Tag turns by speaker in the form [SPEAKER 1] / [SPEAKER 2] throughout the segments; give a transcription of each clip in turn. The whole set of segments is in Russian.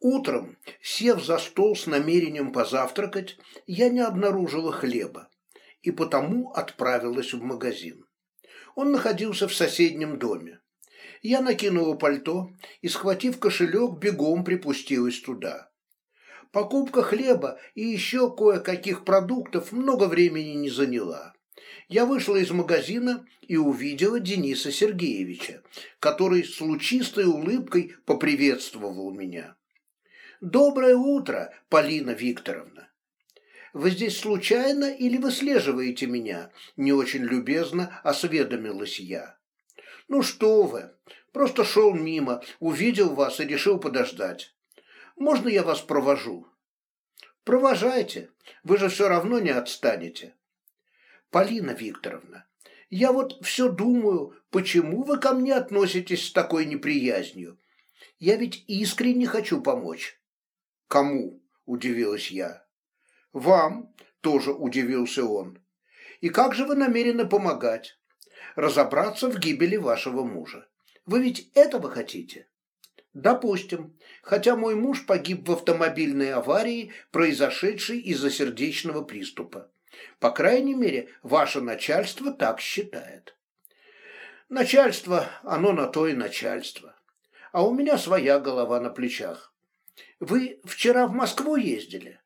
[SPEAKER 1] Утром, сев за стол с намерением позавтракать, я не обнаружила хлеба и потому отправилась в магазин. Он находился в соседнем доме. Я накинула пальто и, схватив кошелек, бегом припустилась туда. Покупка хлеба и еще кое-каких продуктов много времени не заняла. Я вышла из магазина и увидела Дениса Сергеевича, который с лучистой улыбкой поприветствовал меня. «Доброе утро, Полина Викторовна!» «Вы здесь случайно или выслеживаете меня?» Не очень любезно осведомилась я. «Ну что вы, просто шел мимо, увидел вас и решил подождать. Можно я вас провожу?» «Провожайте, вы же все равно не отстанете». «Полина Викторовна, я вот все думаю, почему вы ко мне относитесь с такой неприязнью? Я ведь искренне хочу помочь». «Кому?» – удивилась я. «Вам», – тоже удивился он. «И как же вы намерены помогать? Разобраться в гибели вашего мужа. Вы ведь этого хотите?» Допустим, хотя мой муж погиб в автомобильной аварии, произошедшей из-за сердечного приступа. По крайней мере, ваше начальство так считает. Начальство, оно на то и начальство. А у меня своя голова на плечах. Вы вчера в Москву ездили?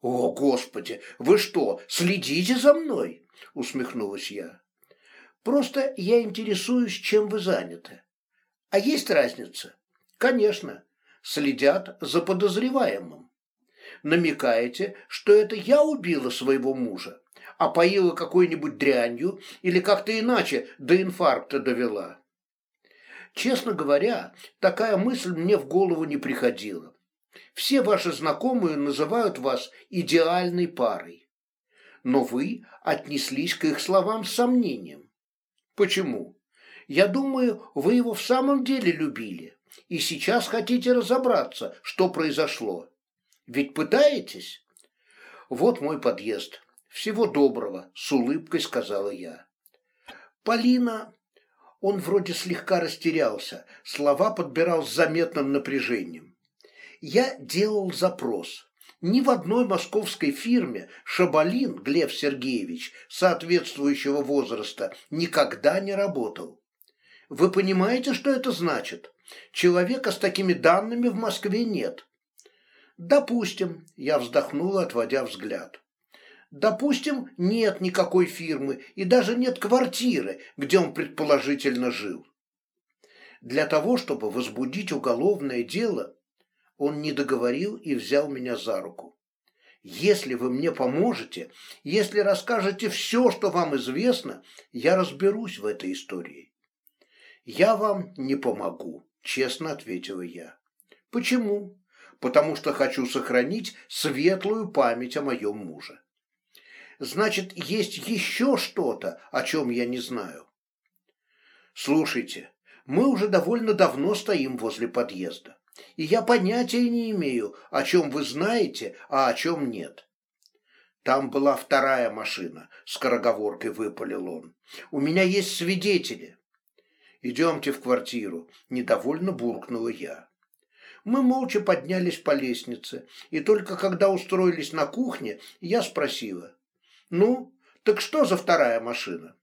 [SPEAKER 1] О, Господи, вы что, следите за мной? Усмехнулась я. Просто я интересуюсь, чем вы заняты. А есть разница? Конечно, следят за подозреваемым. Намекаете, что это я убила своего мужа, а поила какой-нибудь дрянью или как-то иначе до инфаркта довела. Честно говоря, такая мысль мне в голову не приходила. Все ваши знакомые называют вас идеальной парой. Но вы отнеслись к их словам с сомнением. Почему? Я думаю, вы его в самом деле любили. И сейчас хотите разобраться, что произошло. Ведь пытаетесь? Вот мой подъезд. Всего доброго, с улыбкой сказала я. Полина... Он вроде слегка растерялся, слова подбирал с заметным напряжением я делал запрос. Ни в одной московской фирме Шабалин Глеб Сергеевич соответствующего возраста никогда не работал. Вы понимаете, что это значит? Человека с такими данными в Москве нет. Допустим, я вздохнула, отводя взгляд. Допустим, нет никакой фирмы и даже нет квартиры, где он предположительно жил. Для того, чтобы возбудить уголовное дело, он не договорил и взял меня за руку. Если вы мне поможете, если расскажете все, что вам известно, я разберусь в этой истории. Я вам не помогу, честно ответила я. Почему? Потому что хочу сохранить светлую память о моем муже. Значит, есть еще что-то, о чем я не знаю. Слушайте, мы уже довольно давно стоим возле подъезда и я понятия не имею, о чем вы знаете, а о чем нет. Там была вторая машина, скороговоркой выпалил он. У меня есть свидетели. Идемте в квартиру, недовольно буркнула я. Мы молча поднялись по лестнице, и только когда устроились на кухне, я спросила. «Ну, так что за вторая машина?»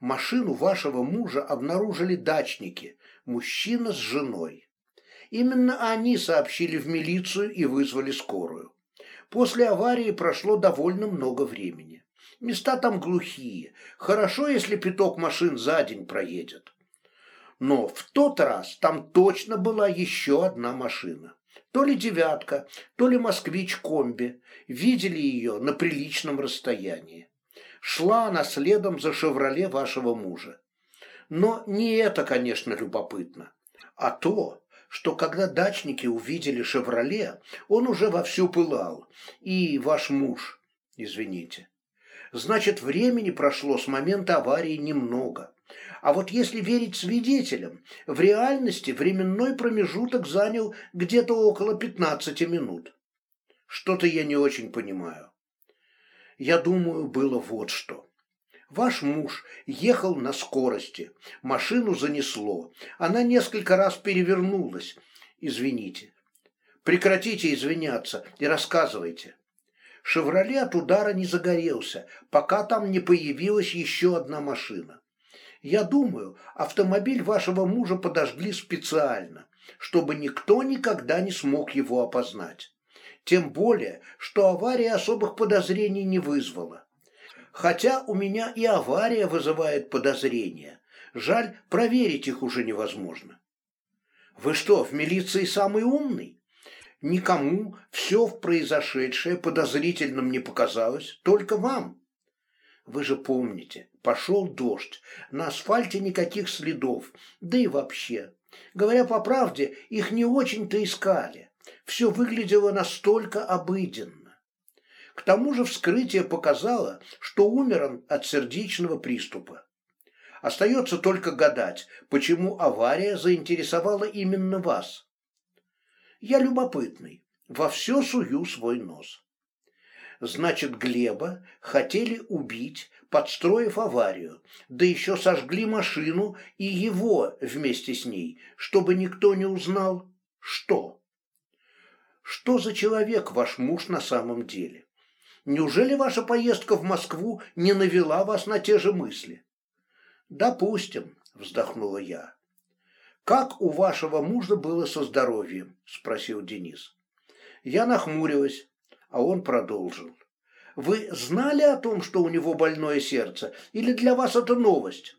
[SPEAKER 1] «Машину вашего мужа обнаружили дачники, мужчина с женой. Именно они сообщили в милицию и вызвали скорую. После аварии прошло довольно много времени. Места там глухие. Хорошо, если пяток машин за день проедет. Но в тот раз там точно была еще одна машина. То ли «девятка», то ли «москвич-комби». Видели ее на приличном расстоянии. Шла она следом за «Шевроле» вашего мужа. Но не это, конечно, любопытно, а то, что когда дачники увидели «Шевроле», он уже вовсю пылал. И ваш муж, извините. Значит, времени прошло с момента аварии немного. А вот если верить свидетелям, в реальности временной промежуток занял где-то около 15 минут. Что-то я не очень понимаю. Я думаю, было вот что. Ваш муж ехал на скорости. Машину занесло. Она несколько раз перевернулась. Извините. Прекратите извиняться и рассказывайте. «Шевроле» от удара не загорелся, пока там не появилась еще одна машина. Я думаю, автомобиль вашего мужа подожгли специально, чтобы никто никогда не смог его опознать. Тем более, что авария особых подозрений не вызвала. Хотя у меня и авария вызывает подозрения. Жаль, проверить их уже невозможно. Вы что, в милиции самый умный? Никому все в произошедшее подозрительным не показалось, только вам. Вы же помните, пошел дождь, на асфальте никаких следов, да и вообще. Говоря по правде, их не очень-то искали. Все выглядело настолько обыденно. К тому же вскрытие показало, что умер он от сердечного приступа. Остается только гадать, почему авария заинтересовала именно вас. Я любопытный, во все сую свой нос. Значит, Глеба хотели убить, подстроив аварию, да еще сожгли машину и его вместе с ней, чтобы никто не узнал, что. Что за человек ваш муж на самом деле? Неужели ваша поездка в Москву не навела вас на те же мысли? Допустим, вздохнула я. «Как у вашего мужа было со здоровьем?» – спросил Денис. Я нахмурилась, а он продолжил. «Вы знали о том, что у него больное сердце, или для вас это новость?»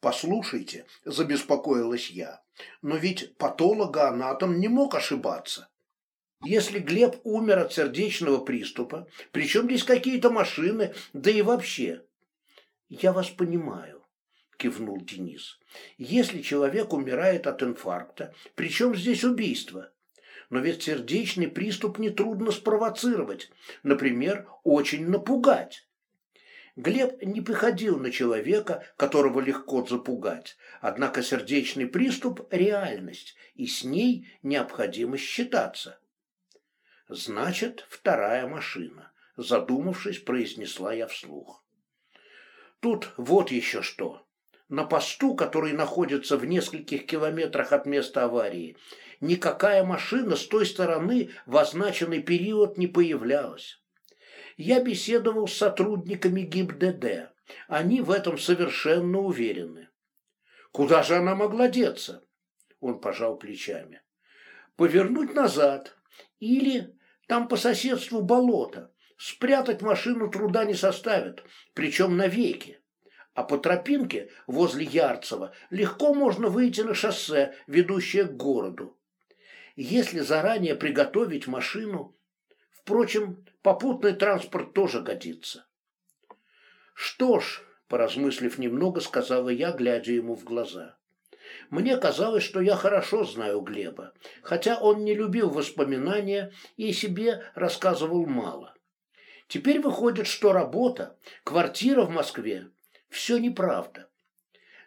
[SPEAKER 1] «Послушайте», – забеспокоилась я, – «но ведь патологоанатом не мог ошибаться. Если Глеб умер от сердечного приступа, причем здесь какие-то машины, да и вообще...» «Я вас понимаю кивнул Денис. Если человек умирает от инфаркта, причем здесь убийство? Но ведь сердечный приступ нетрудно спровоцировать, например, очень напугать. Глеб не походил на человека, которого легко запугать, однако сердечный приступ – реальность, и с ней необходимо считаться. Значит, вторая машина, задумавшись, произнесла я вслух. Тут вот еще что на посту, который находится в нескольких километрах от места аварии, никакая машина с той стороны в означенный период не появлялась. Я беседовал с сотрудниками ГИБДД. Они в этом совершенно уверены. Куда же она могла деться? Он пожал плечами. Повернуть назад. Или там по соседству болото. Спрятать машину труда не составит, причем навеки а по тропинке возле Ярцева легко можно выйти на шоссе, ведущее к городу. Если заранее приготовить машину, впрочем, попутный транспорт тоже годится. Что ж, поразмыслив немного, сказала я, глядя ему в глаза. Мне казалось, что я хорошо знаю Глеба, хотя он не любил воспоминания и себе рассказывал мало. Теперь выходит, что работа, квартира в Москве все неправда.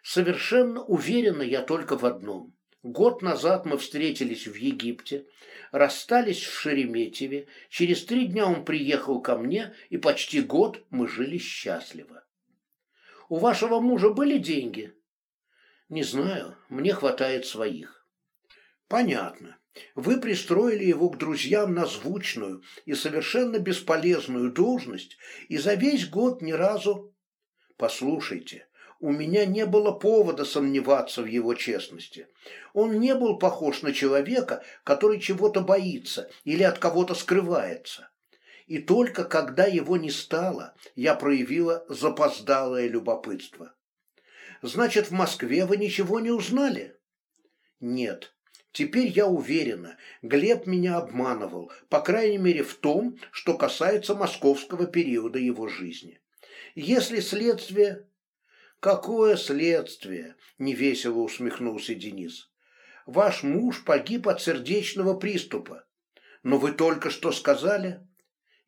[SPEAKER 1] Совершенно уверена я только в одном. Год назад мы встретились в Египте, расстались в Шереметьеве, через три дня он приехал ко мне, и почти год мы жили счастливо. У вашего мужа были деньги? Не знаю, мне хватает своих. Понятно. Вы пристроили его к друзьям на звучную и совершенно бесполезную должность, и за весь год ни разу Послушайте, у меня не было повода сомневаться в его честности. Он не был похож на человека, который чего-то боится или от кого-то скрывается. И только когда его не стало, я проявила запоздалое любопытство. Значит, в Москве вы ничего не узнали? Нет. Теперь я уверена, Глеб меня обманывал, по крайней мере в том, что касается московского периода его жизни. Если следствие... Какое следствие? Невесело усмехнулся Денис. Ваш муж погиб от сердечного приступа. Но вы только что сказали...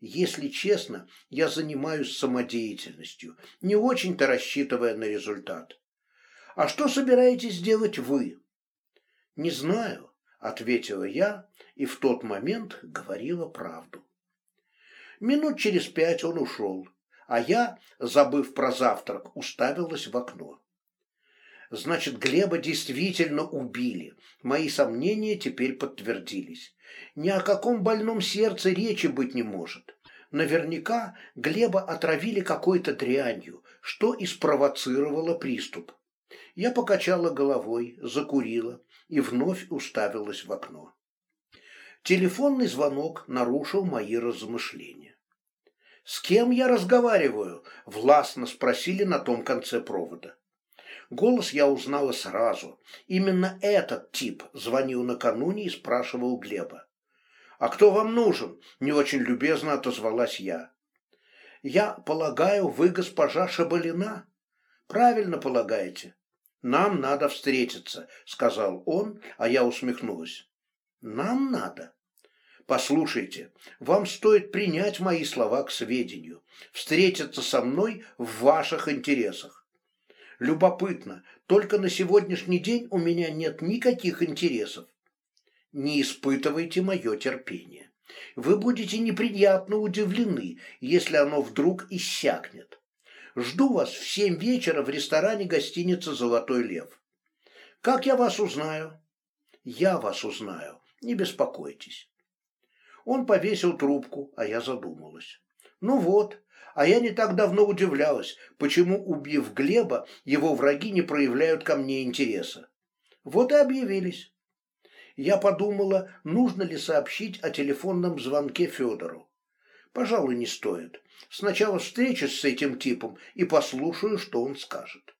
[SPEAKER 1] Если честно, я занимаюсь самодеятельностью, не очень-то рассчитывая на результат. А что собираетесь делать вы? Не знаю, ответила я и в тот момент говорила правду. Минут через пять он ушел, а я, забыв про завтрак, уставилась в окно. Значит, Глеба действительно убили. Мои сомнения теперь подтвердились. Ни о каком больном сердце речи быть не может. Наверняка Глеба отравили какой-то дрянью, что и спровоцировало приступ. Я покачала головой, закурила и вновь уставилась в окно. Телефонный звонок нарушил мои размышления. «С кем я разговариваю?» – властно спросили на том конце провода. Голос я узнала сразу. Именно этот тип звонил накануне и спрашивал Глеба. «А кто вам нужен?» – не очень любезно отозвалась я. «Я полагаю, вы госпожа Шабалина?» «Правильно полагаете». «Нам надо встретиться», – сказал он, а я усмехнулась. «Нам надо?» «Послушайте, вам стоит принять мои слова к сведению, встретиться со мной в ваших интересах. Любопытно, только на сегодняшний день у меня нет никаких интересов. Не испытывайте мое терпение. Вы будете неприятно удивлены, если оно вдруг иссякнет. Жду вас в семь вечера в ресторане гостиницы «Золотой лев». Как я вас узнаю? Я вас узнаю, не беспокойтесь. Он повесил трубку, а я задумалась. Ну вот, а я не так давно удивлялась, почему, убив Глеба, его враги не проявляют ко мне интереса. Вот и объявились. Я подумала, нужно ли сообщить о телефонном звонке Федору. Пожалуй, не стоит. Сначала встречусь с этим типом и послушаю, что он скажет.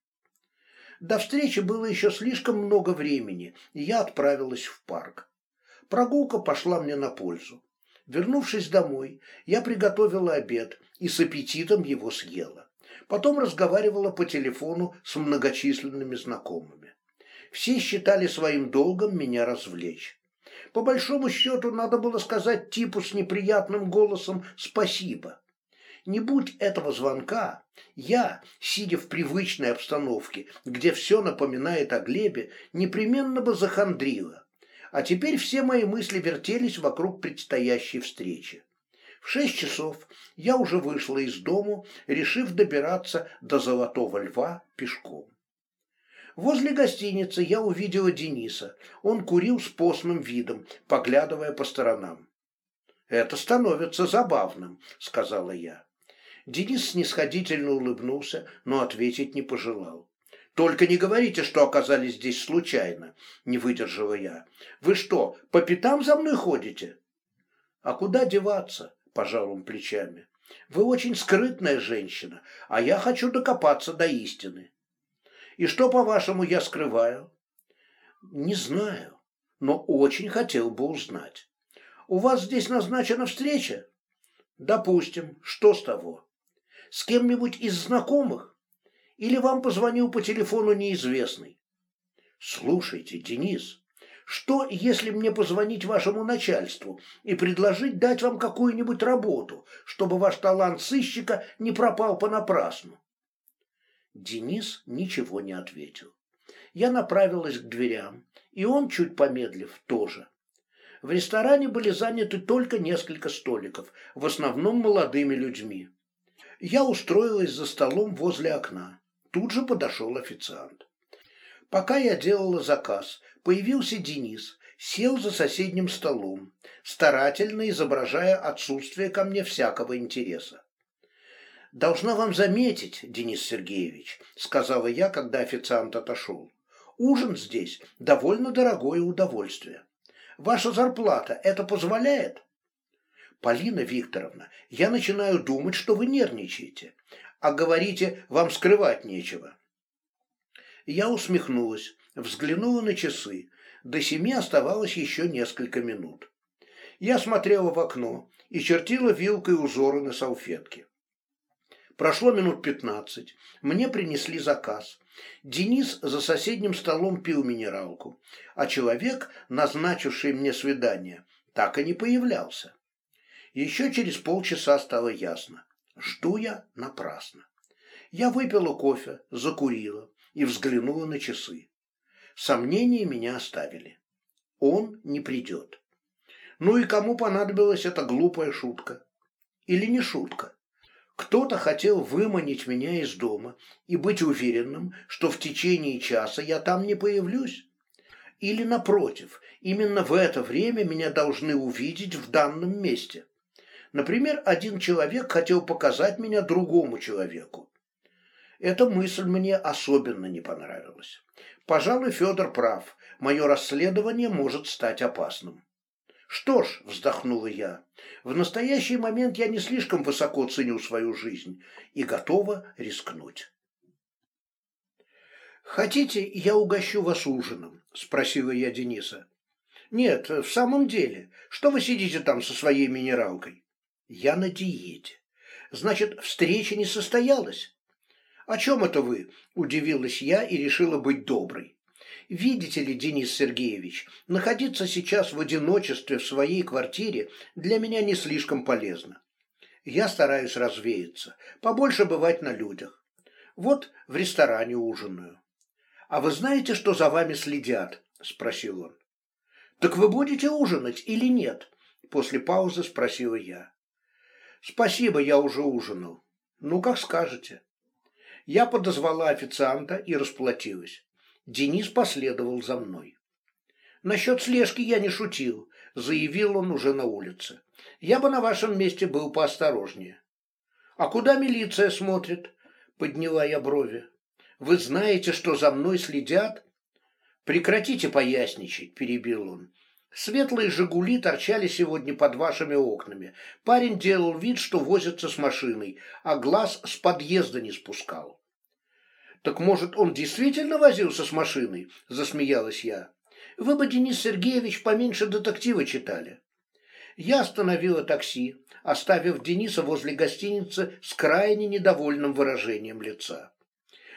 [SPEAKER 1] До встречи было еще слишком много времени, и я отправилась в парк. Прогулка пошла мне на пользу. Вернувшись домой, я приготовила обед и с аппетитом его съела. Потом разговаривала по телефону с многочисленными знакомыми. Все считали своим долгом меня развлечь. По большому счету надо было сказать типу с неприятным голосом «спасибо». Не будь этого звонка, я, сидя в привычной обстановке, где все напоминает о Глебе, непременно бы захандрила а теперь все мои мысли вертелись вокруг предстоящей встречи. В шесть часов я уже вышла из дому, решив добираться до Золотого Льва пешком. Возле гостиницы я увидела Дениса. Он курил с постным видом, поглядывая по сторонам. «Это становится забавным», — сказала я. Денис снисходительно улыбнулся, но ответить не пожелал. Только не говорите, что оказались здесь случайно, не выдержала я. Вы что, по пятам за мной ходите? А куда деваться, пожал он плечами. Вы очень скрытная женщина, а я хочу докопаться до истины. И что, по-вашему, я скрываю? Не знаю, но очень хотел бы узнать. У вас здесь назначена встреча? Допустим, что с того? С кем-нибудь из знакомых? Или вам позвонил по телефону неизвестный? Слушайте, Денис, что, если мне позвонить вашему начальству и предложить дать вам какую-нибудь работу, чтобы ваш талант сыщика не пропал понапрасну? Денис ничего не ответил. Я направилась к дверям, и он, чуть помедлив, тоже. В ресторане были заняты только несколько столиков, в основном молодыми людьми. Я устроилась за столом возле окна. Тут же подошел официант. Пока я делала заказ, появился Денис, сел за соседним столом, старательно изображая отсутствие ко мне всякого интереса. «Должна вам заметить, Денис Сергеевич», — сказала я, когда официант отошел, «ужин здесь довольно дорогое удовольствие. Ваша зарплата это позволяет?» «Полина Викторовна, я начинаю думать, что вы нервничаете а говорите, вам скрывать нечего. Я усмехнулась, взглянула на часы. До семи оставалось еще несколько минут. Я смотрела в окно и чертила вилкой узоры на салфетке. Прошло минут пятнадцать. Мне принесли заказ. Денис за соседним столом пил минералку, а человек, назначивший мне свидание, так и не появлялся. Еще через полчаса стало ясно. Жду я напрасно. Я выпила кофе, закурила и взглянула на часы. Сомнения меня оставили. Он не придет. Ну и кому понадобилась эта глупая шутка? Или не шутка? Кто-то хотел выманить меня из дома и быть уверенным, что в течение часа я там не появлюсь. Или, напротив, именно в это время меня должны увидеть в данном месте. Например, один человек хотел показать меня другому человеку. Эта мысль мне особенно не понравилась. Пожалуй, Федор прав. Мое расследование может стать опасным. Что ж, вздохнула я, в настоящий момент я не слишком высоко ценю свою жизнь и готова рискнуть. «Хотите, я угощу вас ужином?» – спросила я Дениса. «Нет, в самом деле, что вы сидите там со своей минералкой?» «Я на диете. Значит, встреча не состоялась?» «О чем это вы?» – удивилась я и решила быть доброй. Видите ли, Денис Сергеевич, находиться сейчас в одиночестве в своей квартире для меня не слишком полезно. Я стараюсь развеяться, побольше бывать на людях. Вот в ресторане ужинаю. А вы знаете, что за вами следят? спросил он. Так вы будете ужинать или нет? После паузы спросила я. Спасибо, я уже ужинал. Ну, как скажете. Я подозвала официанта и расплатилась. Денис последовал за мной. «Насчет слежки я не шутил», — заявил он уже на улице. «Я бы на вашем месте был поосторожнее». «А куда милиция смотрит?» — подняла я брови. «Вы знаете, что за мной следят?» «Прекратите поясничать», — перебил он. «Светлые «Жигули» торчали сегодня под вашими окнами. Парень делал вид, что возится с машиной, а глаз с подъезда не спускал». «Так, может, он действительно возился с машиной?» – засмеялась я. «Вы бы, Денис Сергеевич, поменьше детектива читали». Я остановила такси, оставив Дениса возле гостиницы с крайне недовольным выражением лица.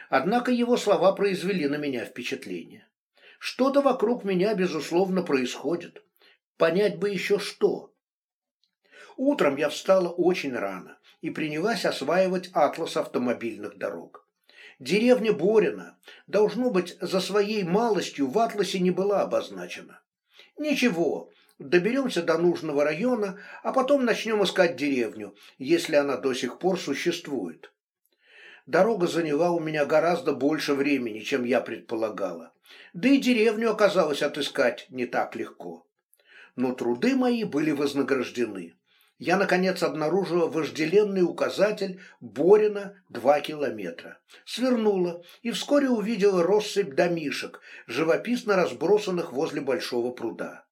[SPEAKER 1] Однако его слова произвели на меня впечатление. Что-то вокруг меня, безусловно, происходит. Понять бы еще что. Утром я встала очень рано и принялась осваивать атлас автомобильных дорог. Деревня Борина, должно быть, за своей малостью в атласе не была обозначена. Ничего, доберемся до нужного района, а потом начнем искать деревню, если она до сих пор существует. Дорога заняла у меня гораздо больше времени, чем я предполагала. Да и деревню оказалось отыскать не так легко. Но труды мои были вознаграждены я, наконец, обнаружила вожделенный указатель Борина два километра. Свернула и вскоре увидела россыпь домишек, живописно разбросанных возле большого пруда.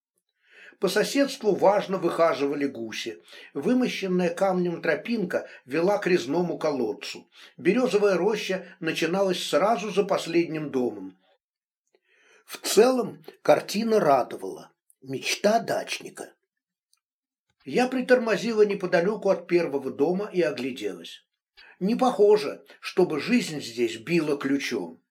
[SPEAKER 1] По соседству важно выхаживали гуси. Вымощенная камнем тропинка вела к резному колодцу. Березовая роща начиналась сразу за последним домом. В целом картина радовала. Мечта дачника. Я притормозила неподалеку от первого дома и огляделась. Не похоже, чтобы жизнь здесь била ключом.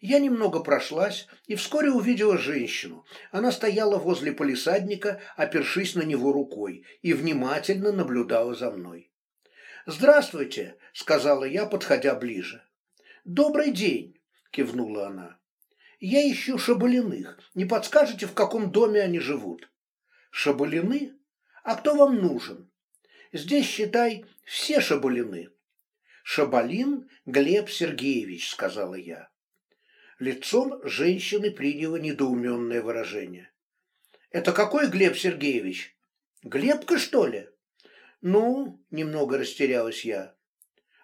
[SPEAKER 1] Я немного прошлась и вскоре увидела женщину. Она стояла возле полисадника, опершись на него рукой, и внимательно наблюдала за мной. «Здравствуйте», — сказала я, подходя ближе. «Добрый день», — кивнула она. «Я ищу Шабалиных. Не подскажете, в каком доме они живут?» «Шабалины?» А кто вам нужен? Здесь, считай, все шабалины. Шабалин Глеб Сергеевич, сказала я. Лицом женщины приняло недоуменное выражение. Это какой Глеб Сергеевич? Глебка, что ли? Ну, немного растерялась я.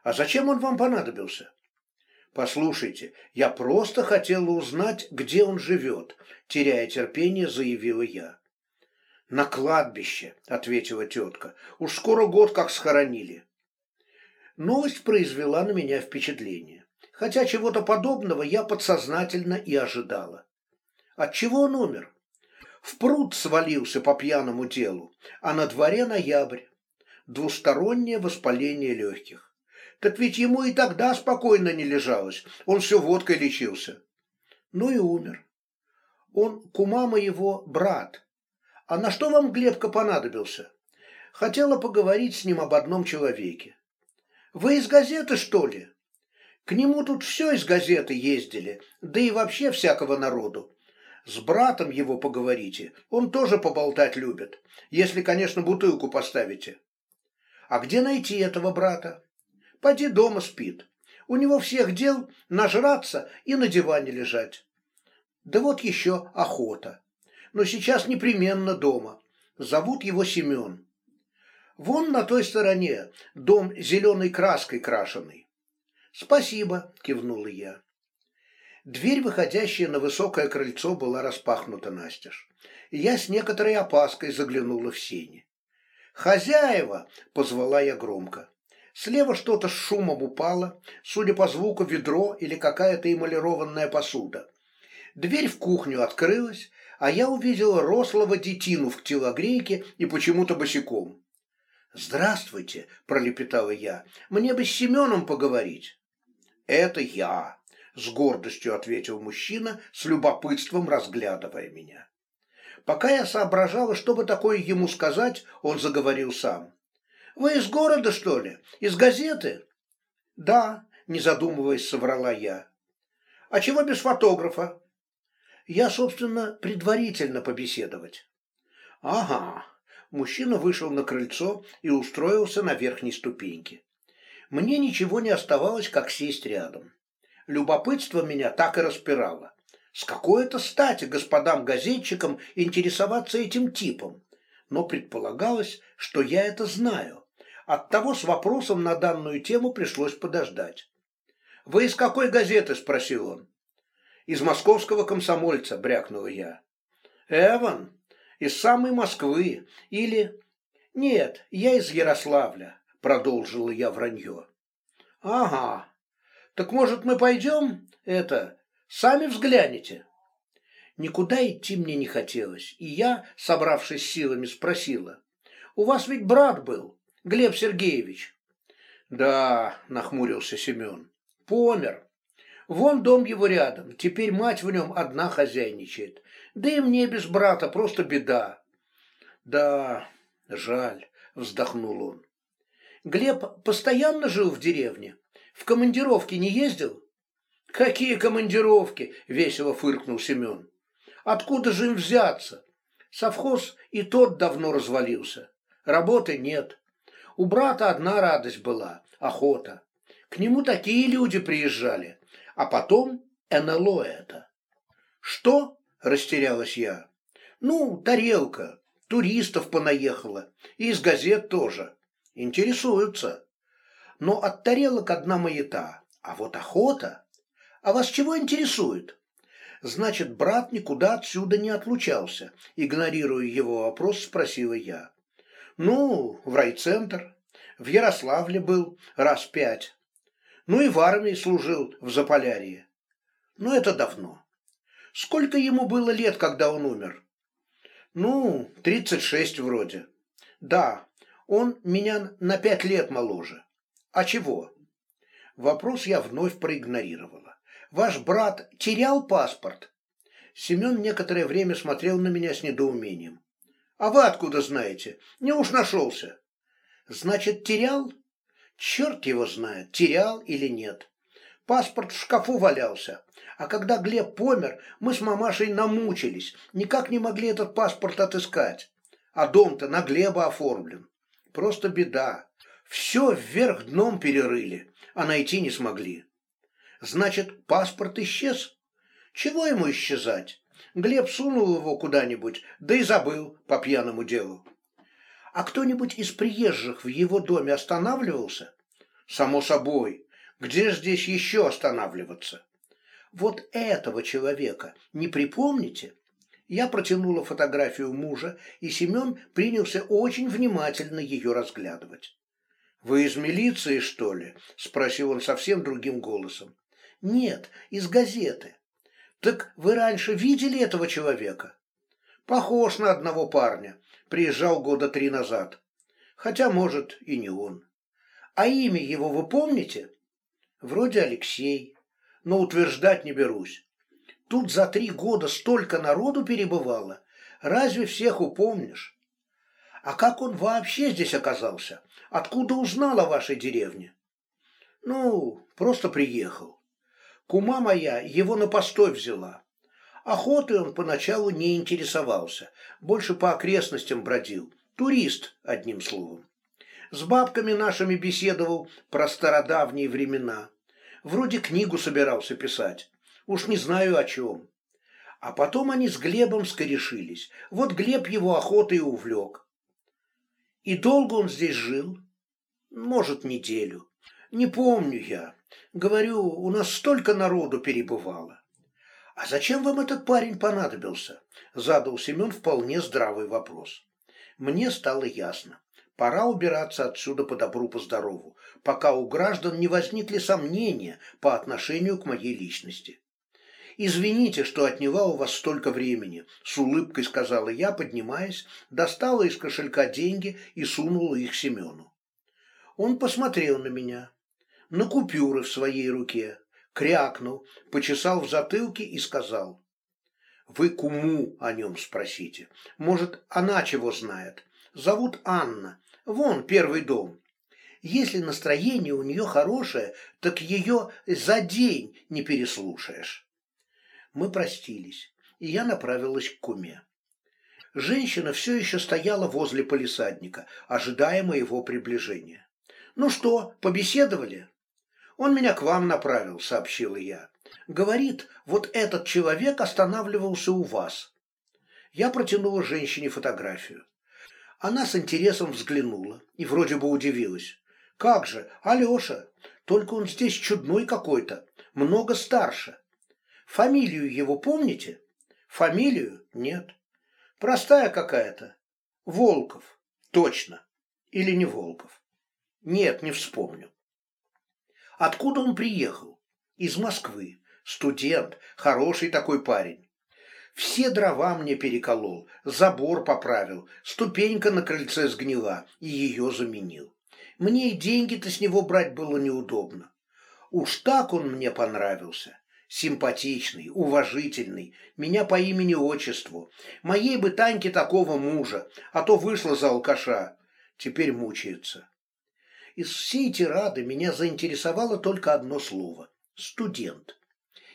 [SPEAKER 1] А зачем он вам понадобился? Послушайте, я просто хотела узнать, где он живет, теряя терпение, заявила я. «На кладбище», — ответила тетка. «Уж скоро год как схоронили». Новость произвела на меня впечатление, хотя чего-то подобного я подсознательно и ожидала. Отчего он умер? В пруд свалился по пьяному делу, а на дворе ноябрь. Двустороннее воспаление легких. Так ведь ему и тогда спокойно не лежалось, он все водкой лечился. Ну и умер. Он кума моего брат, а на что вам Глебка понадобился? Хотела поговорить с ним об одном человеке. Вы из газеты, что ли? К нему тут все из газеты ездили, да и вообще всякого народу. С братом его поговорите, он тоже поболтать любит, если, конечно, бутылку поставите. А где найти этого брата? Поди дома спит. У него всех дел нажраться и на диване лежать. Да вот еще охота. Но сейчас непременно дома. Зовут его Семен. Вон на той стороне дом зеленой краской крашеный. Спасибо, кивнула я. Дверь, выходящая на высокое крыльцо, была распахнута настежь. Я с некоторой опаской заглянула в сени. «Хозяева!» — позвала я громко. Слева что-то с шумом упало, судя по звуку, ведро или какая-то эмалированная посуда. Дверь в кухню открылась, а я увидела рослого детину в телогрейке и почему-то босиком. «Здравствуйте», — пролепетала я, — «мне бы с Семеном поговорить». «Это я», — с гордостью ответил мужчина, с любопытством разглядывая меня. Пока я соображала, что бы такое ему сказать, он заговорил сам. «Вы из города, что ли? Из газеты?» «Да», — не задумываясь, соврала я. «А чего без фотографа?» «Я, собственно, предварительно побеседовать». «Ага». Мужчина вышел на крыльцо и устроился на верхней ступеньке. Мне ничего не оставалось, как сесть рядом. Любопытство меня так и распирало. С какой-то стати господам-газетчикам интересоваться этим типом? Но предполагалось, что я это знаю. Оттого с вопросом на данную тему пришлось подождать. «Вы из какой газеты?» – спросил он. «Из московского комсомольца», – брякнула я. «Эван, из самой Москвы. Или...» «Нет, я из Ярославля», – продолжила я вранье. «Ага. Так, может, мы пойдем? Это... Сами взглянете?» Никуда идти мне не хотелось, и я, собравшись силами, спросила. «У вас ведь брат был. Глеб Сергеевич. Да, нахмурился Семен. Помер. Вон дом его рядом, теперь мать в нем одна хозяйничает. Да и мне без брата просто беда. Да, жаль, вздохнул он. Глеб постоянно жил в деревне? В командировке не ездил? Какие командировки? Весело фыркнул Семен. Откуда же им взяться? Совхоз и тот давно развалился. Работы нет. У брата одна радость была – охота. К нему такие люди приезжали. А потом НЛО это. «Что?» – растерялась я. «Ну, тарелка. Туристов понаехало. И из газет тоже. Интересуются. Но от тарелок одна маята. А вот охота. А вас чего интересует?» Значит, брат никуда отсюда не отлучался. Игнорируя его вопрос, спросила я. Ну, в райцентр. В Ярославле был раз пять. Ну и в армии служил в Заполярье. Но это давно. Сколько ему было лет, когда он умер? Ну, тридцать шесть вроде. Да, он меня на пять лет моложе. А чего? Вопрос я вновь проигнорировала. Ваш брат терял паспорт? Семен некоторое время смотрел на меня с недоумением. А вы откуда знаете? Не уж нашелся. Значит, терял? Черт его знает, терял или нет. Паспорт в шкафу валялся. А когда Глеб помер, мы с мамашей намучились. Никак не могли этот паспорт отыскать. А дом-то на Глеба оформлен. Просто беда. Все вверх дном перерыли, а найти не смогли. Значит, паспорт исчез? Чего ему исчезать? Глеб сунул его куда-нибудь, да и забыл по пьяному делу. А кто-нибудь из приезжих в его доме останавливался? Само собой. Где здесь еще останавливаться? Вот этого человека не припомните? Я протянула фотографию мужа, и Семен принялся очень внимательно ее разглядывать. «Вы из милиции, что ли?» – спросил он совсем другим голосом. «Нет, из газеты. Так вы раньше видели этого человека? Похож на одного парня. Приезжал года три назад. Хотя, может, и не он. А имя его вы помните? Вроде Алексей. Но утверждать не берусь. Тут за три года столько народу перебывало. Разве всех упомнишь? А как он вообще здесь оказался? Откуда узнал о вашей деревне? Ну, просто приехал. Кума моя его на постой взяла. Охотой он поначалу не интересовался, больше по окрестностям бродил. Турист, одним словом. С бабками нашими беседовал про стародавние времена. Вроде книгу собирался писать. Уж не знаю о чем. А потом они с Глебом скорешились. Вот Глеб его охотой увлек. И долго он здесь жил? Может, неделю. Не помню я. Говорю, у нас столько народу перебывало. А зачем вам этот парень понадобился? Задал Семен вполне здравый вопрос. Мне стало ясно. Пора убираться отсюда по добру, по здорову, пока у граждан не возникли сомнения по отношению к моей личности. «Извините, что отняла у вас столько времени», – с улыбкой сказала я, поднимаясь, достала из кошелька деньги и сунула их Семену. Он посмотрел на меня, на купюры в своей руке, крякнул, почесал в затылке и сказал. «Вы куму о нем спросите. Может, она чего знает. Зовут Анна. Вон первый дом. Если настроение у нее хорошее, так ее за день не переслушаешь». Мы простились, и я направилась к куме. Женщина все еще стояла возле полисадника, ожидая моего приближения. «Ну что, побеседовали?» «Он меня к вам направил», — сообщила я. «Говорит, вот этот человек останавливался у вас». Я протянула женщине фотографию. Она с интересом взглянула и вроде бы удивилась. «Как же, Алеша, только он здесь чудной какой-то, много старше. Фамилию его помните? Фамилию? Нет. Простая какая-то. Волков. Точно. Или не Волков? Нет, не вспомню. Откуда он приехал? Из Москвы. Студент, хороший такой парень. Все дрова мне переколол, забор поправил, ступенька на крыльце сгнила и ее заменил. Мне и деньги-то с него брать было неудобно. Уж так он мне понравился симпатичный, уважительный, меня по имени-отчеству. Моей бы Таньке такого мужа, а то вышла за алкаша. Теперь мучается. Из всей тирады меня заинтересовало только одно слово – студент.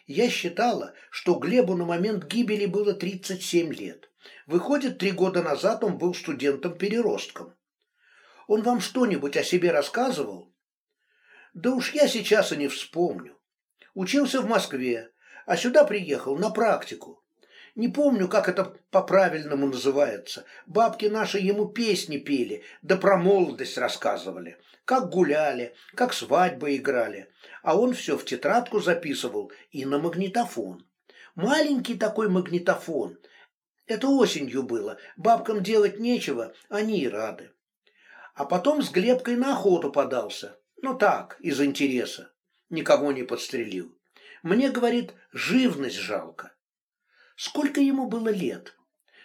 [SPEAKER 1] Я считала, что Глебу на момент гибели было 37 лет. Выходит, три года назад он был студентом-переростком. Он вам что-нибудь о себе рассказывал? Да уж я сейчас и не вспомню. Учился в Москве, а сюда приехал на практику. Не помню, как это по-правильному называется. Бабки наши ему песни пели, да про молодость рассказывали. Как гуляли, как свадьбы играли. А он все в тетрадку записывал и на магнитофон. Маленький такой магнитофон. Это осенью было. Бабкам делать нечего, они и рады. А потом с Глебкой на охоту подался. Ну так, из интереса никого не подстрелил. Мне, говорит, живность жалко. Сколько ему было лет?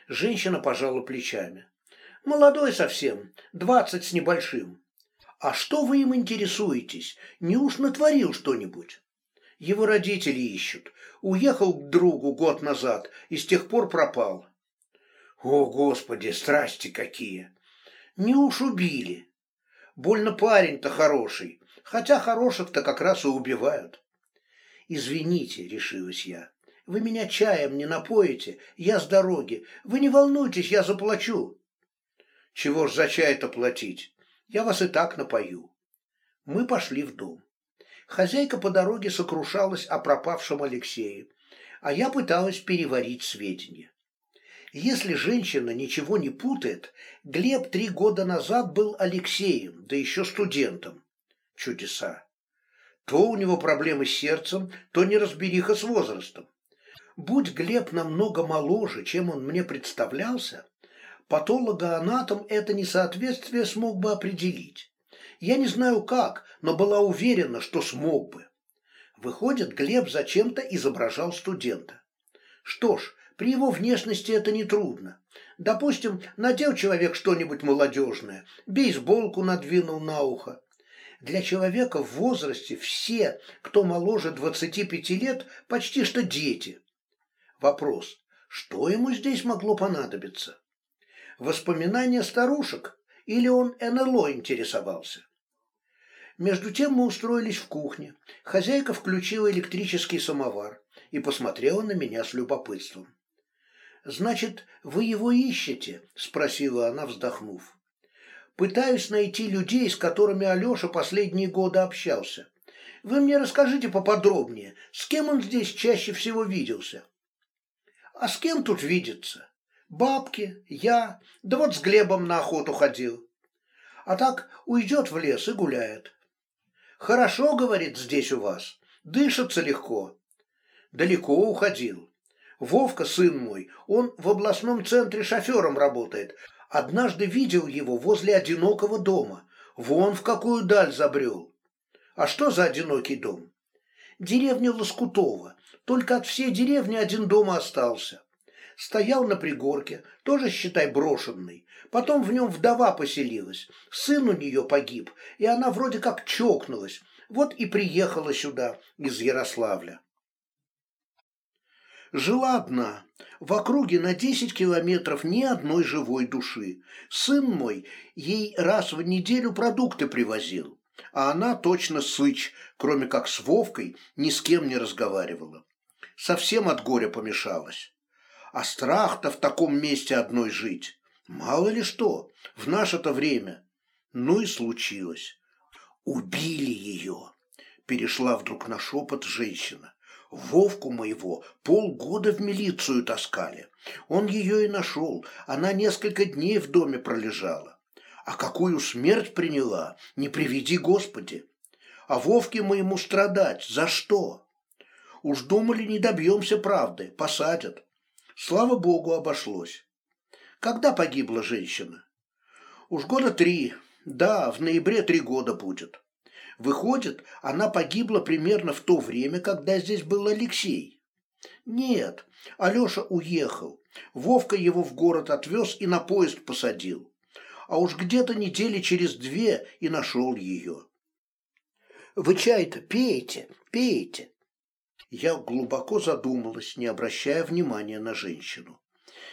[SPEAKER 1] Женщина пожала плечами. Молодой совсем, двадцать с небольшим. А что вы им интересуетесь? Не уж натворил что-нибудь? Его родители ищут. Уехал к другу год назад и с тех пор пропал. О, Господи, страсти какие! Не уж убили. Больно парень-то хороший, хотя хороших-то как раз и убивают. Извините, решилась я. Вы меня чаем не напоите, я с дороги. Вы не волнуйтесь, я заплачу. Чего ж за чай-то платить? Я вас и так напою. Мы пошли в дом. Хозяйка по дороге сокрушалась о пропавшем Алексее, а я пыталась переварить сведения. Если женщина ничего не путает, Глеб три года назад был Алексеем, да еще студентом. Чудеса. То у него проблемы с сердцем, то неразбериха с возрастом. Будь Глеб намного моложе, чем он мне представлялся, патологоанатом это несоответствие смог бы определить. Я не знаю как, но была уверена, что смог бы. Выходит, Глеб зачем-то изображал студента. Что ж, при его внешности это нетрудно. Допустим, надел человек что-нибудь молодежное, бейсболку надвинул на ухо. Для человека в возрасте все, кто моложе 25 лет, почти что дети. Вопрос, что ему здесь могло понадобиться? Воспоминания старушек или он НЛО интересовался? Между тем мы устроились в кухне. Хозяйка включила электрический самовар и посмотрела на меня с любопытством. «Значит, вы его ищете?» – спросила она, вздохнув. Пытаюсь найти людей, с которыми Алеша последние годы общался. Вы мне расскажите поподробнее, с кем он здесь чаще всего виделся? А с кем тут видеться? Бабки, я, да вот с Глебом на охоту ходил. А так уйдет в лес и гуляет. Хорошо, говорит, здесь у вас. Дышится легко. Далеко уходил. Вовка, сын мой, он в областном центре шофером работает. Однажды видел его возле одинокого дома. Вон в какую даль забрел. А что за одинокий дом? Деревня Лоскутова. Только от всей деревни один дом остался. Стоял на пригорке, тоже, считай, брошенный. Потом в нем вдова поселилась. Сын у нее погиб, и она вроде как чокнулась. Вот и приехала сюда, из Ярославля. Жила одна. В округе на десять километров ни одной живой души. Сын мой ей раз в неделю продукты привозил а она точно сыч, кроме как с Вовкой, ни с кем не разговаривала. Совсем от горя помешалась. А страх-то в таком месте одной жить. Мало ли что, в наше-то время. Ну и случилось. Убили ее. Перешла вдруг на шепот женщина. Вовку моего полгода в милицию таскали. Он ее и нашел. Она несколько дней в доме пролежала. А какую смерть приняла, не приведи Господи. А Вовке моему страдать, за что? Уж думали, не добьемся правды, посадят. Слава Богу, обошлось. Когда погибла женщина? Уж года три, да, в ноябре три года будет. Выходит, она погибла примерно в то время, когда здесь был Алексей. Нет, Алеша уехал. Вовка его в город отвез и на поезд посадил а уж где-то недели через две и нашел ее. «Вы чай-то пейте, пейте!» Я глубоко задумалась, не обращая внимания на женщину.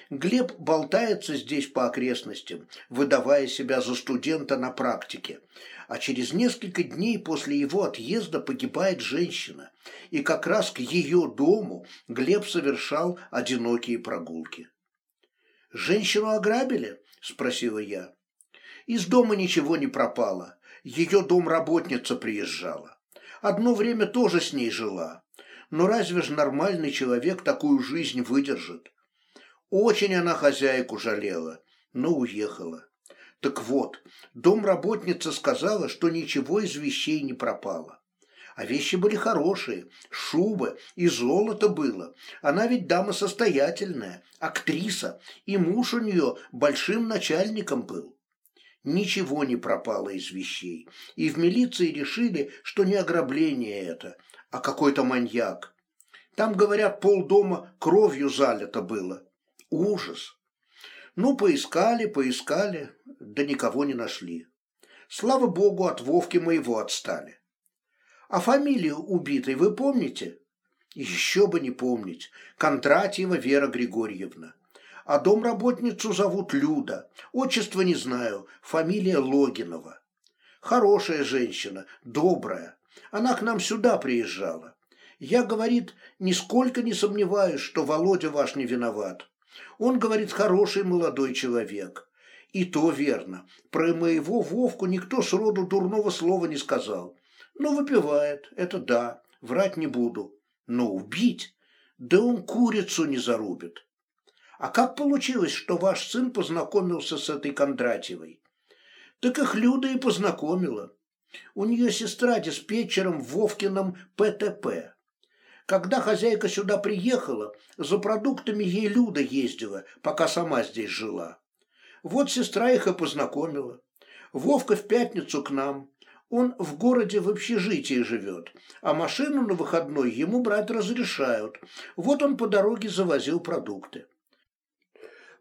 [SPEAKER 1] Глеб болтается здесь по окрестностям, выдавая себя за студента на практике, а через несколько дней после его отъезда погибает женщина, и как раз к ее дому Глеб совершал одинокие прогулки. «Женщину ограбили?» – спросила я. Из дома ничего не пропало. Ее домработница приезжала. Одно время тоже с ней жила. Но разве же нормальный человек такую жизнь выдержит? Очень она хозяйку жалела, но уехала. Так вот, домработница сказала, что ничего из вещей не пропало. А вещи были хорошие, шубы и золото было. Она ведь дама состоятельная, актриса, и муж у нее большим начальником был. Ничего не пропало из вещей, и в милиции решили, что не ограбление это, а какой-то маньяк. Там, говорят, полдома кровью залито было. Ужас. Ну, поискали, поискали, да никого не нашли. Слава богу, от Вовки моего отстали. А фамилию убитой вы помните? Еще бы не помнить. Кондратьева Вера Григорьевна а домработницу зовут Люда. Отчество не знаю, фамилия Логинова. Хорошая женщина, добрая. Она к нам сюда приезжала. Я, говорит, нисколько не сомневаюсь, что Володя ваш не виноват. Он, говорит, хороший молодой человек. И то верно. Про моего Вовку никто сроду дурного слова не сказал. Но выпивает, это да, врать не буду. Но убить? Да он курицу не зарубит. А как получилось, что ваш сын познакомился с этой Кондратьевой? Так их Люда и познакомила. У нее сестра диспетчером в Вовкином ПТП. Когда хозяйка сюда приехала, за продуктами ей Люда ездила, пока сама здесь жила. Вот сестра их и познакомила. Вовка в пятницу к нам. Он в городе в общежитии живет, а машину на выходной ему брать разрешают. Вот он по дороге завозил продукты.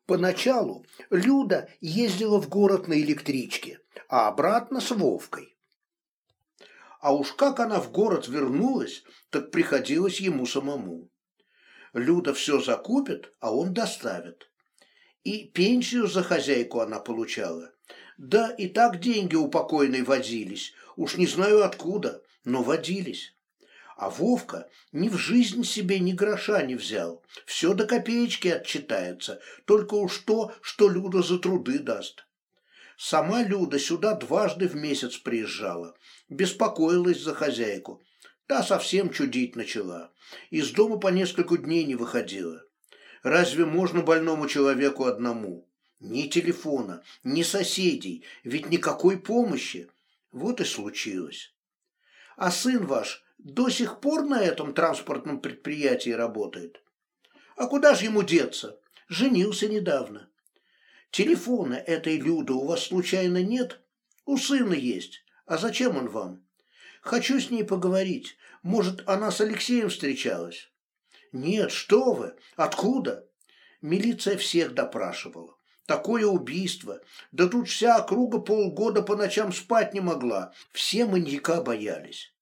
[SPEAKER 1] Поначалу Люда ездила в город на электричке, а обратно с Вовкой. А уж как она в город вернулась, так приходилось ему самому. Люда все закупит, а он доставит. И пенсию за хозяйку она получала. Да и так деньги у покойной водились, уж не знаю откуда, но водились. А Вовка ни в жизнь себе ни гроша не взял. Все до копеечки отчитается, только уж то, что Люда за труды даст. Сама Люда сюда дважды в месяц приезжала, беспокоилась за хозяйку. Та совсем чудить начала. Из дома по несколько дней не выходила. Разве можно больному человеку одному? Ни телефона, ни соседей, ведь никакой помощи. Вот и случилось. А сын ваш до сих пор на этом транспортном предприятии работает? А куда же ему деться? Женился недавно. Телефона этой Люды у вас случайно нет? У сына есть. А зачем он вам? Хочу с ней поговорить. Может, она с Алексеем встречалась? Нет, что вы? Откуда? Милиция всех допрашивала. Такое убийство. Да тут вся округа полгода по ночам спать не могла. Все маньяка боялись.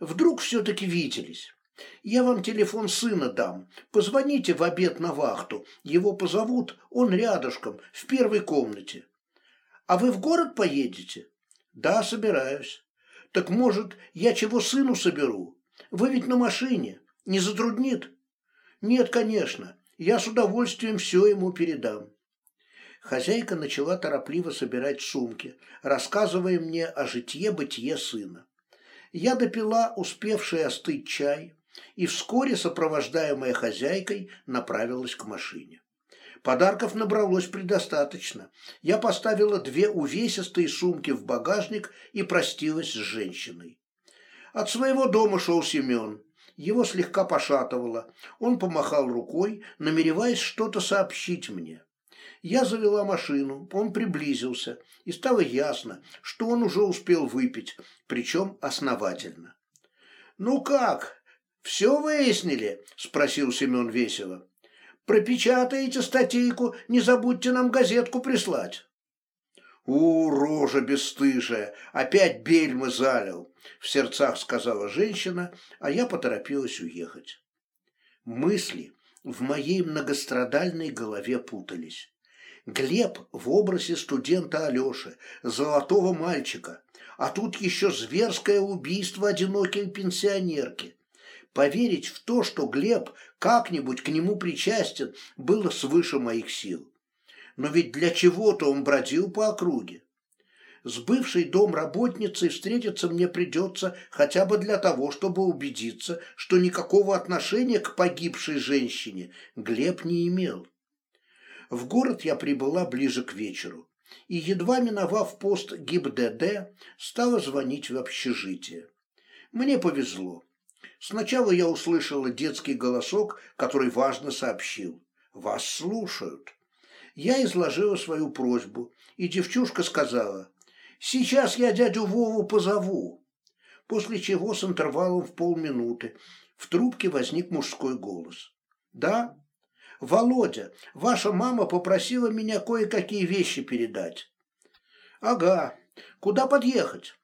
[SPEAKER 1] Вдруг все-таки виделись. Я вам телефон сына дам. Позвоните в обед на вахту. Его позовут, он рядышком, в первой комнате. А вы в город поедете? Да, собираюсь. Так может, я чего сыну соберу? Вы ведь на машине. Не затруднит? Нет, конечно. Я с удовольствием все ему передам. Хозяйка начала торопливо собирать сумки, рассказывая мне о житье-бытие сына. Я допила успевший остыть чай и вскоре, сопровождаемая хозяйкой, направилась к машине. Подарков набралось предостаточно. Я поставила две увесистые сумки в багажник и простилась с женщиной. От своего дома шел Семен. Его слегка пошатывало. Он помахал рукой, намереваясь что-то сообщить мне. Я завела машину, он приблизился, и стало ясно, что он уже успел выпить, причем основательно. «Ну как, все выяснили?» – спросил Семен весело. «Пропечатаете статейку, не забудьте нам газетку прислать». «У, рожа бесстыжая, опять бельмы залил!» – в сердцах сказала женщина, а я поторопилась уехать. Мысли в моей многострадальной голове путались. Глеб в образе студента Алёши, золотого мальчика, а тут еще зверское убийство одинокой пенсионерки. Поверить в то, что Глеб как-нибудь к нему причастен, было свыше моих сил. Но ведь для чего-то он бродил по округе. С бывшей домработницей встретиться мне придется хотя бы для того, чтобы убедиться, что никакого отношения к погибшей женщине Глеб не имел. В город я прибыла ближе к вечеру и, едва миновав пост ГИБДД, стала звонить в общежитие. Мне повезло. Сначала я услышала детский голосок, который важно сообщил. «Вас слушают». Я изложила свою просьбу, и девчушка сказала, «Сейчас я дядю Вову позову». После чего с интервалом в полминуты в трубке возник мужской голос. «Да, «Володя, ваша мама попросила меня кое-какие вещи передать». «Ага. Куда подъехать?»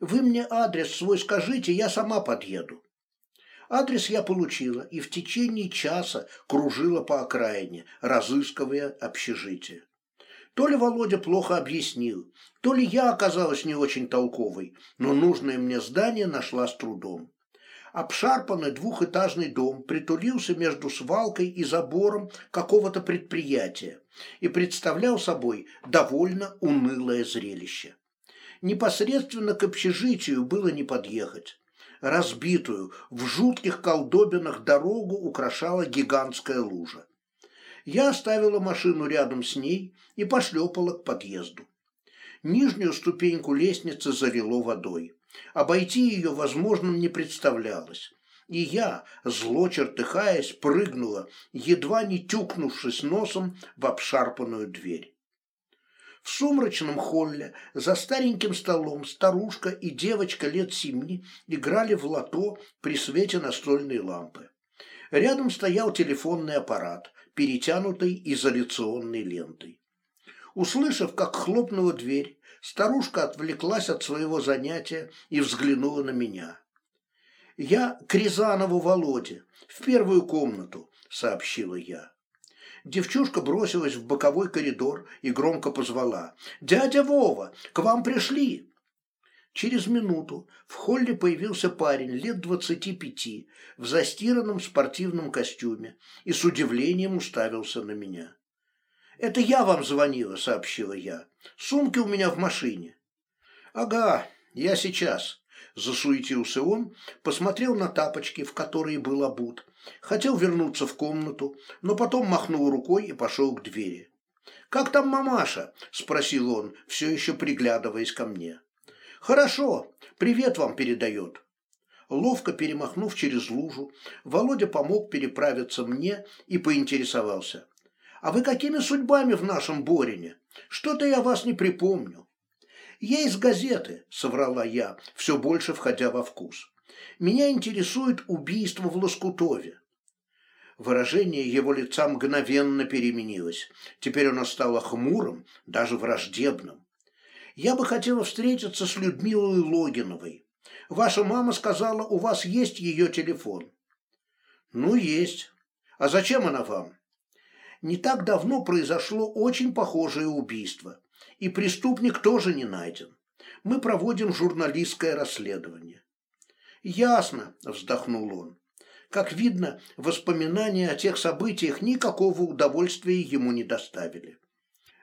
[SPEAKER 1] «Вы мне адрес свой скажите, я сама подъеду». Адрес я получила и в течение часа кружила по окраине, разыскивая общежитие. То ли Володя плохо объяснил, то ли я оказалась не очень толковой, но нужное мне здание нашла с трудом. Обшарпанный двухэтажный дом притулился между свалкой и забором какого-то предприятия и представлял собой довольно унылое зрелище. Непосредственно к общежитию было не подъехать. Разбитую, в жутких колдобинах дорогу украшала гигантская лужа. Я оставила машину рядом с ней и пошлепала к подъезду. Нижнюю ступеньку лестницы залило водой. Обойти ее возможным не представлялось. И я, зло чертыхаясь, прыгнула, едва не тюкнувшись носом в обшарпанную дверь. В сумрачном холле за стареньким столом старушка и девочка лет семи играли в лото при свете настольной лампы. Рядом стоял телефонный аппарат, перетянутый изоляционной лентой. Услышав, как хлопнула дверь, старушка отвлеклась от своего занятия и взглянула на меня. «Я к Рязанову Володе, в первую комнату», — сообщила я. Девчушка бросилась в боковой коридор и громко позвала. «Дядя Вова, к вам пришли!» Через минуту в холле появился парень лет двадцати пяти в застиранном спортивном костюме и с удивлением уставился на меня. «Это я вам звонила», — сообщила я. «Сумки у меня в машине». «Ага, я сейчас», — засуетился он, посмотрел на тапочки, в которые был обут, хотел вернуться в комнату, но потом махнул рукой и пошел к двери. «Как там мамаша?» – спросил он, все еще приглядываясь ко мне. «Хорошо, привет вам передает». Ловко перемахнув через лужу, Володя помог переправиться мне и поинтересовался. «А вы какими судьбами в нашем Борине? Что-то я вас не припомню». «Я из газеты», — соврала я, все больше входя во вкус. «Меня интересует убийство в Лоскутове». Выражение его лица мгновенно переменилось. Теперь оно стало хмурым, даже враждебным. «Я бы хотела встретиться с Людмилой Логиновой. Ваша мама сказала, у вас есть ее телефон». «Ну, есть. А зачем она вам?» «Не так давно произошло очень похожее убийство, и преступник тоже не найден. Мы проводим журналистское расследование». «Ясно», – вздохнул он. Как видно, воспоминания о тех событиях никакого удовольствия ему не доставили.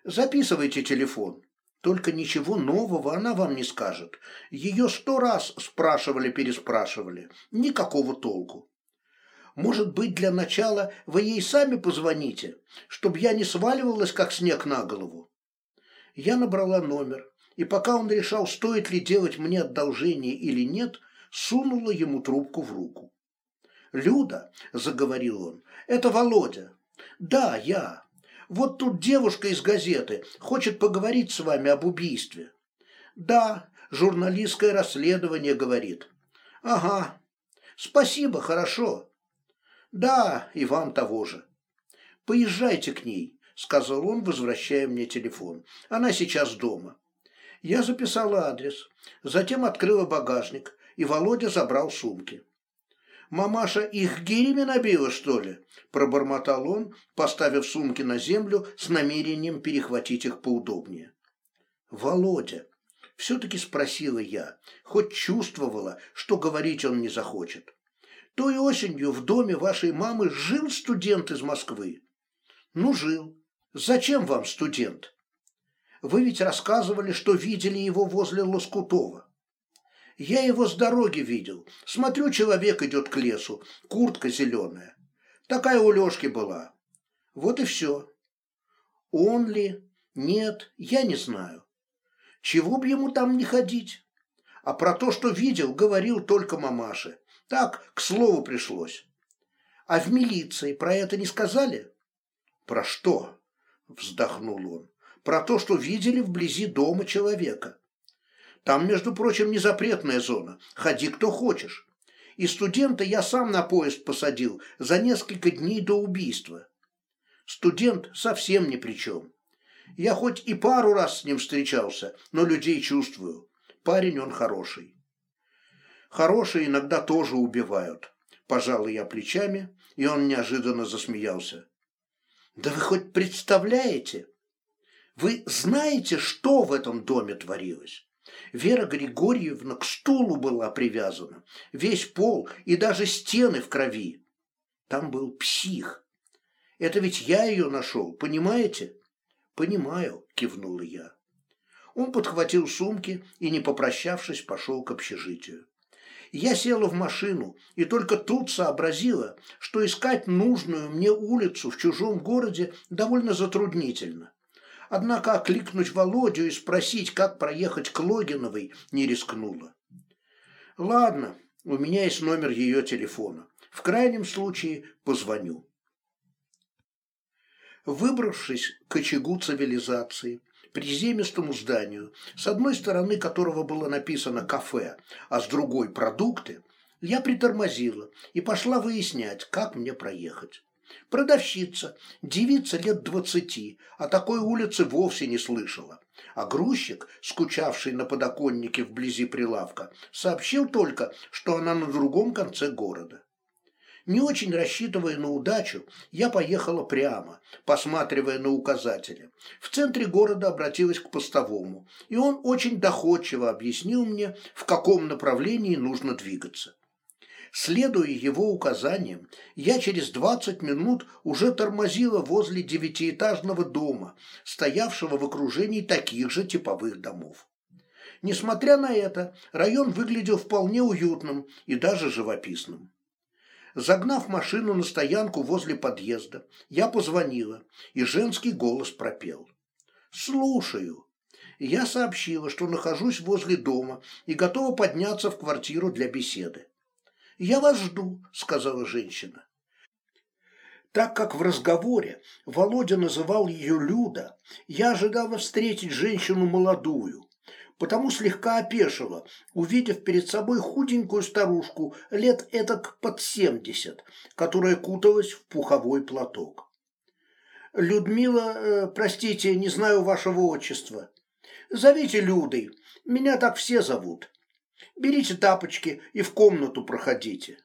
[SPEAKER 1] Записывайте телефон. Только ничего нового она вам не скажет. Ее сто раз спрашивали-переспрашивали. Никакого толку. Может быть, для начала вы ей сами позвоните, чтобы я не сваливалась, как снег на голову. Я набрала номер, и пока он решал, стоит ли делать мне одолжение или нет, сунула ему трубку в руку. «Люда», – заговорил он, – «это Володя». «Да, я. Вот тут девушка из газеты хочет поговорить с вами об убийстве». «Да, журналистское расследование говорит». «Ага. Спасибо, хорошо». «Да, и вам того же». «Поезжайте к ней», – сказал он, возвращая мне телефон. «Она сейчас дома». Я записала адрес, затем открыла багажник, и Володя забрал сумки. «Мамаша их гирями набила, что ли?» – пробормотал он, поставив сумки на землю с намерением перехватить их поудобнее. «Володя», – все-таки спросила я, хоть чувствовала, что говорить он не захочет. «Той осенью в доме вашей мамы жил студент из Москвы?» «Ну, жил. Зачем вам студент?» «Вы ведь рассказывали, что видели его возле Лоскутова». Я его с дороги видел. Смотрю, человек идет к лесу, куртка зеленая. Такая у Лешки была. Вот и все. Он ли? Нет, я не знаю. Чего б ему там не ходить? А про то, что видел, говорил только мамаше. Так, к слову пришлось. А в милиции про это не сказали? Про что? Вздохнул он. Про то, что видели вблизи дома человека. Там, между прочим, не запретная зона. Ходи кто хочешь. И студента я сам на поезд посадил за несколько дней до убийства. Студент совсем ни при чем. Я хоть и пару раз с ним встречался, но людей чувствую. Парень он хороший. Хорошие иногда тоже убивают. Пожал я плечами, и он неожиданно засмеялся. Да вы хоть представляете? Вы знаете, что в этом доме творилось? Вера Григорьевна к стулу была привязана, весь пол и даже стены в крови. Там был псих. Это ведь я ее нашел, понимаете? Понимаю, кивнула я. Он подхватил сумки и, не попрощавшись, пошел к общежитию. Я села в машину и только тут сообразила, что искать нужную мне улицу в чужом городе довольно затруднительно. Однако окликнуть Володю и спросить, как проехать к Логиновой, не рискнула. Ладно, у меня есть номер ее телефона. В крайнем случае позвоню. Выбравшись к очагу цивилизации, приземистому зданию, с одной стороны которого было написано «кафе», а с другой «продукты», я притормозила и пошла выяснять, как мне проехать. Продавщица, девица лет двадцати, о такой улице вовсе не слышала. А грузчик, скучавший на подоконнике вблизи прилавка, сообщил только, что она на другом конце города. Не очень рассчитывая на удачу, я поехала прямо, посматривая на указатели. В центре города обратилась к постовому, и он очень доходчиво объяснил мне, в каком направлении нужно двигаться. Следуя его указаниям, я через двадцать минут уже тормозила возле девятиэтажного дома, стоявшего в окружении таких же типовых домов. Несмотря на это, район выглядел вполне уютным и даже живописным. Загнав машину на стоянку возле подъезда, я позвонила, и женский голос пропел. «Слушаю». Я сообщила, что нахожусь возле дома и готова подняться в квартиру для беседы. «Я вас жду», — сказала женщина. Так как в разговоре Володя называл ее Люда, я ожидала встретить женщину молодую, потому слегка опешила, увидев перед собой худенькую старушку лет этак под семьдесят, которая куталась в пуховой платок. «Людмила, э, простите, не знаю вашего отчества. Зовите Людой, меня так все зовут. Берите тапочки и в комнату проходите.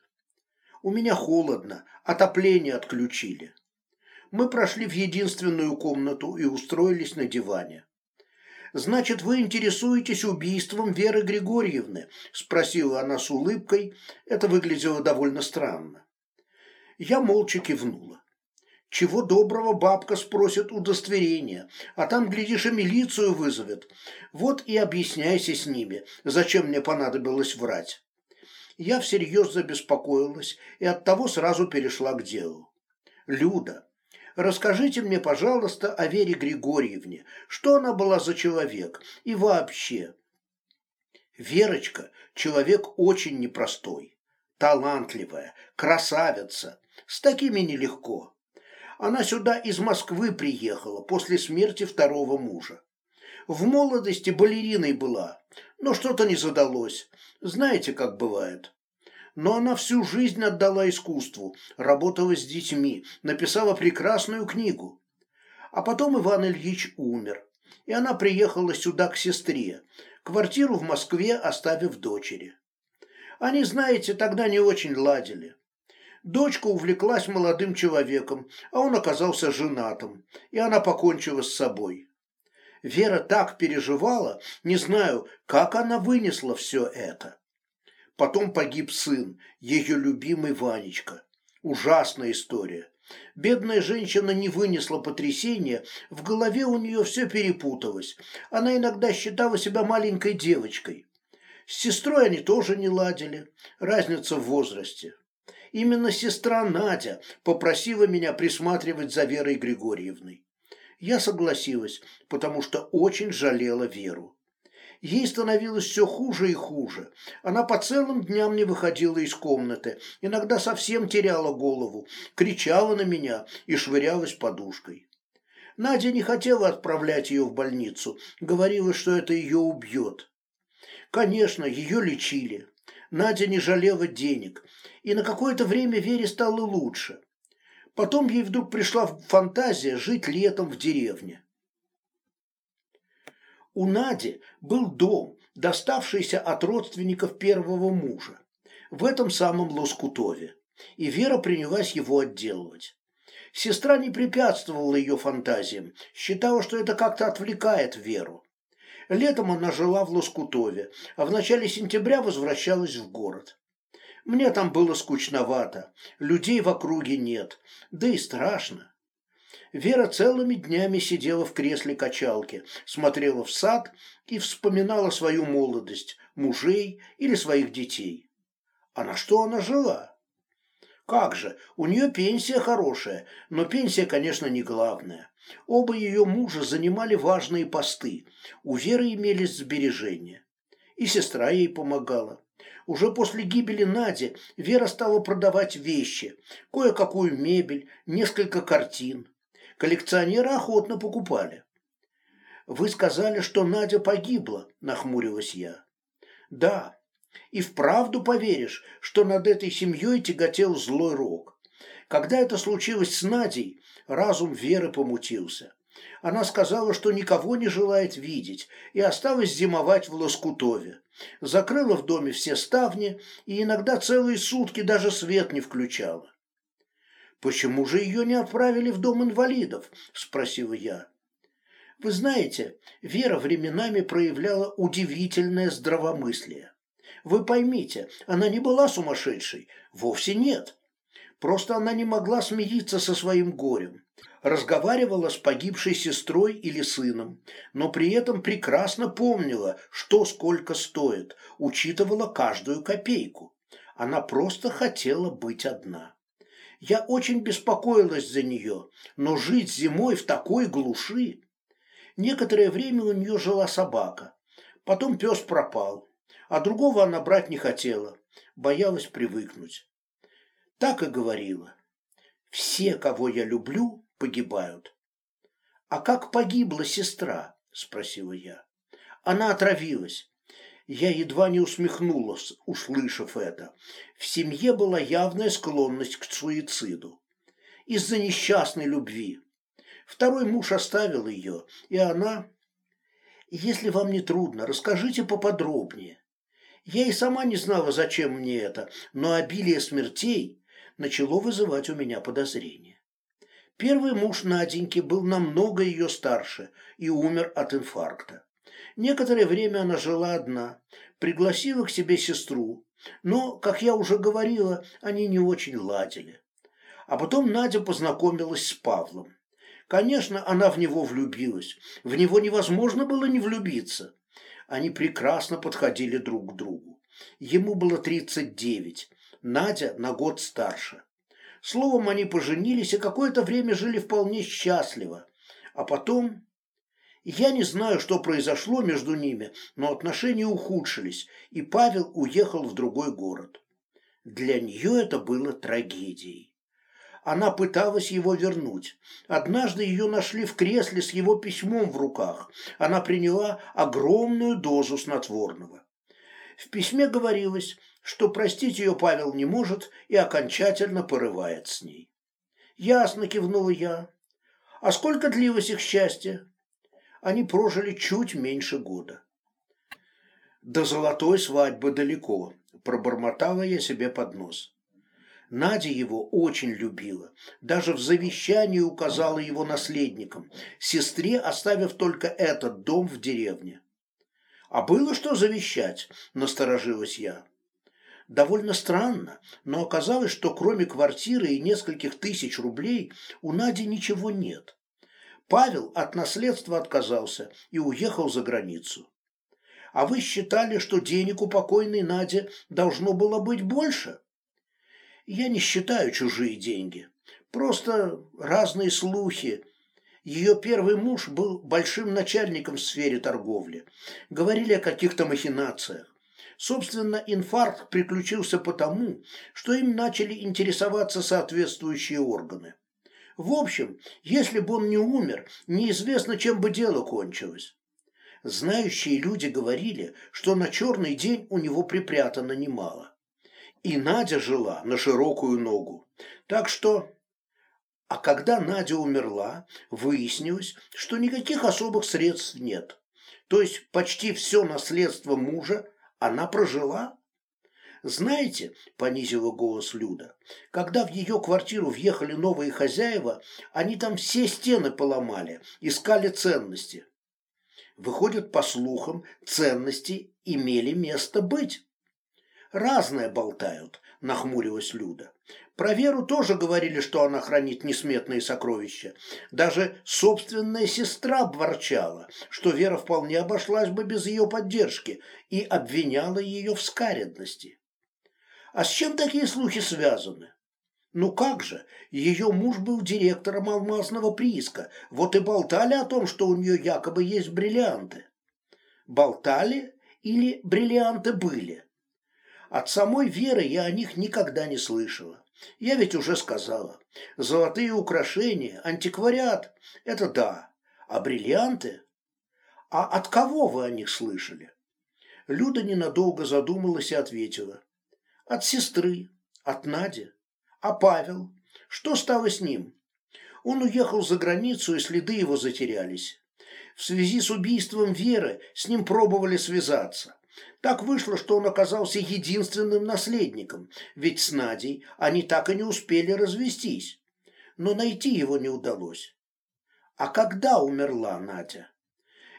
[SPEAKER 1] У меня холодно, отопление отключили». Мы прошли в единственную комнату и устроились на диване. «Значит, вы интересуетесь убийством Веры Григорьевны?» – спросила она с улыбкой. Это выглядело довольно странно. Я молча кивнула. Чего доброго бабка спросит удостоверение, а там, глядишь, и милицию вызовет. Вот и объясняйся с ними, зачем мне понадобилось врать. Я всерьез забеспокоилась и оттого сразу перешла к делу. Люда, Расскажите мне, пожалуйста, о Вере Григорьевне. Что она была за человек? И вообще. Верочка – человек очень непростой. Талантливая, красавица. С такими нелегко. Она сюда из Москвы приехала после смерти второго мужа. В молодости балериной была, но что-то не задалось. Знаете, как бывает но она всю жизнь отдала искусству, работала с детьми, написала прекрасную книгу. А потом Иван Ильич умер, и она приехала сюда к сестре, квартиру в Москве оставив дочери. Они, знаете, тогда не очень ладили. Дочка увлеклась молодым человеком, а он оказался женатым, и она покончила с собой. Вера так переживала, не знаю, как она вынесла все это. Потом погиб сын, ее любимый Ванечка. Ужасная история. Бедная женщина не вынесла потрясения, в голове у нее все перепуталось. Она иногда считала себя маленькой девочкой. С сестрой они тоже не ладили, разница в возрасте. Именно сестра Надя попросила меня присматривать за Верой Григорьевной. Я согласилась, потому что очень жалела Веру. Ей становилось все хуже и хуже. Она по целым дням не выходила из комнаты, иногда совсем теряла голову, кричала на меня и швырялась подушкой. Надя не хотела отправлять ее в больницу, говорила, что это ее убьет. Конечно, ее лечили. Надя не жалела денег, и на какое-то время Вере стало лучше. Потом ей вдруг пришла фантазия жить летом в деревне. У Нади был дом, доставшийся от родственников первого мужа, в этом самом Лоскутове, и Вера принялась его отделывать. Сестра не препятствовала ее фантазиям, считала, что это как-то отвлекает Веру. Летом она жила в Лоскутове, а в начале сентября возвращалась в город. Мне там было скучновато, людей в округе нет, да и страшно. Вера целыми днями сидела в кресле качалки, смотрела в сад и вспоминала свою молодость, мужей или своих детей. А на что она жила? Как же, у нее пенсия хорошая, но пенсия, конечно, не главная. Оба ее мужа занимали важные посты, у Веры имелись сбережения. И сестра ей помогала. Уже после гибели Нади Вера стала продавать вещи, кое-какую мебель, несколько картин. Коллекционеры охотно покупали. «Вы сказали, что Надя погибла», – нахмурилась я. «Да, и вправду поверишь, что над этой семьей тяготел злой рок. Когда это случилось с Надей, разум Веры помутился. Она сказала, что никого не желает видеть, и осталась зимовать в Лоскутове. Закрыла в доме все ставни и иногда целые сутки даже свет не включала. «Почему же ее не отправили в дом инвалидов?» – спросила я. Вы знаете, Вера временами проявляла удивительное здравомыслие. Вы поймите, она не была сумасшедшей, вовсе нет. Просто она не могла смириться со своим горем. Разговаривала с погибшей сестрой или сыном, но при этом прекрасно помнила, что сколько стоит, учитывала каждую копейку. Она просто хотела быть одна. Я очень беспокоилась за нее, но жить зимой в такой глуши... Некоторое время у нее жила собака. Потом пес пропал, а другого она брать не хотела, боялась привыкнуть. Так и говорила. Все, кого я люблю, погибают. А как погибла сестра? Спросила я. Она отравилась. Я едва не усмехнулась, услышав это. В семье была явная склонность к суициду. Из-за несчастной любви. Второй муж оставил ее, и она... Если вам не трудно, расскажите поподробнее. Я и сама не знала, зачем мне это, но обилие смертей начало вызывать у меня подозрения. Первый муж Наденьки был намного ее старше и умер от инфаркта. Некоторое время она жила одна, пригласила к себе сестру, но, как я уже говорила, они не очень ладили. А потом Надя познакомилась с Павлом. Конечно, она в него влюбилась. В него невозможно было не влюбиться. Они прекрасно подходили друг к другу. Ему было 39, Надя на год старше. Словом, они поженились и какое-то время жили вполне счастливо. А потом... Я не знаю, что произошло между ними, но отношения ухудшились, и Павел уехал в другой город. Для нее это было трагедией. Она пыталась его вернуть. Однажды ее нашли в кресле с его письмом в руках. Она приняла огромную дозу снотворного. В письме говорилось, что простить ее Павел не может и окончательно порывает с ней. Ясно кивнула я. А сколько длилось их счастье? Они прожили чуть меньше года. До золотой свадьбы далеко, пробормотала я себе под нос. Надя его очень любила, даже в завещании указала его наследником, сестре оставив только этот дом в деревне. «А было что завещать?» – насторожилась я. Довольно странно, но оказалось, что кроме квартиры и нескольких тысяч рублей у Нади ничего нет. Павел от наследства отказался и уехал за границу. А вы считали, что денег у покойной Нади должно было быть больше? Я не считаю чужие деньги. Просто разные слухи, ее первый муж был большим начальником в сфере торговли. Говорили о каких-то махинациях. Собственно, инфаркт приключился потому, что им начали интересоваться соответствующие органы. В общем, если бы он не умер, неизвестно, чем бы дело кончилось. Знающие люди говорили, что на черный день у него припрятано немало. И Надя жила на широкую ногу. Так что а когда Надя умерла, выяснилось, что никаких особых средств нет. То есть почти все наследство мужа она прожила. Знаете, понизила голос Люда, когда в ее квартиру въехали новые хозяева, они там все стены поломали, искали ценности. Выходит, по слухам, ценности имели место быть. Разное болтают, нахмурилась Люда. Про Веру тоже говорили, что она хранит несметные сокровища. Даже собственная сестра обворчала, что Вера вполне обошлась бы без ее поддержки и обвиняла ее в скаредности. А с чем такие слухи связаны? Ну как же, ее муж был директором алмазного прииска, вот и болтали о том, что у нее якобы есть бриллианты. Болтали или бриллианты были? От самой Веры я о них никогда не слышала. Я ведь уже сказала. Золотые украшения, антиквариат – это да. А бриллианты? А от кого вы о них слышали? Люда ненадолго задумалась и ответила. От сестры, от Нади. А Павел? Что стало с ним? Он уехал за границу, и следы его затерялись. В связи с убийством Веры с ним пробовали связаться. Так вышло, что он оказался единственным наследником, ведь с Надей они так и не успели развестись. Но найти его не удалось. А когда умерла Надя?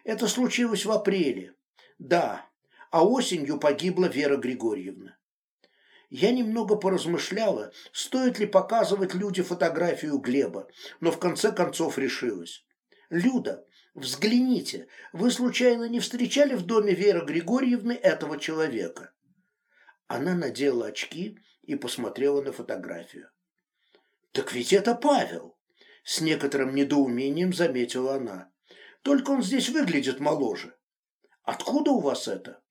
[SPEAKER 1] Это случилось в апреле. Да, а осенью погибла Вера Григорьевна. Я немного поразмышляла, стоит ли показывать Люде фотографию Глеба, но в конце концов решилась. «Люда, взгляните, вы случайно не встречали в доме Веры Григорьевны этого человека?» Она надела очки и посмотрела на фотографию. «Так ведь это Павел!» С некоторым недоумением заметила она. «Только он здесь выглядит моложе. Откуда у вас это?»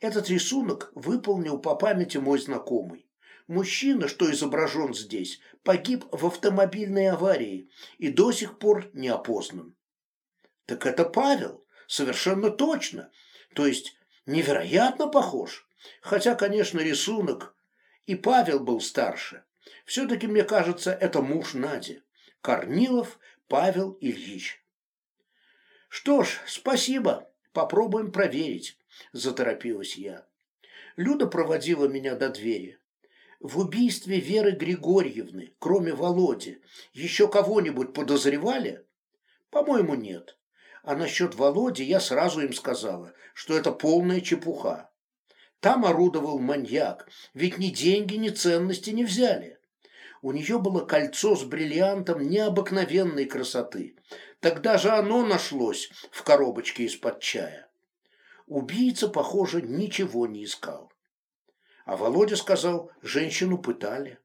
[SPEAKER 1] Этот рисунок выполнил по памяти мой знакомый. Мужчина, что изображен здесь, погиб в автомобильной аварии и до сих пор не опознан. Так это Павел, совершенно точно. То есть невероятно похож. Хотя, конечно, рисунок и Павел был старше. Все-таки, мне кажется, это муж Нади. Корнилов Павел Ильич. Что ж, спасибо. Попробуем проверить, заторопилась я. Люда проводила меня до двери. В убийстве Веры Григорьевны, кроме Володи, еще кого-нибудь подозревали? По-моему, нет. А насчет Володи я сразу им сказала, что это полная чепуха. Там орудовал маньяк, ведь ни деньги, ни ценности не взяли. У нее было кольцо с бриллиантом необыкновенной красоты. Тогда же оно нашлось в коробочке из-под чая. Убийца, похоже, ничего не искал. А Володя сказал, женщину пытали.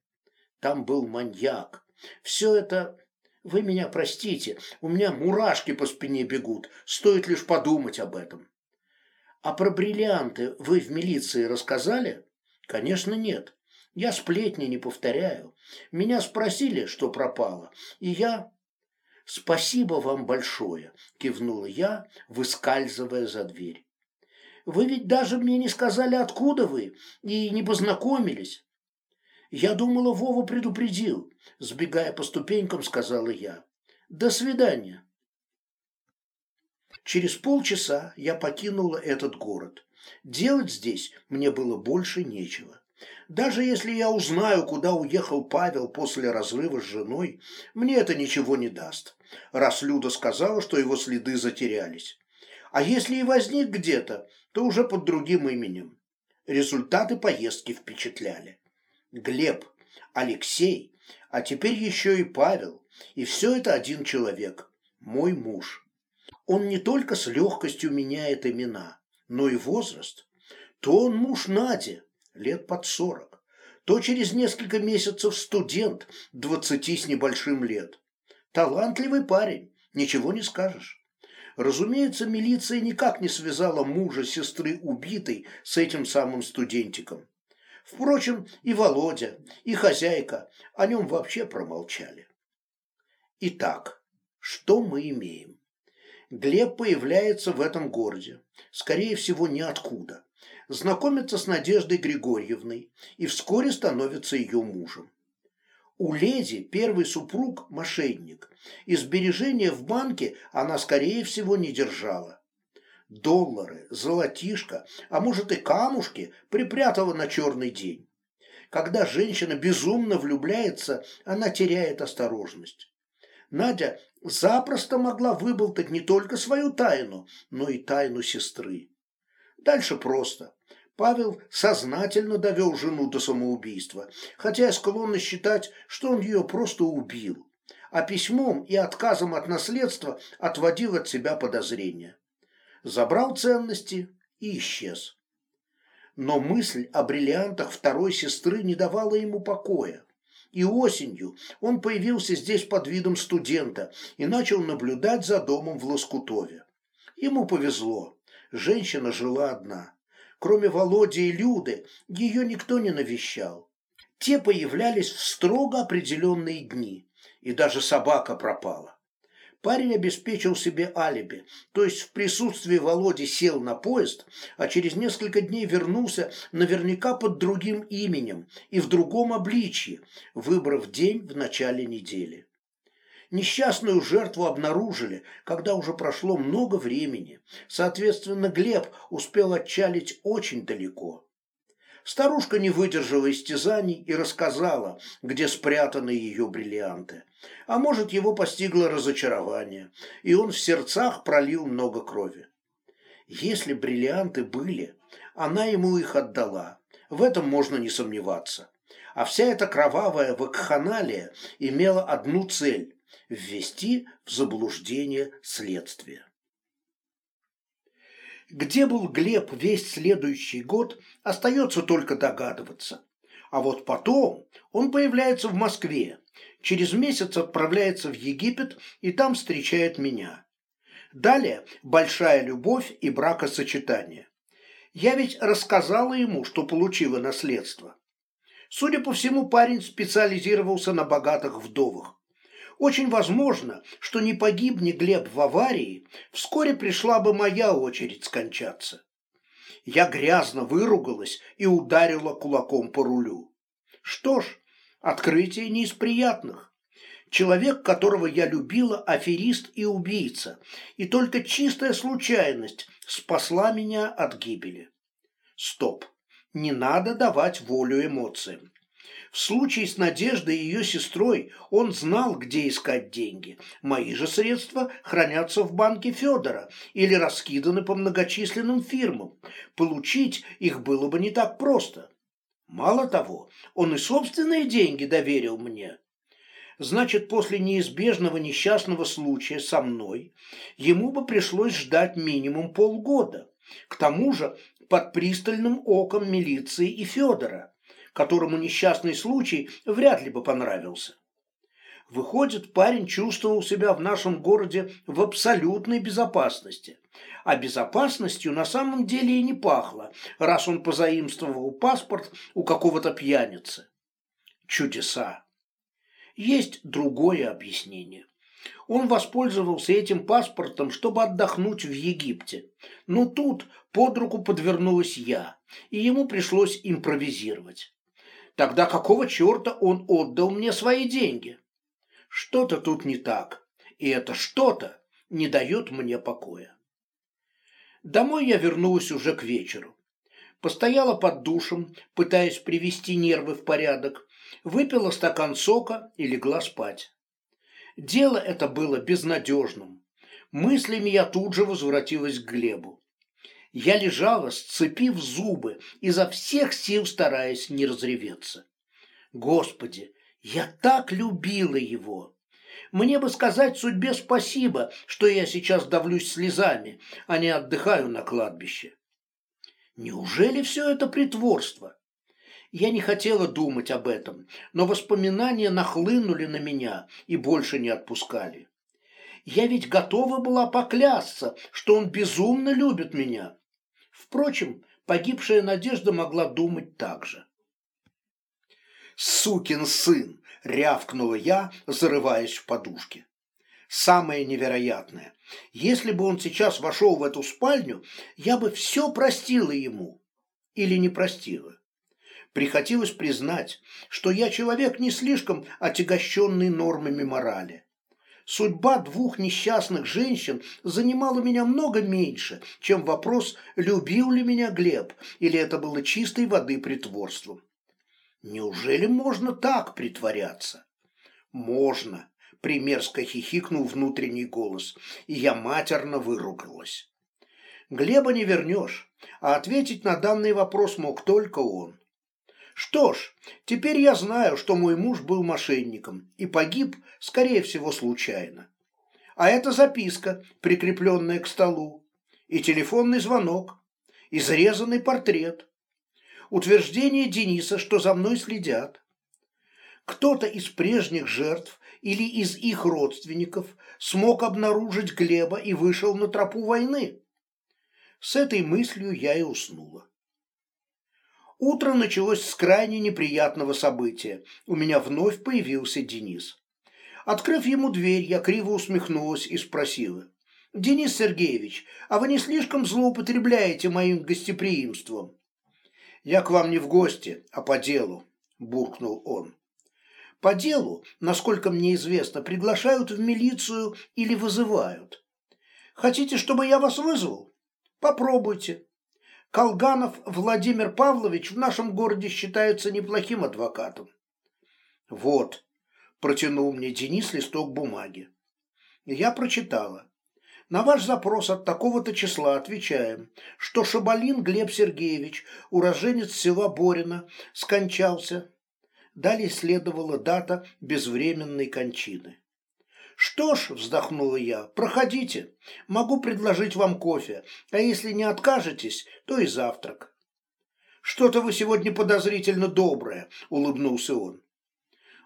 [SPEAKER 1] Там был маньяк. Все это... Вы меня простите, у меня мурашки по спине бегут, стоит лишь подумать об этом. А про бриллианты вы в милиции рассказали? Конечно, нет. Я сплетни не повторяю. Меня спросили, что пропало, и я... «Спасибо вам большое», – кивнула я, выскальзывая за дверь. «Вы ведь даже мне не сказали, откуда вы, и не познакомились». «Я думала, Вова предупредил», – сбегая по ступенькам, сказала я. «До свидания». Через полчаса я покинула этот город. Делать здесь мне было больше нечего. Даже если я узнаю, куда уехал Павел после разрыва с женой, мне это ничего не даст, раз Люда сказала, что его следы затерялись. А если и возник где-то, то уже под другим именем. Результаты поездки впечатляли. Глеб, Алексей, а теперь еще и Павел. И все это один человек, мой муж. Он не только с легкостью меняет имена, но и возраст. То он муж Нади, лет под сорок, то через несколько месяцев студент, двадцати с небольшим лет. Талантливый парень, ничего не скажешь. Разумеется, милиция никак не связала мужа сестры убитой с этим самым студентиком. Впрочем, и Володя, и хозяйка о нем вообще промолчали. Итак, что мы имеем? Глеб появляется в этом городе, скорее всего, ниоткуда, знакомится с Надеждой Григорьевной и вскоре становится ее мужем. У леди первый супруг – мошенник, и сбережения в банке она, скорее всего, не держала. Доллары, золотишко, а может и камушки припрятала на черный день. Когда женщина безумно влюбляется, она теряет осторожность. Надя запросто могла выболтать не только свою тайну, но и тайну сестры. Дальше просто. Павел сознательно довел жену до самоубийства, хотя я склонна считать, что он ее просто убил, а письмом и отказом от наследства отводил от себя подозрения. Забрал ценности и исчез. Но мысль о бриллиантах второй сестры не давала ему покоя и осенью он появился здесь под видом студента и начал наблюдать за домом в Лоскутове. Ему повезло. Женщина жила одна. Кроме Володи и Люды, ее никто не навещал. Те появлялись в строго определенные дни, и даже собака пропала. Парень обеспечил себе алиби, то есть в присутствии Володи сел на поезд, а через несколько дней вернулся наверняка под другим именем и в другом обличье, выбрав день в начале недели. Несчастную жертву обнаружили, когда уже прошло много времени. Соответственно, Глеб успел отчалить очень далеко. Старушка не выдержала истязаний и рассказала, где спрятаны ее бриллианты. А может, его постигло разочарование, и он в сердцах пролил много крови. Если бриллианты были, она ему их отдала. В этом можно не сомневаться. А вся эта кровавая вакханалия имела одну цель – ввести в заблуждение следствие. Где был Глеб весь следующий год, остается только догадываться. А вот потом он появляется в Москве, через месяц отправляется в Египет и там встречает меня. Далее большая любовь и бракосочетание. Я ведь рассказала ему, что получила наследство. Судя по всему, парень специализировался на богатых вдовах. Очень возможно, что не погибни Глеб в аварии, вскоре пришла бы моя очередь скончаться. Я грязно выругалась и ударила кулаком по рулю. Что ж, открытие не из приятных. Человек, которого я любила, аферист и убийца, и только чистая случайность спасла меня от гибели. Стоп, не надо давать волю эмоциям. В случае с Надеждой и ее сестрой он знал, где искать деньги. Мои же средства хранятся в банке Федора или раскиданы по многочисленным фирмам. Получить их было бы не так просто. Мало того, он и собственные деньги доверил мне. Значит, после неизбежного несчастного случая со мной ему бы пришлось ждать минимум полгода. К тому же под пристальным оком милиции и Федора которому несчастный случай вряд ли бы понравился. Выходит, парень чувствовал себя в нашем городе в абсолютной безопасности. А безопасностью на самом деле и не пахло, раз он позаимствовал паспорт у какого-то пьяницы. Чудеса. Есть другое объяснение. Он воспользовался этим паспортом, чтобы отдохнуть в Египте. Но тут под руку подвернулась я, и ему пришлось импровизировать. Тогда какого черта он отдал мне свои деньги? Что-то тут не так, и это что-то не дает мне покоя. Домой я вернулась уже к вечеру. Постояла под душем, пытаясь привести нервы в порядок, выпила стакан сока и легла спать. Дело это было безнадежным. Мыслями я тут же возвратилась к Глебу. Я лежала, сцепив зубы, изо всех сил стараясь не разреветься. Господи, я так любила его! Мне бы сказать судьбе спасибо, что я сейчас давлюсь слезами, а не отдыхаю на кладбище. Неужели все это притворство? Я не хотела думать об этом, но воспоминания нахлынули на меня и больше не отпускали. Я ведь готова была поклясться, что он безумно любит меня. Впрочем, погибшая Надежда могла думать так же. «Сукин сын!» – рявкнула я, зарываясь в подушке. Самое невероятное. Если бы он сейчас вошел в эту спальню, я бы все простила ему. Или не простила. Приходилось признать, что я человек не слишком отягощенный нормами морали судьба двух несчастных женщин занимала меня много меньше, чем вопрос, любил ли меня Глеб, или это было чистой воды притворством. Неужели можно так притворяться? Можно, примерзко хихикнул внутренний голос, и я матерно выругалась. Глеба не вернешь, а ответить на данный вопрос мог только он. Что ж, теперь я знаю, что мой муж был мошенником и погиб, скорее всего, случайно. А это записка, прикрепленная к столу, и телефонный звонок, изрезанный портрет, утверждение Дениса, что за мной следят. Кто-то из прежних жертв или из их родственников смог обнаружить Глеба и вышел на тропу войны. С этой мыслью я и уснула. Утро началось с крайне неприятного события. У меня вновь появился Денис. Открыв ему дверь, я криво усмехнулась и спросила. «Денис Сергеевич, а вы не слишком злоупотребляете моим гостеприимством?» «Я к вам не в гости, а по делу», – буркнул он. «По делу, насколько мне известно, приглашают в милицию или вызывают. Хотите, чтобы я вас вызвал? Попробуйте. Колганов Владимир Павлович в нашем городе считается неплохим адвокатом. Вот, протянул мне Денис листок бумаги. Я прочитала. На ваш запрос от такого-то числа отвечаем, что Шабалин Глеб Сергеевич, уроженец села Борина, скончался. Далее следовала дата безвременной кончины. «Что ж», — вздохнула я, — «проходите. Могу предложить вам кофе, а если не откажетесь, то и завтрак». «Что-то вы сегодня подозрительно доброе», — улыбнулся он.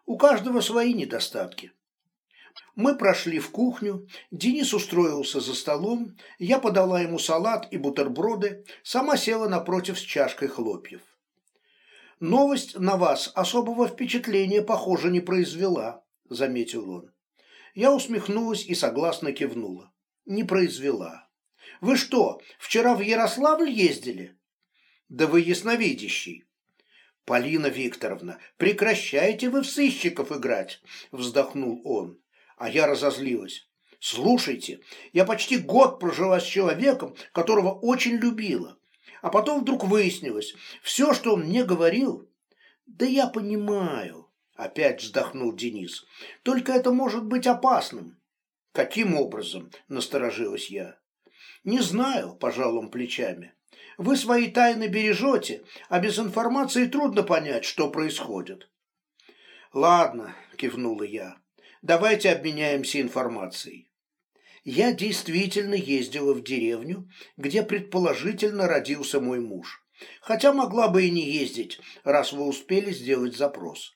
[SPEAKER 1] «У каждого свои недостатки». Мы прошли в кухню, Денис устроился за столом, я подала ему салат и бутерброды, сама села напротив с чашкой хлопьев. «Новость на вас особого впечатления, похоже, не произвела», — заметил он. Я усмехнулась и согласно кивнула. «Не произвела». «Вы что, вчера в Ярославль ездили?» «Да вы ясновидящий». «Полина Викторовна, прекращайте вы в сыщиков играть», — вздохнул он. А я разозлилась. Слушайте, я почти год прожила с человеком, которого очень любила. А потом вдруг выяснилось, все, что он мне говорил... Да я понимаю, опять вздохнул Денис. Только это может быть опасным. Каким образом? Насторожилась я. Не знаю, пожал он плечами. Вы свои тайны бережете, а без информации трудно понять, что происходит. Ладно, кивнула я. Давайте обменяемся информацией. Я действительно ездила в деревню, где предположительно родился мой муж. Хотя могла бы и не ездить, раз вы успели сделать запрос.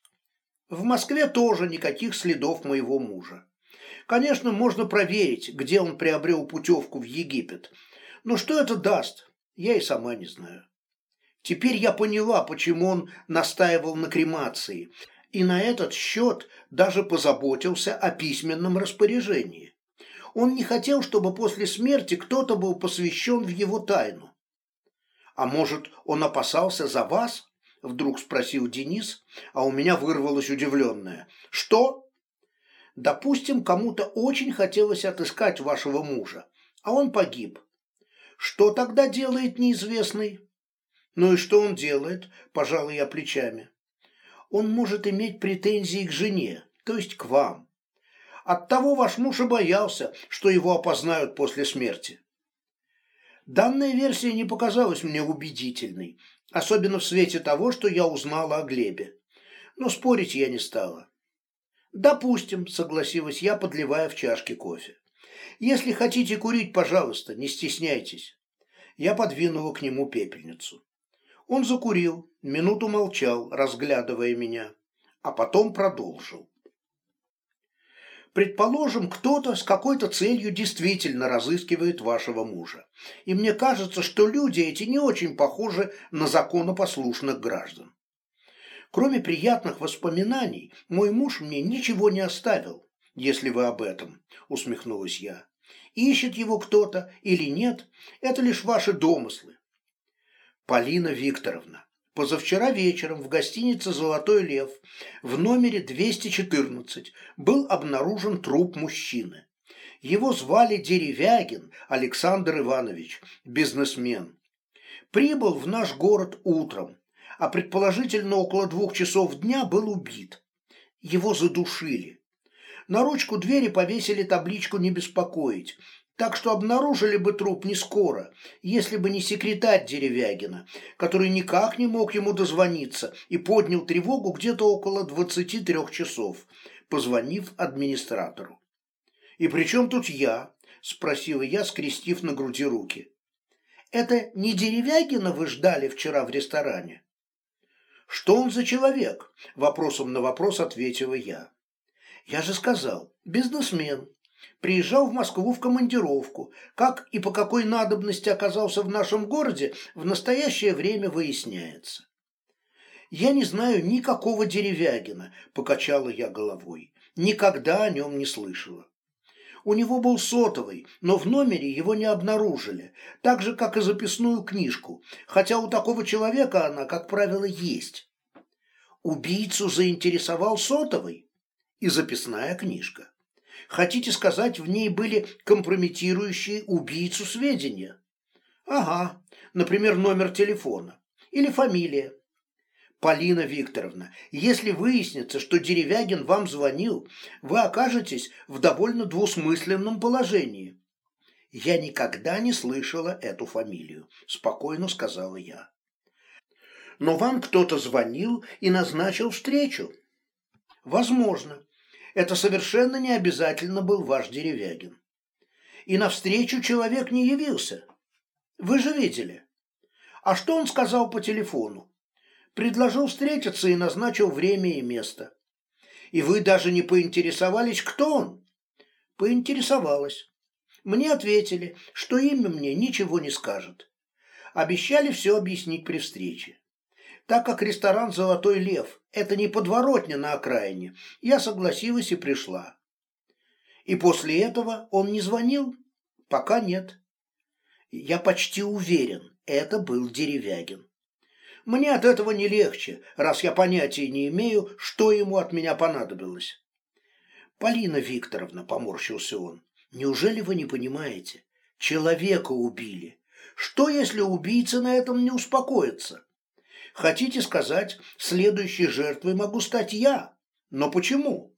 [SPEAKER 1] В Москве тоже никаких следов моего мужа. Конечно, можно проверить, где он приобрел путевку в Египет. Но что это даст, я и сама не знаю. Теперь я поняла, почему он настаивал на кремации, и на этот счет даже позаботился о письменном распоряжении. Он не хотел, чтобы после смерти кто-то был посвящен в его тайну. «А может, он опасался за вас?» – вдруг спросил Денис, а у меня вырвалось удивленное. «Что?» «Допустим, кому-то очень хотелось отыскать вашего мужа, а он погиб. Что тогда делает неизвестный?» «Ну и что он делает?» – пожал я плечами он может иметь претензии к жене, то есть к вам. Оттого ваш муж и боялся, что его опознают после смерти. Данная версия не показалась мне убедительной, особенно в свете того, что я узнала о Глебе. Но спорить я не стала. «Допустим», — согласилась я, подливая в чашки кофе. «Если хотите курить, пожалуйста, не стесняйтесь». Я подвинула к нему пепельницу. Он закурил, минуту молчал, разглядывая меня, а потом продолжил. Предположим, кто-то с какой-то целью действительно разыскивает вашего мужа. И мне кажется, что люди эти не очень похожи на законопослушных граждан. Кроме приятных воспоминаний, мой муж мне ничего не оставил, если вы об этом, усмехнулась я. Ищет его кто-то или нет, это лишь ваши домыслы. Полина Викторовна. Позавчера вечером в гостинице «Золотой лев» в номере 214 был обнаружен труп мужчины. Его звали Деревягин Александр Иванович, бизнесмен. Прибыл в наш город утром, а предположительно около двух часов дня был убит. Его задушили. На ручку двери повесили табличку «Не беспокоить», так что обнаружили бы труп не скоро, если бы не секретарь Деревягина, который никак не мог ему дозвониться и поднял тревогу где-то около 23 часов, позвонив администратору. «И при чем тут я?» – спросила я, скрестив на груди руки. «Это не Деревягина вы ждали вчера в ресторане?» «Что он за человек?» – вопросом на вопрос ответила я. «Я же сказал, бизнесмен, приезжал в Москву в командировку. Как и по какой надобности оказался в нашем городе, в настоящее время выясняется. «Я не знаю никакого Деревягина», – покачала я головой. «Никогда о нем не слышала». У него был сотовый, но в номере его не обнаружили, так же, как и записную книжку, хотя у такого человека она, как правило, есть. Убийцу заинтересовал сотовый и записная книжка. Хотите сказать, в ней были компрометирующие убийцу сведения? Ага, например, номер телефона или фамилия. Полина Викторовна, если выяснится, что Деревягин вам звонил, вы окажетесь в довольно двусмысленном положении. Я никогда не слышала эту фамилию, спокойно сказала я. Но вам кто-то звонил и назначил встречу. Возможно. Это совершенно не обязательно был ваш Деревягин. И навстречу человек не явился. Вы же видели. А что он сказал по телефону? Предложил встретиться и назначил время и место. И вы даже не поинтересовались, кто он? Поинтересовалась. Мне ответили, что имя мне ничего не скажет. Обещали все объяснить при встрече. Так как ресторан «Золотой лев» – это не подворотня на окраине, я согласилась и пришла. И после этого он не звонил? Пока нет. Я почти уверен, это был Деревягин. Мне от этого не легче, раз я понятия не имею, что ему от меня понадобилось. Полина Викторовна, поморщился он, неужели вы не понимаете? Человека убили. Что, если убийца на этом не успокоится? Хотите сказать, следующей жертвой могу стать я? Но почему?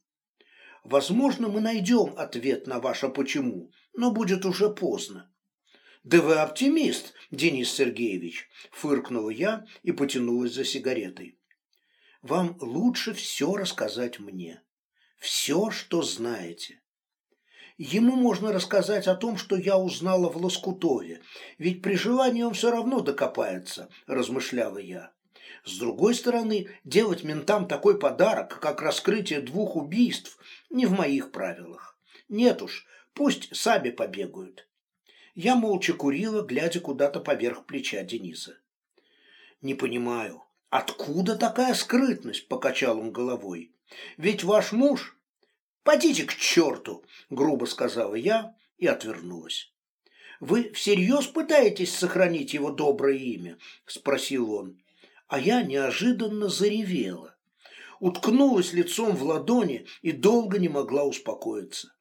[SPEAKER 1] Возможно, мы найдем ответ на ваше «почему», но будет уже поздно. «Да вы оптимист, Денис Сергеевич!» – фыркнула я и потянулась за сигаретой. «Вам лучше все рассказать мне. Все, что знаете. Ему можно рассказать о том, что я узнала в Лоскутове, ведь при желании он все равно докопается», – размышляла я. С другой стороны, делать ментам такой подарок, как раскрытие двух убийств, не в моих правилах. Нет уж, пусть сами побегают. Я молча курила, глядя куда-то поверх плеча Дениса. «Не понимаю, откуда такая скрытность?» – покачал он головой. «Ведь ваш муж...» «Подите к черту!» – грубо сказала я и отвернулась. «Вы всерьез пытаетесь сохранить его доброе имя?» – спросил он а я неожиданно заревела. Уткнулась лицом в ладони и долго не могла успокоиться.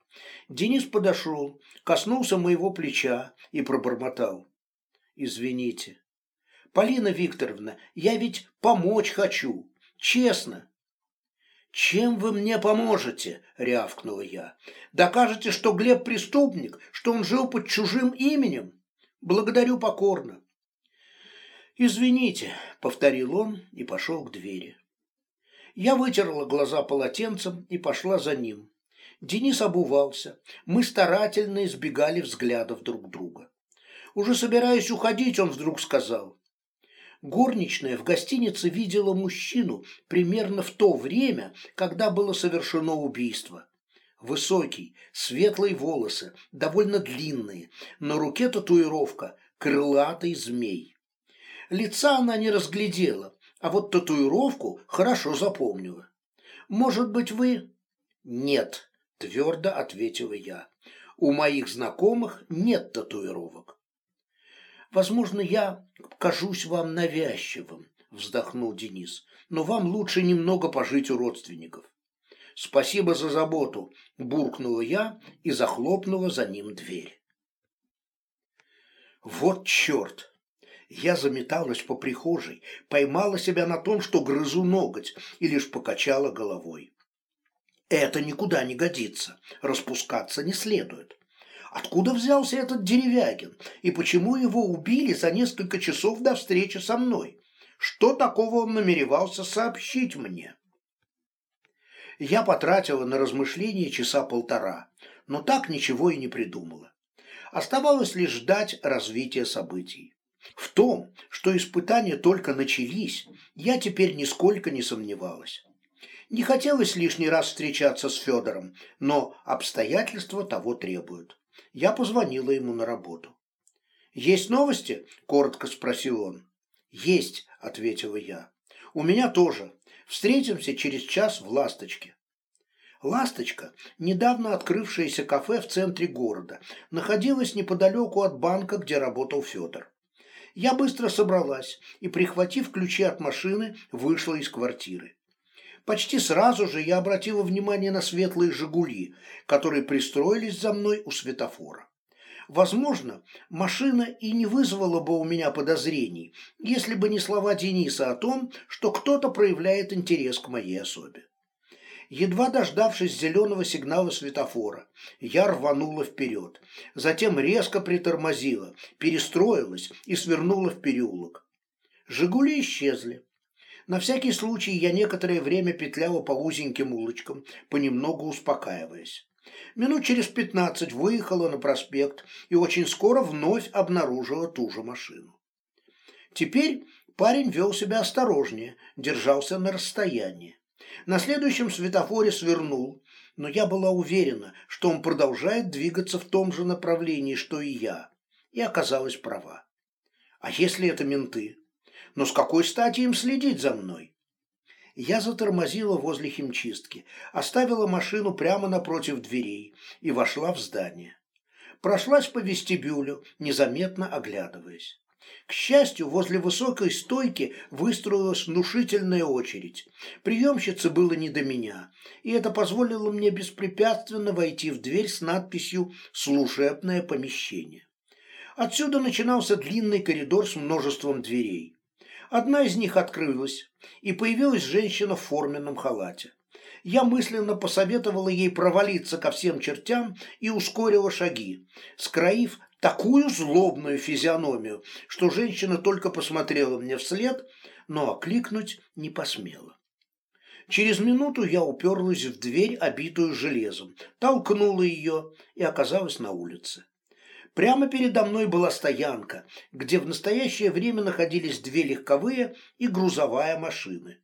[SPEAKER 1] Денис подошел, коснулся моего плеча и пробормотал. «Извините. Полина Викторовна, я ведь помочь хочу. Честно». «Чем вы мне поможете?» – рявкнула я. «Докажете, что Глеб преступник, что он жил под чужим именем? Благодарю покорно. «Извините», — повторил он и пошел к двери. Я вытерла глаза полотенцем и пошла за ним. Денис обувался. Мы старательно избегали взглядов друг друга. Уже собираясь уходить, он вдруг сказал. Горничная в гостинице видела мужчину примерно в то время, когда было совершено убийство. Высокий, светлые волосы, довольно длинные, на руке татуировка «Крылатый змей». Лица она не разглядела, а вот татуировку хорошо запомнила. «Может быть, вы...» «Нет», – твердо ответила я. «У моих знакомых нет татуировок». «Возможно, я кажусь вам навязчивым», – вздохнул Денис. «Но вам лучше немного пожить у родственников». «Спасибо за заботу», – буркнула я и захлопнула за ним дверь. «Вот черт!» Я заметалась по прихожей, поймала себя на том, что грызу ноготь, и лишь покачала головой. Это никуда не годится, распускаться не следует. Откуда взялся этот Деревягин, и почему его убили за несколько часов до встречи со мной? Что такого он намеревался сообщить мне? Я потратила на размышления часа полтора, но так ничего и не придумала. Оставалось лишь ждать развития событий. В том, что испытания только начались, я теперь нисколько не сомневалась. Не хотелось лишний раз встречаться с Федором, но обстоятельства того требуют. Я позвонила ему на работу. «Есть новости?» – коротко спросил он. «Есть», – ответила я. «У меня тоже. Встретимся через час в «Ласточке». «Ласточка» – недавно открывшееся кафе в центре города, находилась неподалеку от банка, где работал Федор. Я быстро собралась и, прихватив ключи от машины, вышла из квартиры. Почти сразу же я обратила внимание на светлые «Жигули», которые пристроились за мной у светофора. Возможно, машина и не вызвала бы у меня подозрений, если бы не слова Дениса о том, что кто-то проявляет интерес к моей особе. Едва дождавшись зеленого сигнала светофора, я рванула вперед, затем резко притормозила, перестроилась и свернула в переулок. «Жигули» исчезли. На всякий случай я некоторое время петляла по узеньким улочкам, понемногу успокаиваясь. Минут через пятнадцать выехала на проспект и очень скоро вновь обнаружила ту же машину. Теперь парень вел себя осторожнее, держался на расстоянии. На следующем светофоре свернул, но я была уверена, что он продолжает двигаться в том же направлении, что и я, и оказалась права. А если это менты? Но с какой стати им следить за мной? Я затормозила возле химчистки, оставила машину прямо напротив дверей и вошла в здание. Прошлась по вестибюлю, незаметно оглядываясь. К счастью, возле высокой стойки выстроилась внушительная очередь. Приемщице было не до меня, и это позволило мне беспрепятственно войти в дверь с надписью «Служебное помещение». Отсюда начинался длинный коридор с множеством дверей. Одна из них открылась, и появилась женщина в форменном халате. Я мысленно посоветовала ей провалиться ко всем чертям и ускорила шаги, скроив такую злобную физиономию, что женщина только посмотрела мне вслед, но окликнуть не посмела. Через минуту я уперлась в дверь, обитую железом, толкнула ее и оказалась на улице. Прямо передо мной была стоянка, где в настоящее время находились две легковые и грузовая машины.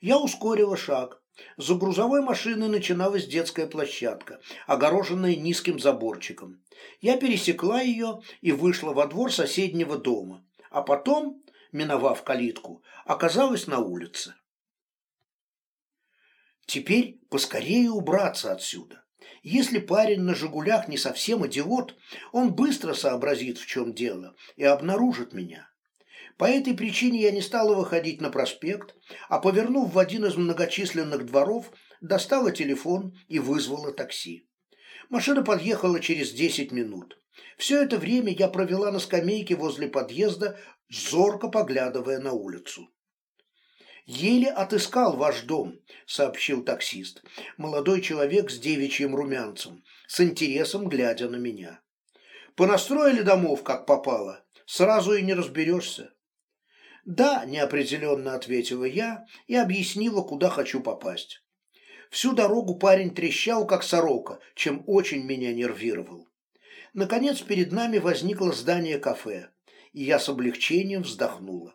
[SPEAKER 1] Я ускорила шаг. За грузовой машиной начиналась детская площадка, огороженная низким заборчиком. Я пересекла ее и вышла во двор соседнего дома, а потом, миновав калитку, оказалась на улице. Теперь поскорее убраться отсюда. Если парень на «Жигулях» не совсем идиот, он быстро сообразит, в чем дело, и обнаружит меня. По этой причине я не стала выходить на проспект, а, повернув в один из многочисленных дворов, достала телефон и вызвала такси. Машина подъехала через 10 минут. Все это время я провела на скамейке возле подъезда, зорко поглядывая на улицу. «Еле отыскал ваш дом», — сообщил таксист, молодой человек с девичьим румянцем, с интересом глядя на меня. «Понастроили домов, как попало, сразу и не разберешься». «Да», — неопределенно ответила я и объяснила, куда хочу попасть. Всю дорогу парень трещал, как сорока, чем очень меня нервировал. Наконец перед нами возникло здание кафе, и я с облегчением вздохнула.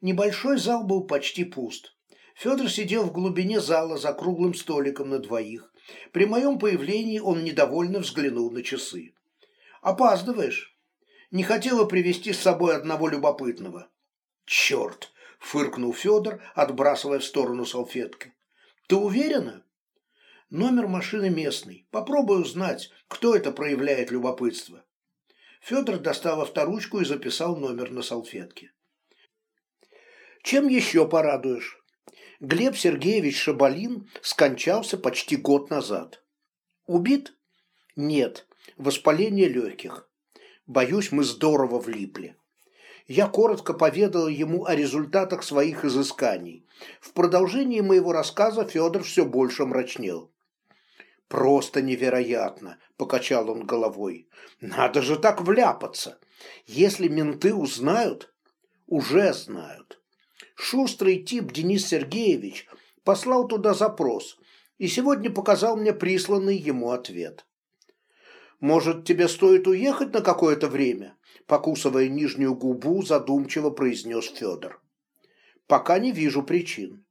[SPEAKER 1] Небольшой зал был почти пуст. Федор сидел в глубине зала за круглым столиком на двоих. При моем появлении он недовольно взглянул на часы. «Опаздываешь?» «Не хотела привести с собой одного любопытного». «Черт!» — фыркнул Федор, отбрасывая в сторону салфетки. «Ты уверена?» «Номер машины местный. Попробуй узнать, кто это проявляет любопытство». Федор достал авторучку и записал номер на салфетке. Чем еще порадуешь? Глеб Сергеевич Шабалин скончался почти год назад. Убит? Нет, воспаление легких. Боюсь, мы здорово влипли. Я коротко поведал ему о результатах своих изысканий. В продолжении моего рассказа Федор все больше мрачнел. «Просто невероятно!» – покачал он головой. «Надо же так вляпаться! Если менты узнают...» «Уже знают. Шустрый тип Денис Сергеевич послал туда запрос и сегодня показал мне присланный ему ответ. «Может, тебе стоит уехать на какое-то время?» Покусывая нижнюю губу, задумчиво произнес Федор. «Пока не вижу причин.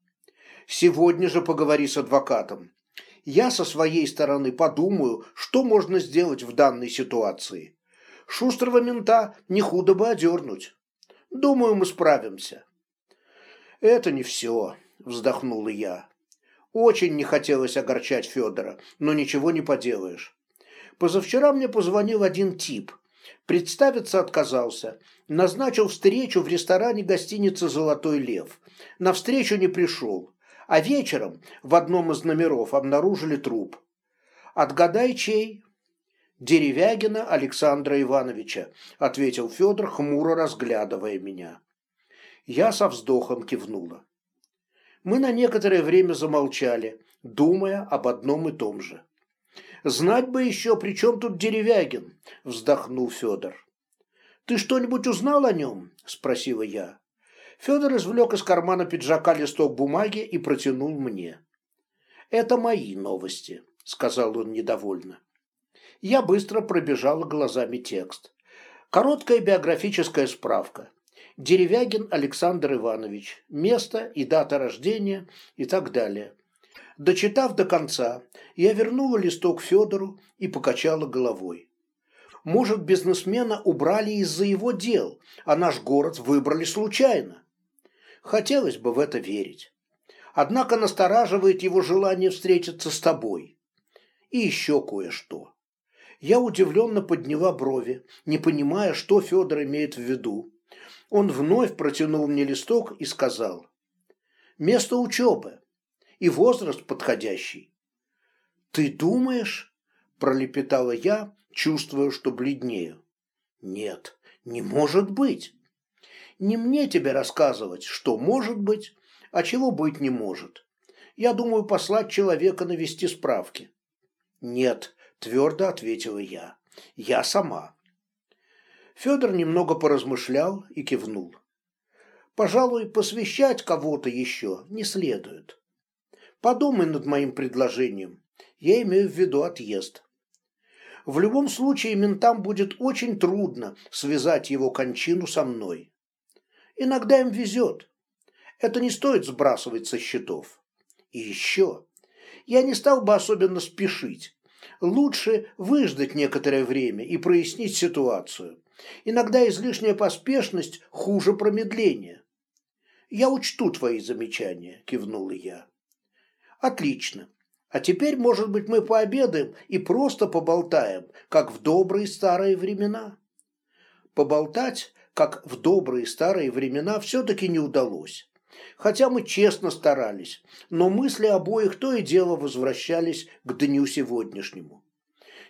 [SPEAKER 1] Сегодня же поговори с адвокатом. Я со своей стороны подумаю, что можно сделать в данной ситуации. Шустрого мента не худо бы одернуть. Думаю, мы справимся». «Это не все», – вздохнула я. Очень не хотелось огорчать Федора, но ничего не поделаешь. Позавчера мне позвонил один тип. Представиться отказался. Назначил встречу в ресторане гостиницы «Золотой лев». На встречу не пришел. А вечером в одном из номеров обнаружили труп. «Отгадай, чей?» «Деревягина Александра Ивановича», – ответил Федор, хмуро разглядывая меня. Я со вздохом кивнула. Мы на некоторое время замолчали, думая об одном и том же. «Знать бы еще, при чем тут Деревягин?» – вздохнул Федор. «Ты что-нибудь узнал о нем?» – спросила я. Федор извлек из кармана пиджака листок бумаги и протянул мне. «Это мои новости», – сказал он недовольно. Я быстро пробежала глазами текст. Короткая биографическая справка. Деревягин Александр Иванович. Место и дата рождения и так далее. Дочитав до конца, я вернула листок Федору и покачала головой. Может, бизнесмена убрали из-за его дел, а наш город выбрали случайно. Хотелось бы в это верить. Однако настораживает его желание встретиться с тобой. И еще кое-что. Я удивленно подняла брови, не понимая, что Федор имеет в виду. Он вновь протянул мне листок и сказал. «Место учебы и возраст подходящий». «Ты думаешь?» – пролепетала я, чувствуя, что бледнею. «Нет, не может быть. Не мне тебе рассказывать, что может быть, а чего быть не может. Я думаю послать человека навести справки». «Нет», – твердо ответила я. «Я сама». Федор немного поразмышлял и кивнул. «Пожалуй, посвящать кого-то еще не следует. Подумай над моим предложением. Я имею в виду отъезд. В любом случае ментам будет очень трудно связать его кончину со мной. Иногда им везет. Это не стоит сбрасывать со счетов. И еще. Я не стал бы особенно спешить. Лучше выждать некоторое время и прояснить ситуацию. Иногда излишняя поспешность хуже промедления. «Я учту твои замечания», – кивнула я. «Отлично. А теперь, может быть, мы пообедаем и просто поболтаем, как в добрые старые времена». Поболтать, как в добрые старые времена, все-таки не удалось. Хотя мы честно старались, но мысли обоих то и дело возвращались к дню сегодняшнему.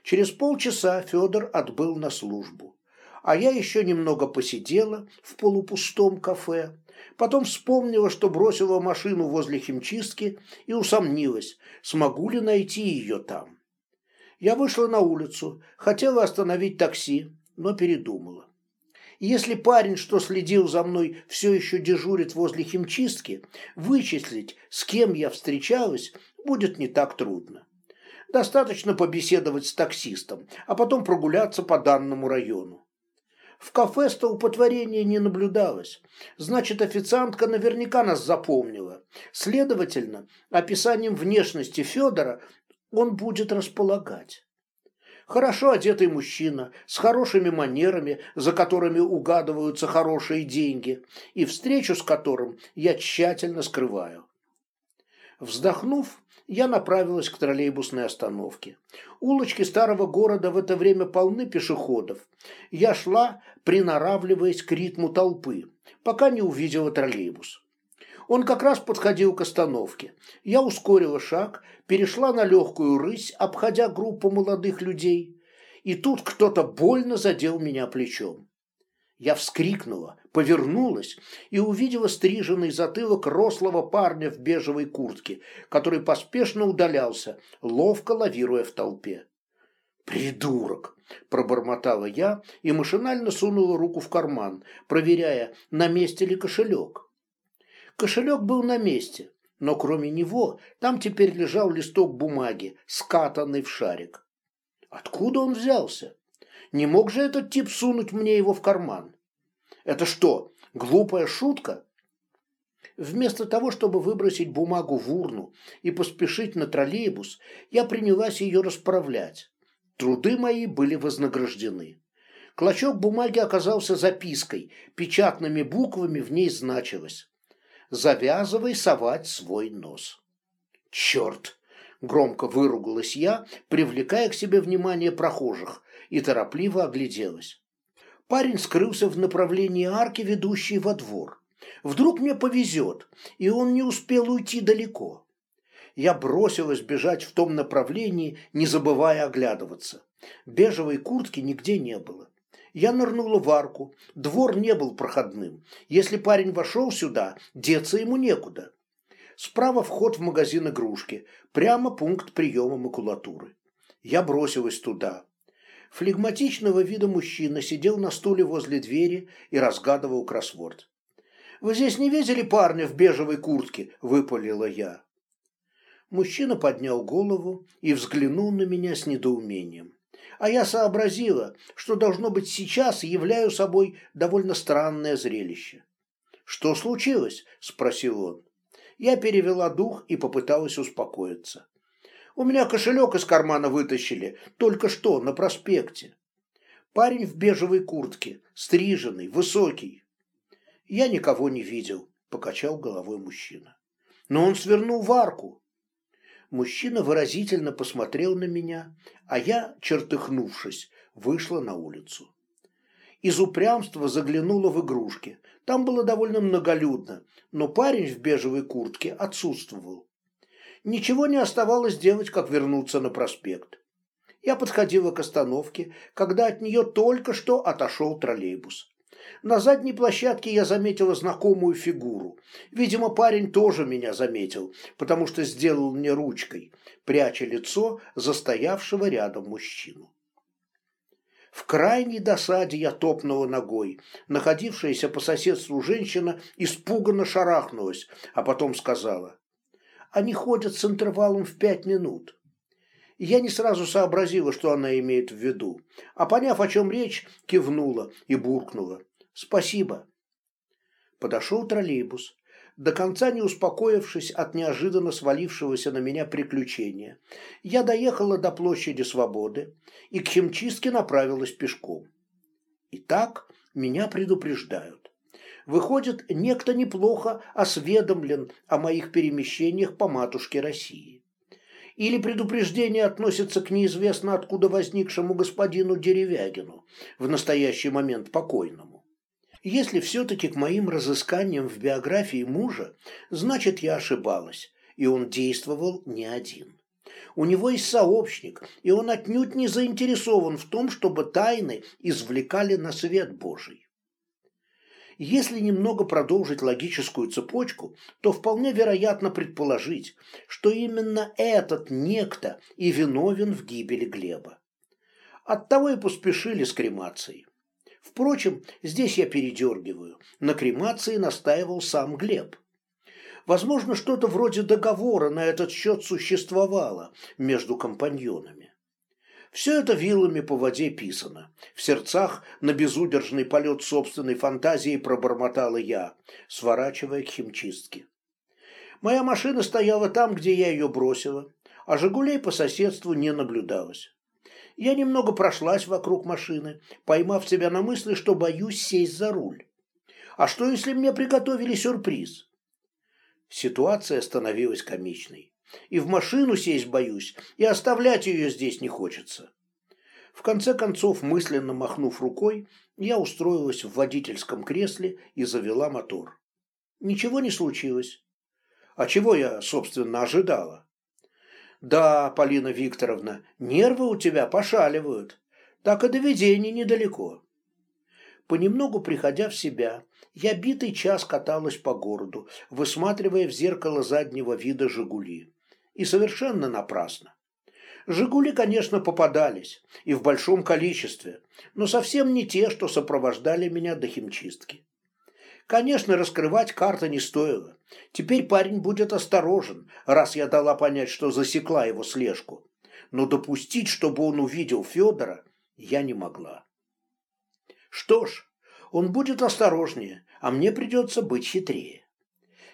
[SPEAKER 1] Через полчаса Федор отбыл на службу а я еще немного посидела в полупустом кафе, потом вспомнила, что бросила машину возле химчистки и усомнилась, смогу ли найти ее там. Я вышла на улицу, хотела остановить такси, но передумала. Если парень, что следил за мной, все еще дежурит возле химчистки, вычислить, с кем я встречалась, будет не так трудно. Достаточно побеседовать с таксистом, а потом прогуляться по данному району. В кафе столпотворения не наблюдалось. Значит, официантка наверняка нас запомнила. Следовательно, описанием внешности Федора он будет располагать. Хорошо одетый мужчина, с хорошими манерами, за которыми угадываются хорошие деньги, и встречу с которым я тщательно скрываю. Вздохнув, я направилась к троллейбусной остановке. Улочки старого города в это время полны пешеходов. Я шла, приноравливаясь к ритму толпы, пока не увидела троллейбус. Он как раз подходил к остановке. Я ускорила шаг, перешла на легкую рысь, обходя группу молодых людей. И тут кто-то больно задел меня плечом. Я вскрикнула, повернулась и увидела стриженный затылок рослого парня в бежевой куртке, который поспешно удалялся, ловко лавируя в толпе. «Придурок!» – пробормотала я и машинально сунула руку в карман, проверяя, на месте ли кошелек. Кошелек был на месте, но кроме него там теперь лежал листок бумаги, скатанный в шарик. Откуда он взялся? Не мог же этот тип сунуть мне его в карман? Это что, глупая шутка? Вместо того, чтобы выбросить бумагу в урну и поспешить на троллейбус, я принялась ее расправлять. Труды мои были вознаграждены. Клочок бумаги оказался запиской, печатными буквами в ней значилось. «Завязывай совать свой нос». «Черт!» – громко выругалась я, привлекая к себе внимание прохожих, и торопливо огляделась. Парень скрылся в направлении арки, ведущей во двор. Вдруг мне повезет, и он не успел уйти далеко. Я бросилась бежать в том направлении, не забывая оглядываться. Бежевой куртки нигде не было. Я нырнула в арку. Двор не был проходным. Если парень вошел сюда, деться ему некуда. Справа вход в магазин игрушки, прямо пункт приема макулатуры. Я бросилась туда. Флегматичного вида мужчина сидел на стуле возле двери и разгадывал кроссворд. «Вы здесь не видели парня в бежевой куртке?» – выпалила я. Мужчина поднял голову и взглянул на меня с недоумением. А я сообразила, что должно быть сейчас являю собой довольно странное зрелище. «Что случилось?» – спросил он. Я перевела дух и попыталась успокоиться. У меня кошелек из кармана вытащили, только что, на проспекте. Парень в бежевой куртке, стриженный, высокий. Я никого не видел, покачал головой мужчина. Но он свернул в арку. Мужчина выразительно посмотрел на меня, а я, чертыхнувшись, вышла на улицу. Из упрямства заглянула в игрушки. Там было довольно многолюдно, но парень в бежевой куртке отсутствовал ничего не оставалось делать, как вернуться на проспект. Я подходила к остановке, когда от нее только что отошел троллейбус. На задней площадке я заметила знакомую фигуру. Видимо, парень тоже меня заметил, потому что сделал мне ручкой, пряча лицо застоявшего рядом мужчину. В крайней досаде я топнула ногой. Находившаяся по соседству женщина испуганно шарахнулась, а потом сказала. Они ходят с интервалом в пять минут. Я не сразу сообразила, что она имеет в виду, а поняв, о чем речь, кивнула и буркнула. «Спасибо». Подошел троллейбус. До конца не успокоившись от неожиданно свалившегося на меня приключения, я доехала до площади Свободы и к химчистке направилась пешком. Итак, меня предупреждают. Выходит, некто неплохо осведомлен о моих перемещениях по матушке России. Или предупреждение относится к неизвестно откуда возникшему господину Деревягину, в настоящий момент покойному. Если все-таки к моим разысканиям в биографии мужа, значит, я ошибалась, и он действовал не один. У него есть сообщник, и он отнюдь не заинтересован в том, чтобы тайны извлекали на свет Божий. Если немного продолжить логическую цепочку, то вполне вероятно предположить, что именно этот некто и виновен в гибели Глеба. Оттого и поспешили с кремацией. Впрочем, здесь я передергиваю. На кремации настаивал сам Глеб. Возможно, что-то вроде договора на этот счет существовало между компаньонами. Все это вилами по воде писано. В сердцах на безудержный полет собственной фантазии пробормотала я, сворачивая к химчистке. Моя машина стояла там, где я ее бросила, а «Жигулей» по соседству не наблюдалось. Я немного прошлась вокруг машины, поймав себя на мысли, что боюсь сесть за руль. А что, если мне приготовили сюрприз? Ситуация становилась комичной. И в машину сесть боюсь, и оставлять ее здесь не хочется. В конце концов, мысленно махнув рукой, я устроилась в водительском кресле и завела мотор. Ничего не случилось. А чего я, собственно, ожидала? Да, Полина Викторовна, нервы у тебя пошаливают. Так и до видения недалеко. Понемногу приходя в себя, я битый час каталась по городу, высматривая в зеркало заднего вида «Жигули» и совершенно напрасно. «Жигули», конечно, попадались, и в большом количестве, но совсем не те, что сопровождали меня до химчистки. Конечно, раскрывать карты не стоило. Теперь парень будет осторожен, раз я дала понять, что засекла его слежку. Но допустить, чтобы он увидел Федора, я не могла. Что ж, он будет осторожнее, а мне придется быть хитрее.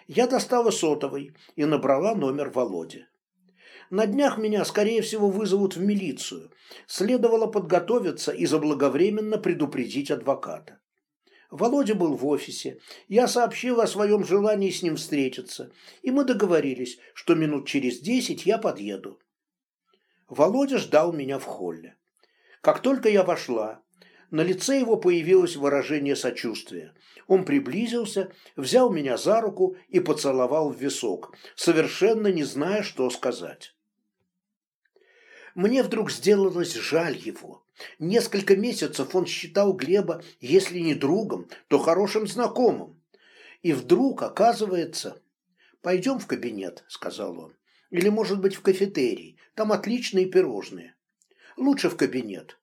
[SPEAKER 1] Я достала сотовый и набрала номер Володи. На днях меня, скорее всего, вызовут в милицию. Следовало подготовиться и заблаговременно предупредить адвоката. Володя был в офисе. Я сообщила о своем желании с ним встретиться, и мы договорились, что минут через десять я подъеду. Володя ждал меня в холле. Как только я вошла, на лице его появилось выражение сочувствия. Он приблизился, взял меня за руку и поцеловал в висок, совершенно не зная, что сказать. Мне вдруг сделалось жаль его. Несколько месяцев он считал Глеба, если не другом, то хорошим знакомым. И вдруг, оказывается, «Пойдем в кабинет», — сказал он. «Или, может быть, в кафетерий. Там отличные пирожные. Лучше в кабинет».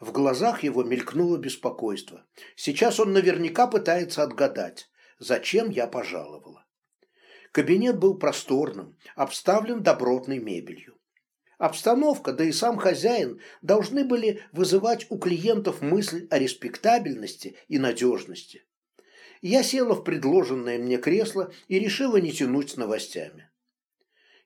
[SPEAKER 1] В глазах его мелькнуло беспокойство. Сейчас он наверняка пытается отгадать, зачем я пожаловала. Кабинет был просторным, обставлен добротной мебелью. Обстановка, да и сам хозяин должны были вызывать у клиентов мысль о респектабельности и надежности. Я села в предложенное мне кресло и решила не тянуть с новостями.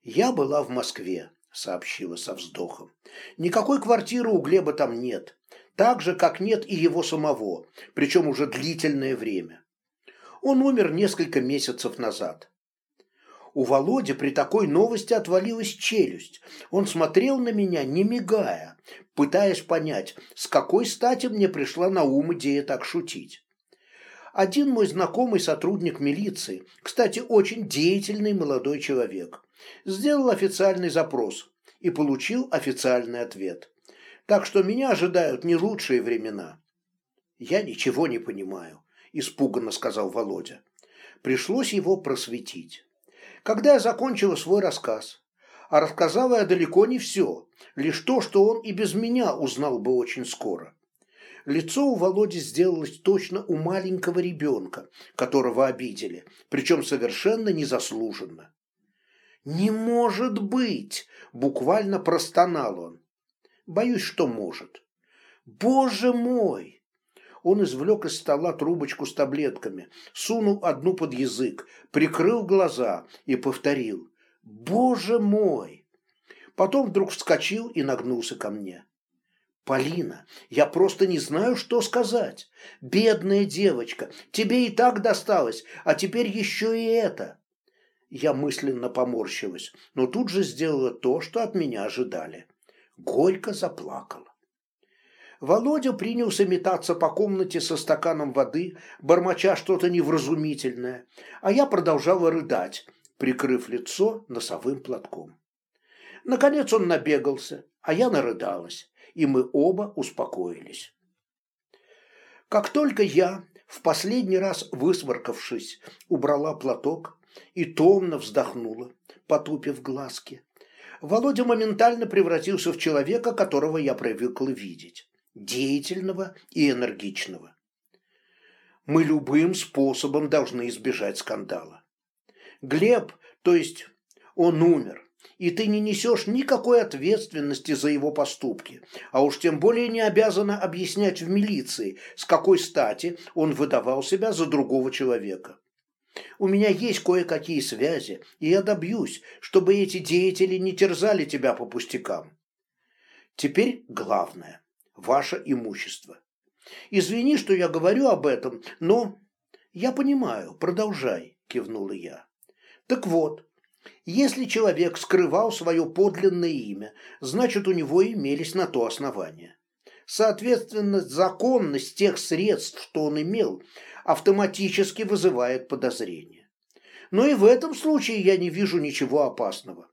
[SPEAKER 1] «Я была в Москве», — сообщила со вздохом. «Никакой квартиры у Глеба там нет, так же, как нет и его самого, причем уже длительное время. Он умер несколько месяцев назад. У Володи при такой новости отвалилась челюсть. Он смотрел на меня, не мигая, пытаясь понять, с какой стати мне пришла на ум идея так шутить. Один мой знакомый сотрудник милиции, кстати, очень деятельный молодой человек, сделал официальный запрос и получил официальный ответ. Так что меня ожидают не лучшие времена. Я ничего не понимаю, испуганно сказал Володя. Пришлось его просветить. Когда я закончила свой рассказ, а рассказала я далеко не все, лишь то, что он и без меня узнал бы очень скоро. Лицо у Володи сделалось точно у маленького ребенка, которого обидели, причем совершенно незаслуженно. «Не может быть!» – буквально простонал он. «Боюсь, что может». «Боже мой!» Он извлек из стола трубочку с таблетками, сунул одну под язык, прикрыл глаза и повторил «Боже мой!». Потом вдруг вскочил и нагнулся ко мне. «Полина, я просто не знаю, что сказать. Бедная девочка, тебе и так досталось, а теперь еще и это». Я мысленно поморщилась, но тут же сделала то, что от меня ожидали. Горько заплакала. Володя принялся метаться по комнате со стаканом воды, бормоча что-то невразумительное, а я продолжала рыдать, прикрыв лицо носовым платком. Наконец он набегался, а я нарыдалась, и мы оба успокоились. Как только я, в последний раз высморкавшись, убрала платок и томно вздохнула, потупив глазки, Володя моментально превратился в человека, которого я привыкла видеть деятельного и энергичного. Мы любым способом должны избежать скандала. Глеб, то есть он умер, и ты не несешь никакой ответственности за его поступки, а уж тем более не обязана объяснять в милиции, с какой стати он выдавал себя за другого человека. У меня есть кое-какие связи, и я добьюсь, чтобы эти деятели не терзали тебя по пустякам. Теперь главное ваше имущество. Извини, что я говорю об этом, но... Я понимаю, продолжай, кивнула я. Так вот, если человек скрывал свое подлинное имя, значит, у него имелись на то основания. Соответственно, законность тех средств, что он имел, автоматически вызывает подозрение. Но и в этом случае я не вижу ничего опасного.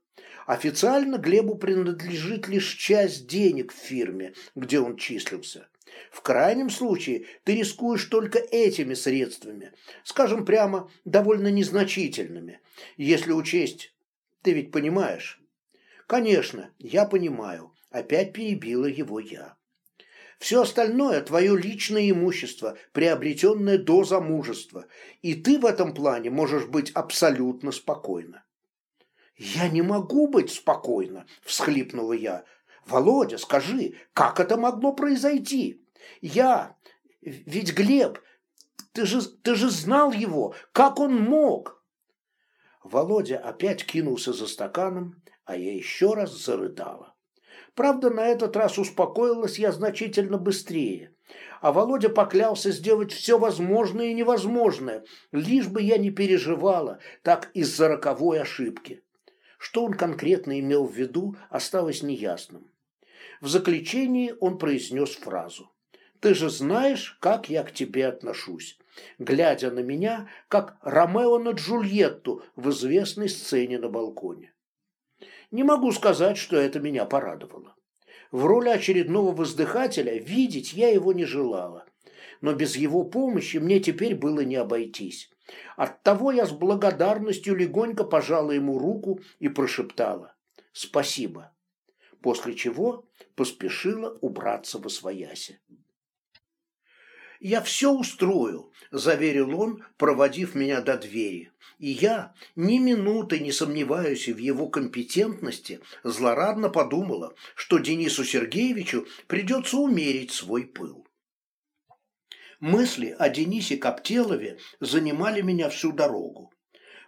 [SPEAKER 1] Официально Глебу принадлежит лишь часть денег в фирме, где он числился. В крайнем случае ты рискуешь только этими средствами, скажем прямо, довольно незначительными, если учесть, ты ведь понимаешь? Конечно, я понимаю, опять перебила его я. Все остальное – твое личное имущество, приобретенное до замужества, и ты в этом плане можешь быть абсолютно спокойна. «Я не могу быть спокойна», – всхлипнула я. «Володя, скажи, как это могло произойти? Я... Ведь Глеб, ты же, ты же знал его, как он мог?» Володя опять кинулся за стаканом, а я еще раз зарыдала. Правда, на этот раз успокоилась я значительно быстрее, а Володя поклялся сделать все возможное и невозможное, лишь бы я не переживала так из-за роковой ошибки. Что он конкретно имел в виду, осталось неясным. В заключении он произнес фразу. «Ты же знаешь, как я к тебе отношусь», глядя на меня, как Ромео на Джульетту в известной сцене на балконе. Не могу сказать, что это меня порадовало. В роли очередного воздыхателя видеть я его не желала, но без его помощи мне теперь было не обойтись. Оттого я с благодарностью легонько пожала ему руку и прошептала «Спасибо», после чего поспешила убраться во свояси. «Я все устрою», – заверил он, проводив меня до двери. И я, ни минуты не сомневаюсь в его компетентности, злорадно подумала, что Денису Сергеевичу придется умерить свой пыл. Мысли о Денисе Коптелове занимали меня всю дорогу.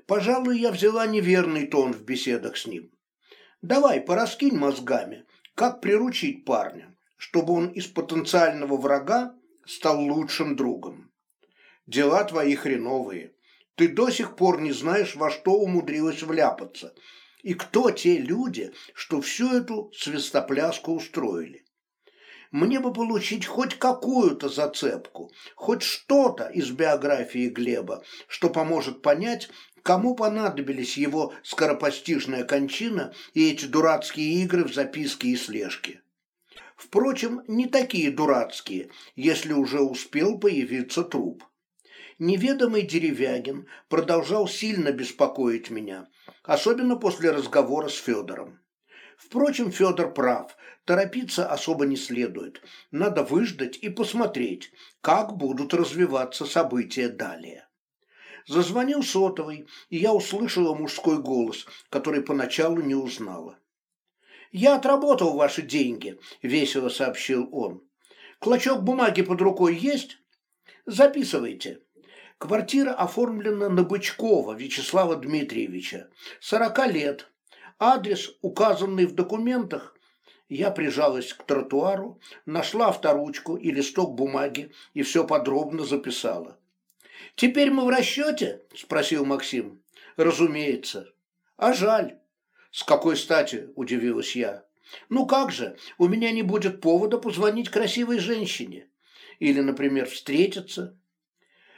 [SPEAKER 1] Пожалуй, я взяла неверный тон в беседах с ним. Давай, пораскинь мозгами, как приручить парня, чтобы он из потенциального врага стал лучшим другом. Дела твои хреновые. Ты до сих пор не знаешь, во что умудрилась вляпаться. И кто те люди, что всю эту свистопляску устроили? Мне бы получить хоть какую-то зацепку, хоть что-то из биографии Глеба, что поможет понять, кому понадобились его скоропостижная кончина и эти дурацкие игры в записке и слежке. Впрочем, не такие дурацкие, если уже успел появиться труп. Неведомый Деревягин продолжал сильно беспокоить меня, особенно после разговора с Федором. Впрочем, Федор прав, торопиться особо не следует. Надо выждать и посмотреть, как будут развиваться события далее. Зазвонил сотовый, и я услышала мужской голос, который поначалу не узнала. «Я отработал ваши деньги», – весело сообщил он. «Клочок бумаги под рукой есть? Записывайте». Квартира оформлена на Бычкова Вячеслава Дмитриевича, 40 лет. Адрес, указанный в документах, я прижалась к тротуару, нашла авторучку и листок бумаги и все подробно записала. «Теперь мы в расчете?» – спросил Максим. «Разумеется. А жаль. «С какой стати?» – удивилась я. «Ну как же, у меня не будет повода позвонить красивой женщине. Или, например, встретиться».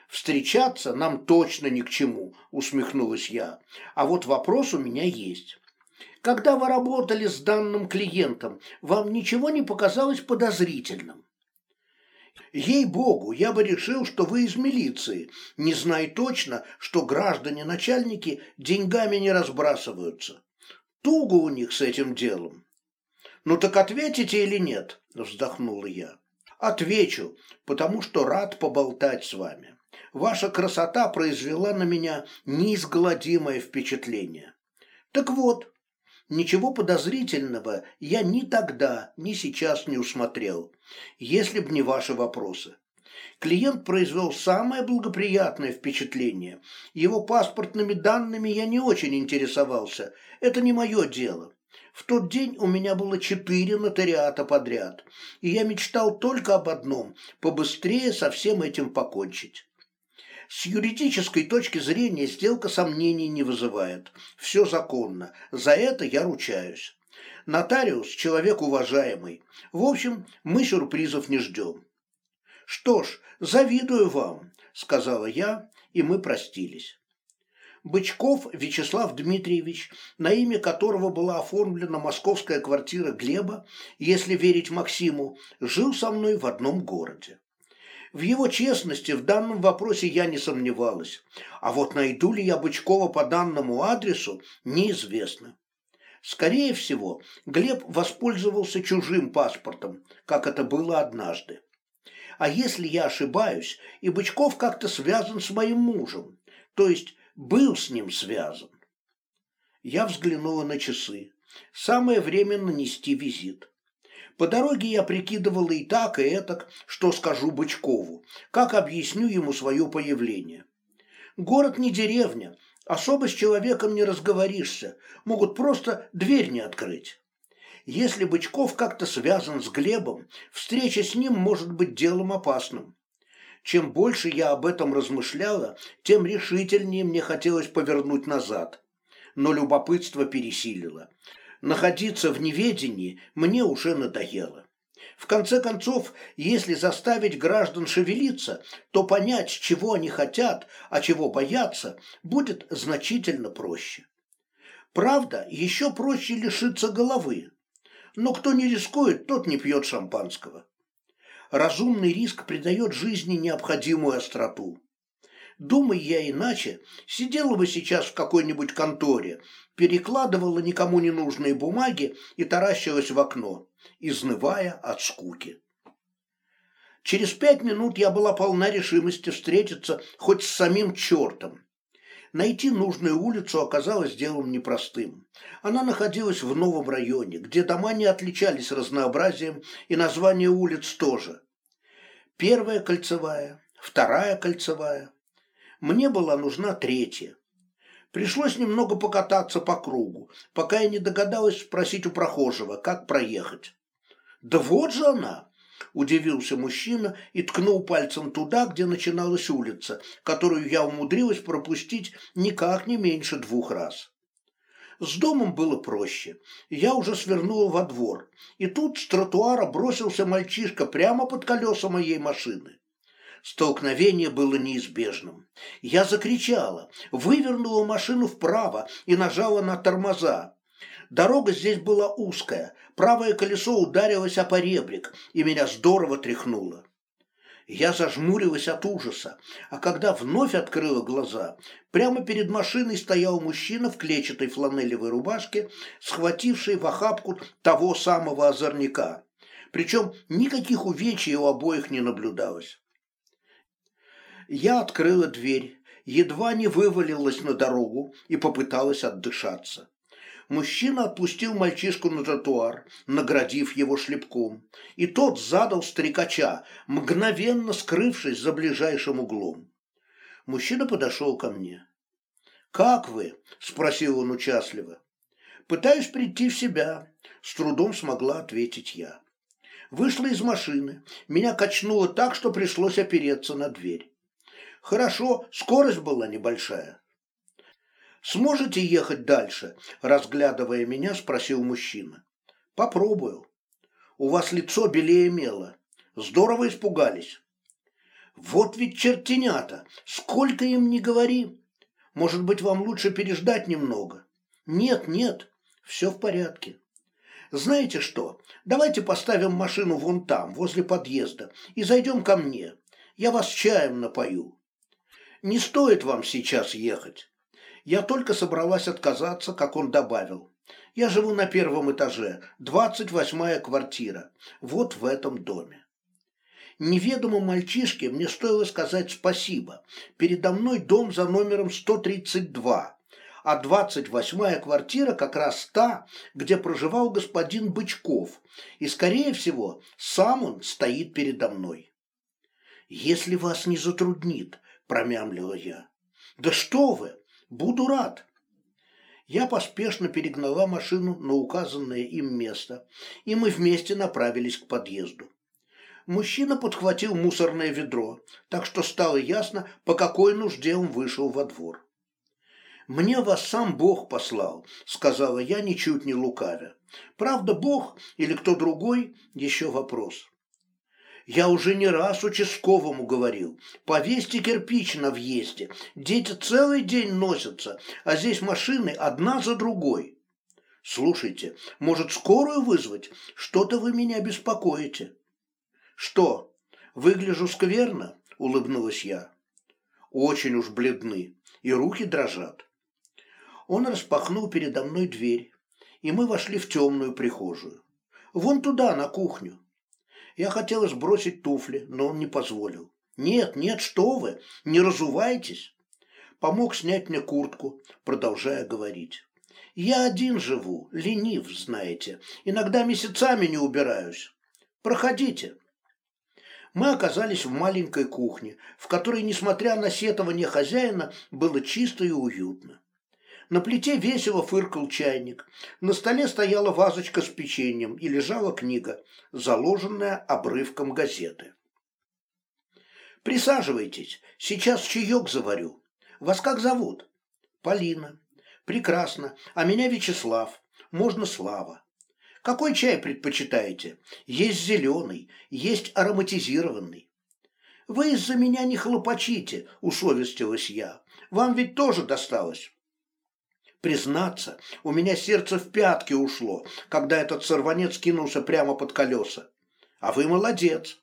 [SPEAKER 1] «Встречаться нам точно ни к чему», – усмехнулась я. «А вот вопрос у меня есть. Когда вы работали с данным клиентом, вам ничего не показалось подозрительным?» Ей-богу, я бы решил, что вы из милиции, не зная точно, что граждане-начальники деньгами не разбрасываются. Туго у них с этим делом. Ну так ответите или нет? Вздохнула я. Отвечу, потому что рад поболтать с вами. Ваша красота произвела на меня неизгладимое впечатление. Так вот, ничего подозрительного я ни тогда, ни сейчас не усмотрел, если б не ваши вопросы. Клиент произвел самое благоприятное впечатление. Его паспортными данными я не очень интересовался. Это не мое дело. В тот день у меня было четыре нотариата подряд, и я мечтал только об одном – побыстрее со всем этим покончить. С юридической точки зрения сделка сомнений не вызывает. Все законно. За это я ручаюсь. Нотариус – человек уважаемый. В общем, мы сюрпризов не ждем. «Что ж, завидую вам», – сказала я, и мы простились. Бычков Вячеслав Дмитриевич, на имя которого была оформлена московская квартира Глеба, если верить Максиму, жил со мной в одном городе. В его честности в данном вопросе я не сомневалась, а вот найду ли я Бычкова по данному адресу, неизвестно. Скорее всего, Глеб воспользовался чужим паспортом, как это было однажды. А если я ошибаюсь, и Бычков как-то связан с моим мужем, то есть был с ним связан? Я взглянула на часы. Самое время нанести визит. По дороге я прикидывала и так, и этак, что скажу Бычкову, как объясню ему свое появление. Город не деревня, особо с человеком не разговоришься, могут просто дверь не открыть. Если Бычков как-то связан с Глебом, встреча с ним может быть делом опасным. Чем больше я об этом размышляла, тем решительнее мне хотелось повернуть назад. Но любопытство пересилило. Находиться в неведении мне уже надоело. В конце концов, если заставить граждан шевелиться, то понять, чего они хотят, а чего боятся, будет значительно проще. Правда, еще проще лишиться головы но кто не рискует, тот не пьет шампанского. Разумный риск придает жизни необходимую остроту. Думай я иначе, сидела бы сейчас в какой-нибудь конторе, перекладывала никому не нужные бумаги и таращилась в окно, изнывая от скуки. Через пять минут я была полна решимости встретиться хоть с самим чертом. Найти нужную улицу оказалось делом непростым. Она находилась в новом районе, где дома не отличались разнообразием, и название улиц тоже. Первая кольцевая, вторая кольцевая. Мне была нужна третья. Пришлось немного покататься по кругу, пока я не догадалась спросить у прохожего, как проехать. «Да вот же она!» – удивился мужчина и ткнул пальцем туда, где начиналась улица, которую я умудрилась пропустить никак не меньше двух раз. С домом было проще. Я уже свернула во двор, и тут с тротуара бросился мальчишка прямо под колеса моей машины. Столкновение было неизбежным. Я закричала, вывернула машину вправо и нажала на тормоза. Дорога здесь была узкая, правое колесо ударилось о поребрик, и меня здорово тряхнуло. Я зажмурилась от ужаса, а когда вновь открыла глаза, прямо перед машиной стоял мужчина в клетчатой фланелевой рубашке, схвативший в охапку того самого озорника. Причем никаких увечий у обоих не наблюдалось. Я открыла дверь, едва не вывалилась на дорогу и попыталась отдышаться. Мужчина отпустил мальчишку на тротуар, наградив его шлепком, и тот задал стрекача, мгновенно скрывшись за ближайшим углом. Мужчина подошел ко мне. «Как вы?» – спросил он участливо. «Пытаюсь прийти в себя», – с трудом смогла ответить я. Вышла из машины, меня качнуло так, что пришлось опереться на дверь. Хорошо, скорость была небольшая. Сможете ехать дальше? Разглядывая меня, спросил мужчина. Попробую. У вас лицо белее мела. Здорово испугались. Вот ведь чертенята! Сколько им не говори! Может быть, вам лучше переждать немного? Нет, нет, все в порядке. Знаете что, давайте поставим машину вон там, возле подъезда, и зайдем ко мне. Я вас чаем напою. Не стоит вам сейчас ехать. Я только собралась отказаться, как он добавил. Я живу на первом этаже, двадцать восьмая квартира, вот в этом доме. Неведомому мальчишке мне стоило сказать спасибо. Передо мной дом за номером 132, а двадцать восьмая квартира как раз та, где проживал господин Бычков, и, скорее всего, сам он стоит передо мной. «Если вас не затруднит», – промямлила я. «Да что вы! Буду рад. Я поспешно перегнала машину на указанное им место, и мы вместе направились к подъезду. Мужчина подхватил мусорное ведро, так что стало ясно, по какой нужде он вышел во двор. «Мне вас сам Бог послал», — сказала я, ничуть не лукавя. «Правда, Бог или кто другой — еще вопрос». Я уже не раз участковому говорил. Повесьте кирпич на въезде. Дети целый день носятся, а здесь машины одна за другой. Слушайте, может, скорую вызвать? Что-то вы меня беспокоите. Что, выгляжу скверно? Улыбнулась я. Очень уж бледны, и руки дрожат. Он распахнул передо мной дверь, и мы вошли в темную прихожую. Вон туда, на кухню. Я хотела сбросить туфли, но он не позволил. «Нет, нет, что вы, не разувайтесь!» Помог снять мне куртку, продолжая говорить. «Я один живу, ленив, знаете. Иногда месяцами не убираюсь. Проходите». Мы оказались в маленькой кухне, в которой, несмотря на сетование хозяина, было чисто и уютно. На плите весело фыркал чайник. На столе стояла вазочка с печеньем и лежала книга, заложенная обрывком газеты. «Присаживайтесь, сейчас чаек заварю. Вас как зовут?» «Полина». «Прекрасно. А меня Вячеслав. Можно Слава». «Какой чай предпочитаете? Есть зеленый, есть ароматизированный». «Вы из-за меня не хлопочите», — усовестилась я. «Вам ведь тоже досталось». Признаться, у меня сердце в пятки ушло, когда этот сорванец кинулся прямо под колеса. А вы молодец.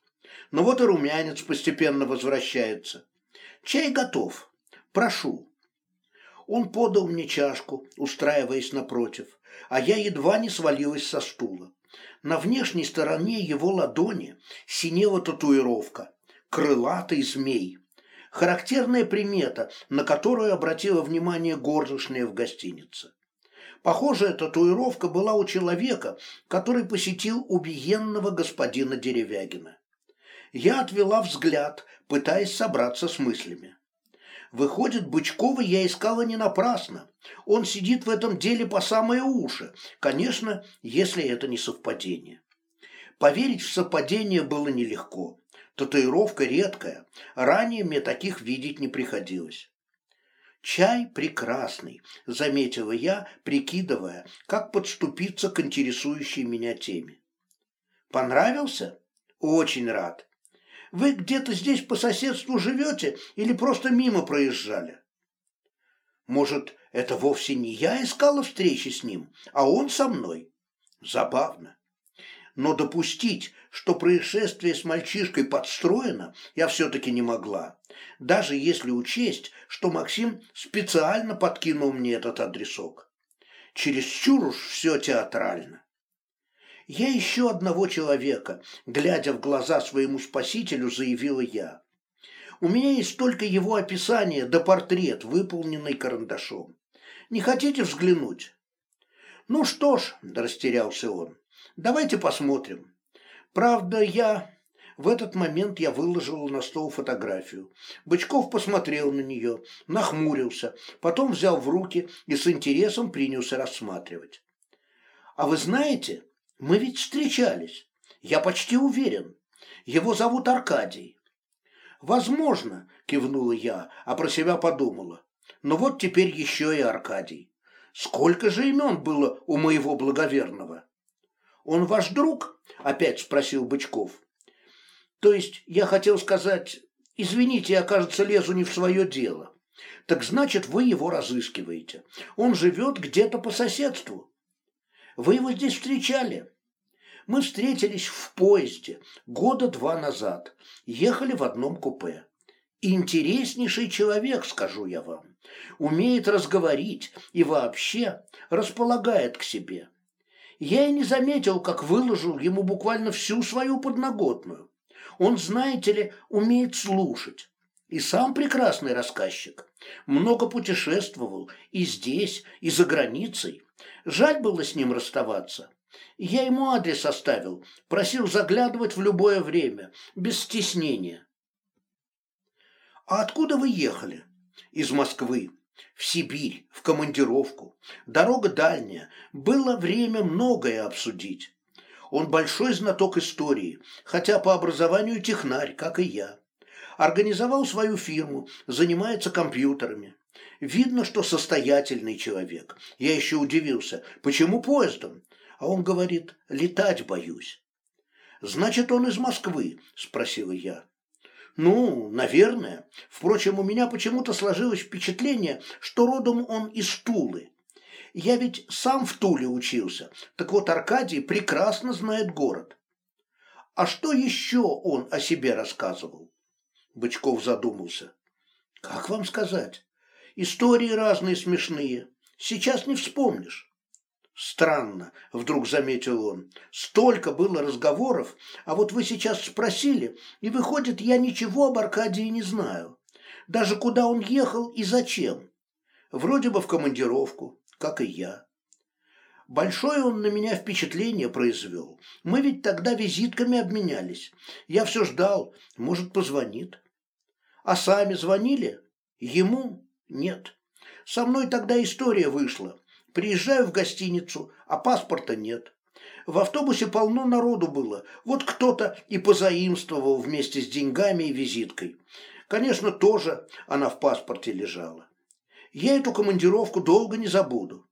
[SPEAKER 1] Ну вот и румянец постепенно возвращается. Чай готов. Прошу». Он подал мне чашку, устраиваясь напротив, а я едва не свалилась со стула. На внешней стороне его ладони синела татуировка «Крылатый змей». Характерная примета, на которую обратила внимание горничная в гостинице. Похожая татуировка была у человека, который посетил убиенного господина Деревягина. Я отвела взгляд, пытаясь собраться с мыслями. Выходит, Бычкова я искала не напрасно. Он сидит в этом деле по самые уши, конечно, если это не совпадение. Поверить в совпадение было нелегко. Татуировка редкая, ранее мне таких видеть не приходилось. «Чай прекрасный», — заметила я, прикидывая, как подступиться к интересующей меня теме. «Понравился? Очень рад. Вы где-то здесь по соседству живете или просто мимо проезжали? Может, это вовсе не я искала встречи с ним, а он со мной? Забавно. Но допустить, что происшествие с мальчишкой подстроено, я все-таки не могла, даже если учесть, что Максим специально подкинул мне этот адресок. Чересчур уж все театрально. «Я ищу одного человека», — глядя в глаза своему спасителю, заявила я. «У меня есть только его описание да портрет, выполненный карандашом. Не хотите взглянуть?» «Ну что ж», — растерялся он, — «давайте посмотрим. Правда, я...» В этот момент я выложил на стол фотографию. Бычков посмотрел на нее, нахмурился, потом взял в руки и с интересом принялся рассматривать. «А вы знаете, мы ведь встречались. Я почти уверен. Его зовут Аркадий. Возможно, кивнула я, а про себя подумала. Но вот теперь еще и Аркадий. Сколько же имен было у моего благоверного? Он ваш друг? Опять спросил Бычков. То есть я хотел сказать, извините, я, кажется, лезу не в свое дело. Так значит, вы его разыскиваете. Он живет где-то по соседству. Вы его здесь встречали? Мы встретились в поезде года два назад. Ехали в одном купе. Интереснейший человек, скажу я вам. Умеет разговорить и вообще располагает к себе. Я и не заметил, как выложил ему буквально всю свою подноготную. Он, знаете ли, умеет слушать. И сам прекрасный рассказчик. Много путешествовал и здесь, и за границей. Жаль было с ним расставаться. Я ему адрес оставил, просил заглядывать в любое время, без стеснения. А откуда вы ехали? Из Москвы. В Сибирь, в командировку. Дорога дальняя. Было время многое обсудить. Он большой знаток истории, хотя по образованию технарь, как и я. Организовал свою фирму, занимается компьютерами. Видно, что состоятельный человек. Я еще удивился, почему поездом? А он говорит, летать боюсь. Значит, он из Москвы? Спросила я. Ну, наверное. Впрочем, у меня почему-то сложилось впечатление, что родом он из Тулы. Я ведь сам в Туле учился. Так вот, Аркадий прекрасно знает город. А что еще он о себе рассказывал? Бычков задумался. Как вам сказать? Истории разные смешные. Сейчас не вспомнишь. Странно, вдруг заметил он. Столько было разговоров, а вот вы сейчас спросили, и выходит, я ничего об Аркадии не знаю. Даже куда он ехал и зачем. Вроде бы в командировку, как и я. Большое он на меня впечатление произвел. Мы ведь тогда визитками обменялись. Я все ждал, может, позвонит. А сами звонили? Ему? Нет. Со мной тогда история вышла. Приезжаю в гостиницу, а паспорта нет. В автобусе полно народу было. Вот кто-то и позаимствовал вместе с деньгами и визиткой. Конечно, тоже она в паспорте лежала. Я эту командировку долго не забуду.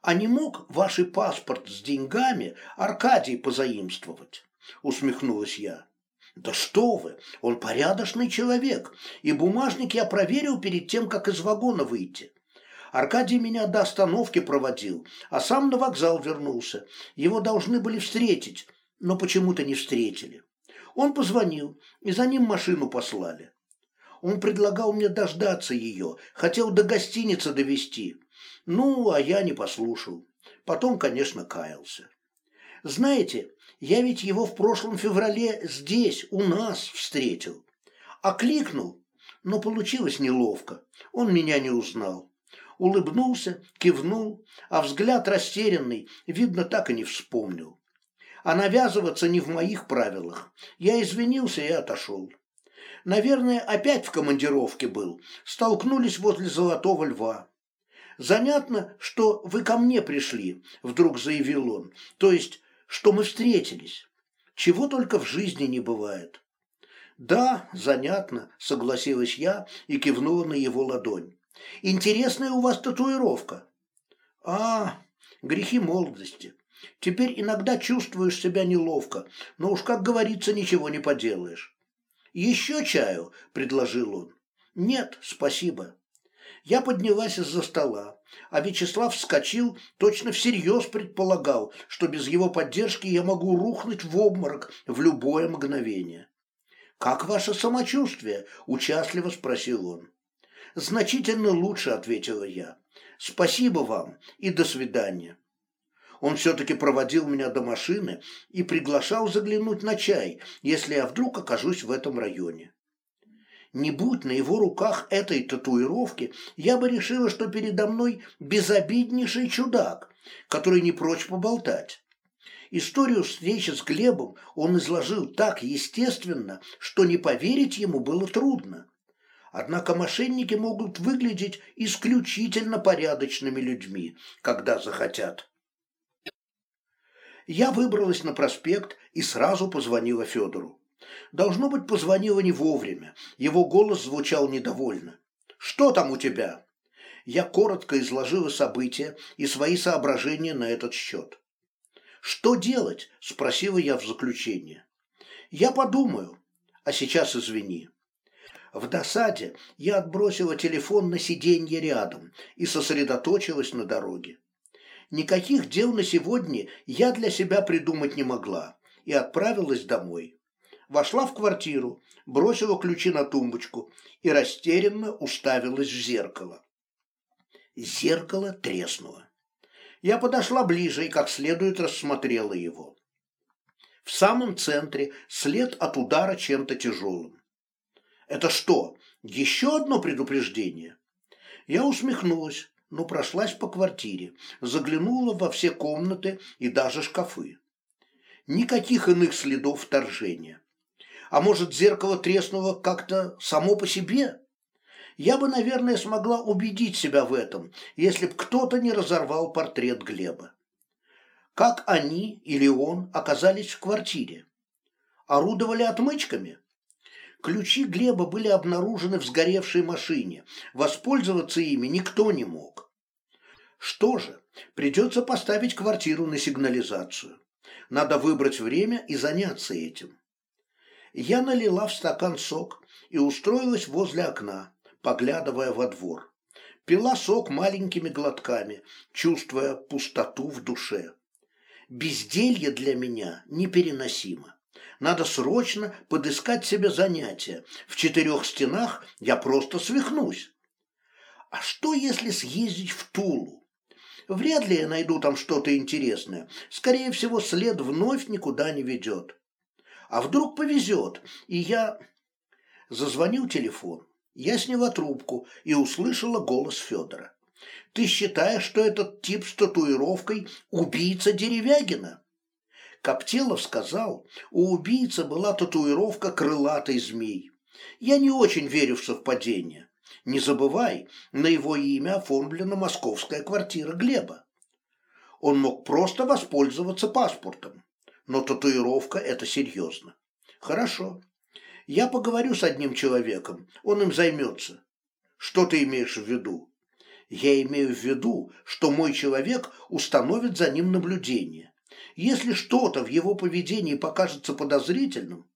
[SPEAKER 1] А не мог ваш паспорт с деньгами Аркадий позаимствовать? Усмехнулась я. Да что вы, он порядочный человек, и бумажник я проверил перед тем, как из вагона выйти. Аркадий меня до остановки проводил, а сам на вокзал вернулся. Его должны были встретить, но почему-то не встретили. Он позвонил, и за ним машину послали. Он предлагал мне дождаться ее, хотел до гостиницы довести. Ну, а я не послушал. Потом, конечно, каялся. Знаете, я ведь его в прошлом феврале здесь, у нас, встретил. Окликнул, но получилось неловко. Он меня не узнал. Улыбнулся, кивнул, а взгляд растерянный, видно, так и не вспомнил. А навязываться не в моих правилах. Я извинился и отошел. Наверное, опять в командировке был. Столкнулись возле Золотого Льва. Занятно, что вы ко мне пришли, вдруг заявил он. То есть, что мы встретились. Чего только в жизни не бывает. Да, занятно, согласилась я и кивнула на его ладонь. Интересная у вас татуировка. А, грехи молодости. Теперь иногда чувствуешь себя неловко, но уж, как говорится, ничего не поделаешь. «Еще чаю?» – предложил он. «Нет, спасибо». Я поднялась из-за стола, а Вячеслав вскочил, точно всерьез предполагал, что без его поддержки я могу рухнуть в обморок в любое мгновение. «Как ваше самочувствие?» – участливо спросил он. «Значительно лучше», – ответила я. «Спасибо вам и до свидания». Он все-таки проводил меня до машины и приглашал заглянуть на чай, если я вдруг окажусь в этом районе. Не будь на его руках этой татуировки, я бы решила, что передо мной безобиднейший чудак, который не прочь поболтать. Историю встречи с Глебом он изложил так естественно, что не поверить ему было трудно. Однако мошенники могут выглядеть исключительно порядочными людьми, когда захотят. Я выбралась на проспект и сразу позвонила Федору. Должно быть, позвонила не вовремя. Его голос звучал недовольно. «Что там у тебя?» Я коротко изложила события и свои соображения на этот счет. «Что делать?» – спросила я в заключение. «Я подумаю. А сейчас извини». В досаде я отбросила телефон на сиденье рядом и сосредоточилась на дороге. Никаких дел на сегодня я для себя придумать не могла и отправилась домой. Вошла в квартиру, бросила ключи на тумбочку и растерянно уставилась в зеркало. Зеркало треснуло. Я подошла ближе и как следует рассмотрела его. В самом центре след от удара чем-то тяжелым. Это что, еще одно предупреждение? Я усмехнулась но прошлась по квартире, заглянула во все комнаты и даже шкафы. Никаких иных следов вторжения. А может, зеркало треснуло как-то само по себе? Я бы, наверное, смогла убедить себя в этом, если б кто-то не разорвал портрет Глеба. Как они или он оказались в квартире? Орудовали отмычками? Ключи Глеба были обнаружены в сгоревшей машине. Воспользоваться ими никто не мог. Что же, придется поставить квартиру на сигнализацию. Надо выбрать время и заняться этим. Я налила в стакан сок и устроилась возле окна, поглядывая во двор. Пила сок маленькими глотками, чувствуя пустоту в душе. Безделье для меня непереносимо. Надо срочно подыскать себе занятие. В четырех стенах я просто свихнусь. А что, если съездить в Тулу? Вряд ли я найду там что-то интересное. Скорее всего, след вновь никуда не ведет. А вдруг повезет, и я... Зазвонил телефон. Я сняла трубку и услышала голос Федора. «Ты считаешь, что этот тип с татуировкой – убийца Деревягина?» Коптелов сказал, у убийцы была татуировка крылатой змей. Я не очень верю в совпадение. Не забывай, на его имя оформлена московская квартира Глеба. Он мог просто воспользоваться паспортом. Но татуировка – это серьезно. Хорошо. Я поговорю с одним человеком, он им займется. Что ты имеешь в виду? Я имею в виду, что мой человек установит за ним наблюдение. Если что-то в его поведении покажется подозрительным,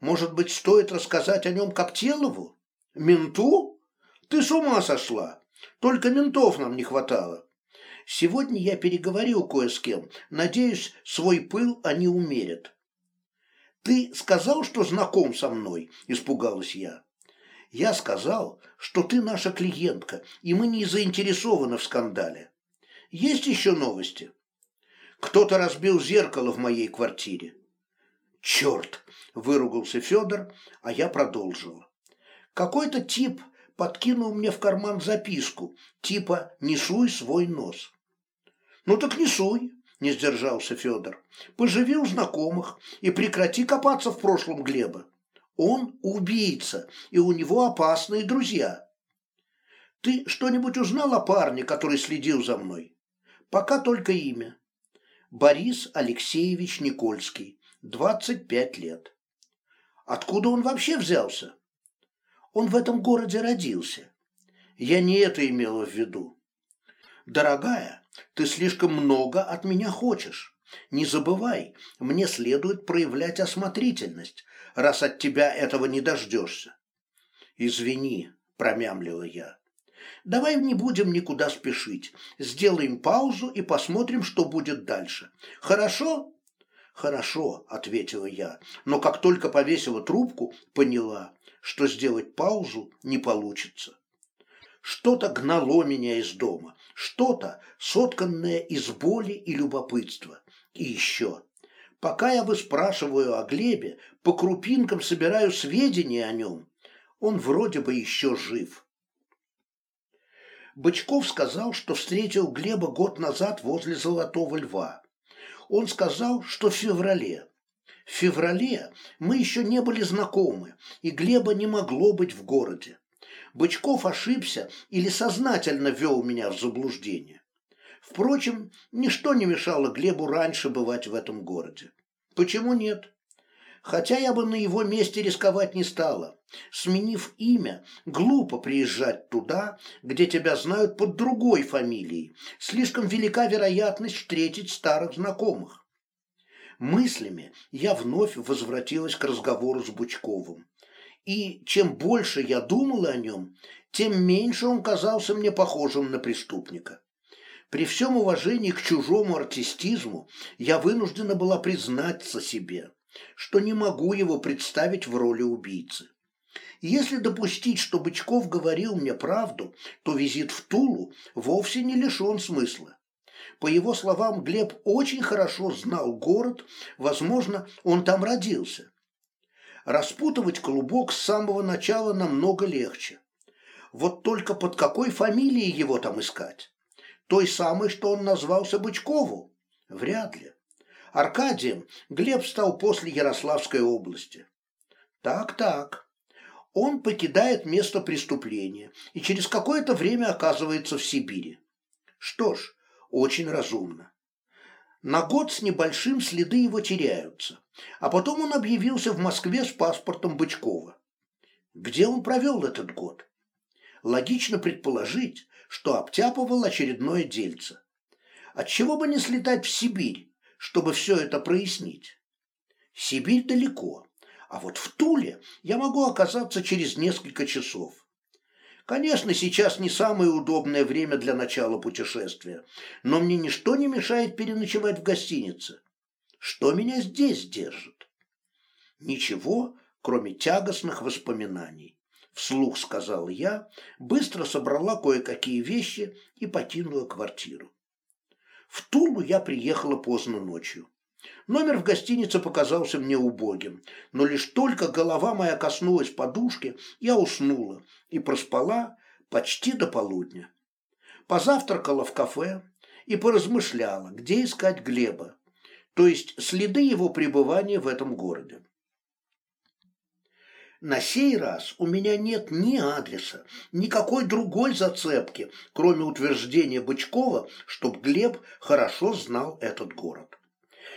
[SPEAKER 1] может быть, стоит рассказать о нем Коптелову? Менту? Ты с ума сошла. Только ментов нам не хватало. Сегодня я переговорил кое с кем. Надеюсь, свой пыл они умерят. Ты сказал, что знаком со мной? Испугалась я. Я сказал, что ты наша клиентка, и мы не заинтересованы в скандале. Есть еще новости? Кто-то разбил зеркало в моей квартире. Черт! Выругался Федор, а я продолжила. Какой-то тип подкинул мне в карман записку, типа «Не суй свой нос». «Ну так не суй», – не сдержался Федор. «Поживи у знакомых и прекрати копаться в прошлом Глеба. Он убийца, и у него опасные друзья. Ты что-нибудь узнал о парне, который следил за мной? Пока только имя. Борис Алексеевич Никольский, 25 лет. Откуда он вообще взялся? Он в этом городе родился. Я не это имела в виду. Дорогая, ты слишком много от меня хочешь. Не забывай, мне следует проявлять осмотрительность, раз от тебя этого не дождешься. Извини, промямлила я. Давай не будем никуда спешить. Сделаем паузу и посмотрим, что будет дальше. Хорошо? Хорошо, ответила я, но как только повесила трубку, поняла, что сделать паузу не получится. Что-то гнало меня из дома, что-то, сотканное из боли и любопытства. И еще Пока я выспрашиваю о Глебе, по крупинкам собираю сведения о нем. Он вроде бы еще жив. Бычков сказал, что встретил Глеба год назад возле Золотого Льва. Он сказал, что в феврале. В феврале мы еще не были знакомы, и Глеба не могло быть в городе. Бычков ошибся или сознательно ввел меня в заблуждение. Впрочем, ничто не мешало Глебу раньше бывать в этом городе. Почему нет? Хотя я бы на его месте рисковать не стала. Сменив имя, глупо приезжать туда, где тебя знают под другой фамилией. Слишком велика вероятность встретить старых знакомых. Мыслями я вновь возвратилась к разговору с Бучковым. И чем больше я думала о нем, тем меньше он казался мне похожим на преступника. При всем уважении к чужому артистизму я вынуждена была признаться себе, что не могу его представить в роли убийцы. Если допустить, что Бычков говорил мне правду, то визит в Тулу вовсе не лишен смысла. По его словам, Глеб очень хорошо знал город, возможно, он там родился. Распутывать клубок с самого начала намного легче. Вот только под какой фамилией его там искать? Той самой, что он назвался Бычкову? Вряд ли. Аркадием Глеб стал после Ярославской области. Так-так. Он покидает место преступления и через какое-то время оказывается в Сибири. Что ж, очень разумно. На год с небольшим следы его теряются, а потом он объявился в Москве с паспортом Бычкова. Где он провел этот год? Логично предположить, что обтяпывал очередное дельце. Отчего бы не слетать в Сибирь, чтобы все это прояснить? Сибирь далеко, а вот в Туле я могу оказаться через несколько часов. Конечно, сейчас не самое удобное время для начала путешествия, но мне ничто не мешает переночевать в гостинице. Что меня здесь держит? Ничего, кроме тягостных воспоминаний вслух сказал я, быстро собрала кое-какие вещи и покинула квартиру. В Тулу я приехала поздно ночью. Номер в гостинице показался мне убогим, но лишь только голова моя коснулась подушки, я уснула и проспала почти до полудня. Позавтракала в кафе и поразмышляла, где искать Глеба, то есть следы его пребывания в этом городе. На сей раз у меня нет ни адреса, никакой другой зацепки, кроме утверждения Бычкова, чтоб Глеб хорошо знал этот город.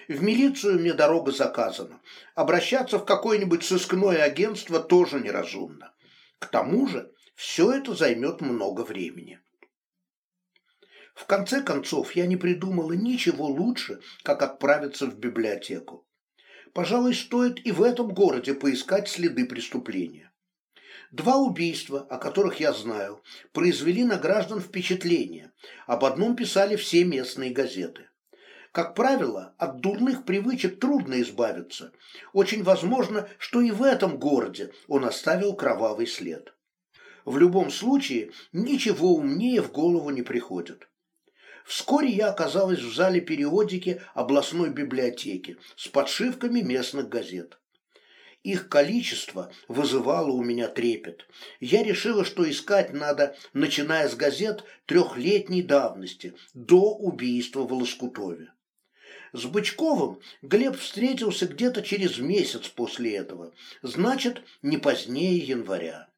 [SPEAKER 1] В милицию мне дорога заказана. Обращаться в какое-нибудь сыскное агентство тоже неразумно. К тому же все это займет много времени. В конце концов, я не придумала ничего лучше, как отправиться в библиотеку пожалуй, стоит и в этом городе поискать следы преступления. Два убийства, о которых я знаю, произвели на граждан впечатление. Об одном писали все местные газеты. Как правило, от дурных привычек трудно избавиться. Очень возможно, что и в этом городе он оставил кровавый след. В любом случае, ничего умнее в голову не приходит. Вскоре я оказалась в зале периодики областной библиотеки с подшивками местных газет. Их количество вызывало у меня трепет. Я решила, что искать надо, начиная с газет трехлетней давности, до убийства в Лоскутове. С Бычковым Глеб встретился где-то через месяц после этого, значит, не позднее января.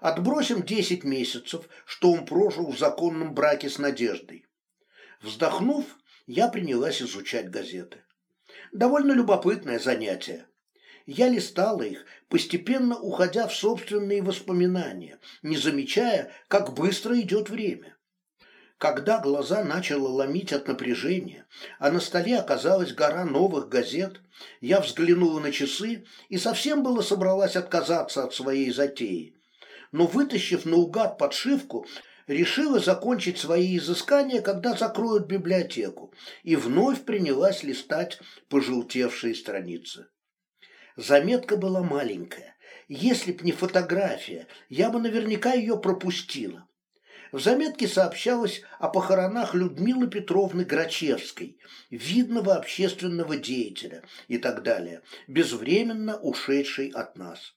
[SPEAKER 1] Отбросим 10 месяцев, что он прожил в законном браке с Надеждой. Вздохнув, я принялась изучать газеты. Довольно любопытное занятие. Я листала их, постепенно уходя в собственные воспоминания, не замечая, как быстро идет время. Когда глаза начало ломить от напряжения, а на столе оказалась гора новых газет, я взглянула на часы и совсем было собралась отказаться от своей затеи. Но вытащив наугад подшивку, решила закончить свои изыскания, когда закроют библиотеку, и вновь принялась листать пожелтевшие страницы. Заметка была маленькая. Если б не фотография, я бы наверняка ее пропустила. В заметке сообщалось о похоронах Людмилы Петровны Грачевской, видного общественного деятеля и так далее, безвременно ушедшей от нас.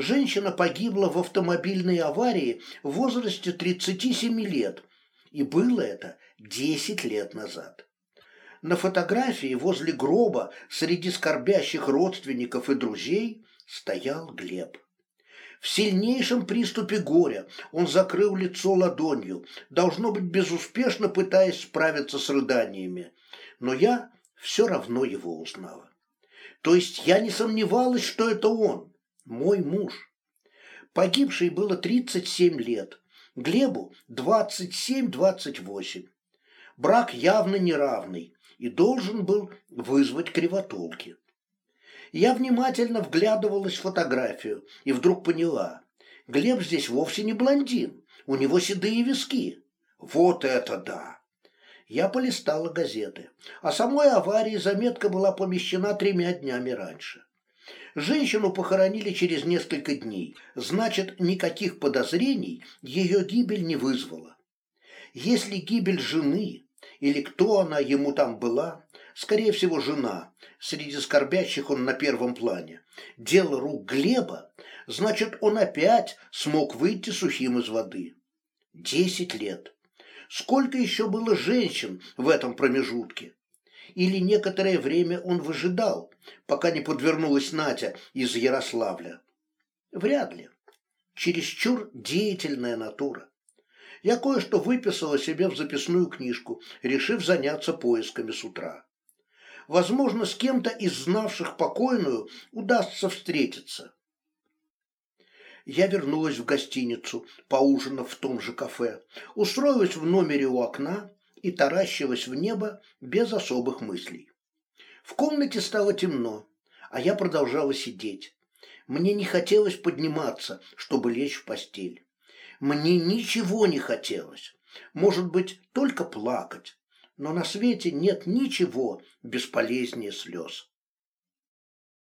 [SPEAKER 1] Женщина погибла в автомобильной аварии в возрасте 37 лет, и было это 10 лет назад. На фотографии возле гроба среди скорбящих родственников и друзей стоял Глеб. В сильнейшем приступе горя он закрыл лицо ладонью, должно быть, безуспешно пытаясь справиться с рыданиями. Но я все равно его узнала. То есть я не сомневалась, что это он, мой муж. Погибшей было 37 лет, Глебу 27-28. Брак явно неравный, и должен был вызвать кривотолки. Я внимательно вглядывалась в фотографию и вдруг поняла, Глеб здесь вовсе не блондин, у него седые виски. Вот это да! Я полистала газеты. О самой аварии заметка была помещена тремя днями раньше. Женщину похоронили через несколько дней, значит, никаких подозрений ее гибель не вызвала. Если гибель жены или кто она ему там была, скорее всего, жена, среди скорбящих он на первом плане, дело рук Глеба, значит, он опять смог выйти сухим из воды. Десять лет. Сколько еще было женщин в этом промежутке? Или некоторое время он выжидал, пока не подвернулась Натя из Ярославля? Вряд ли. Чересчур деятельная натура я кое-что выписала себе в записную книжку, решив заняться поисками с утра. Возможно, с кем-то из знавших покойную удастся встретиться. Я вернулась в гостиницу, поужинав в том же кафе, устроилась в номере у окна и таращилась в небо без особых мыслей. В комнате стало темно, а я продолжала сидеть. Мне не хотелось подниматься, чтобы лечь в постель. Мне ничего не хотелось. Может быть, только плакать. Но на свете нет ничего бесполезнее слез.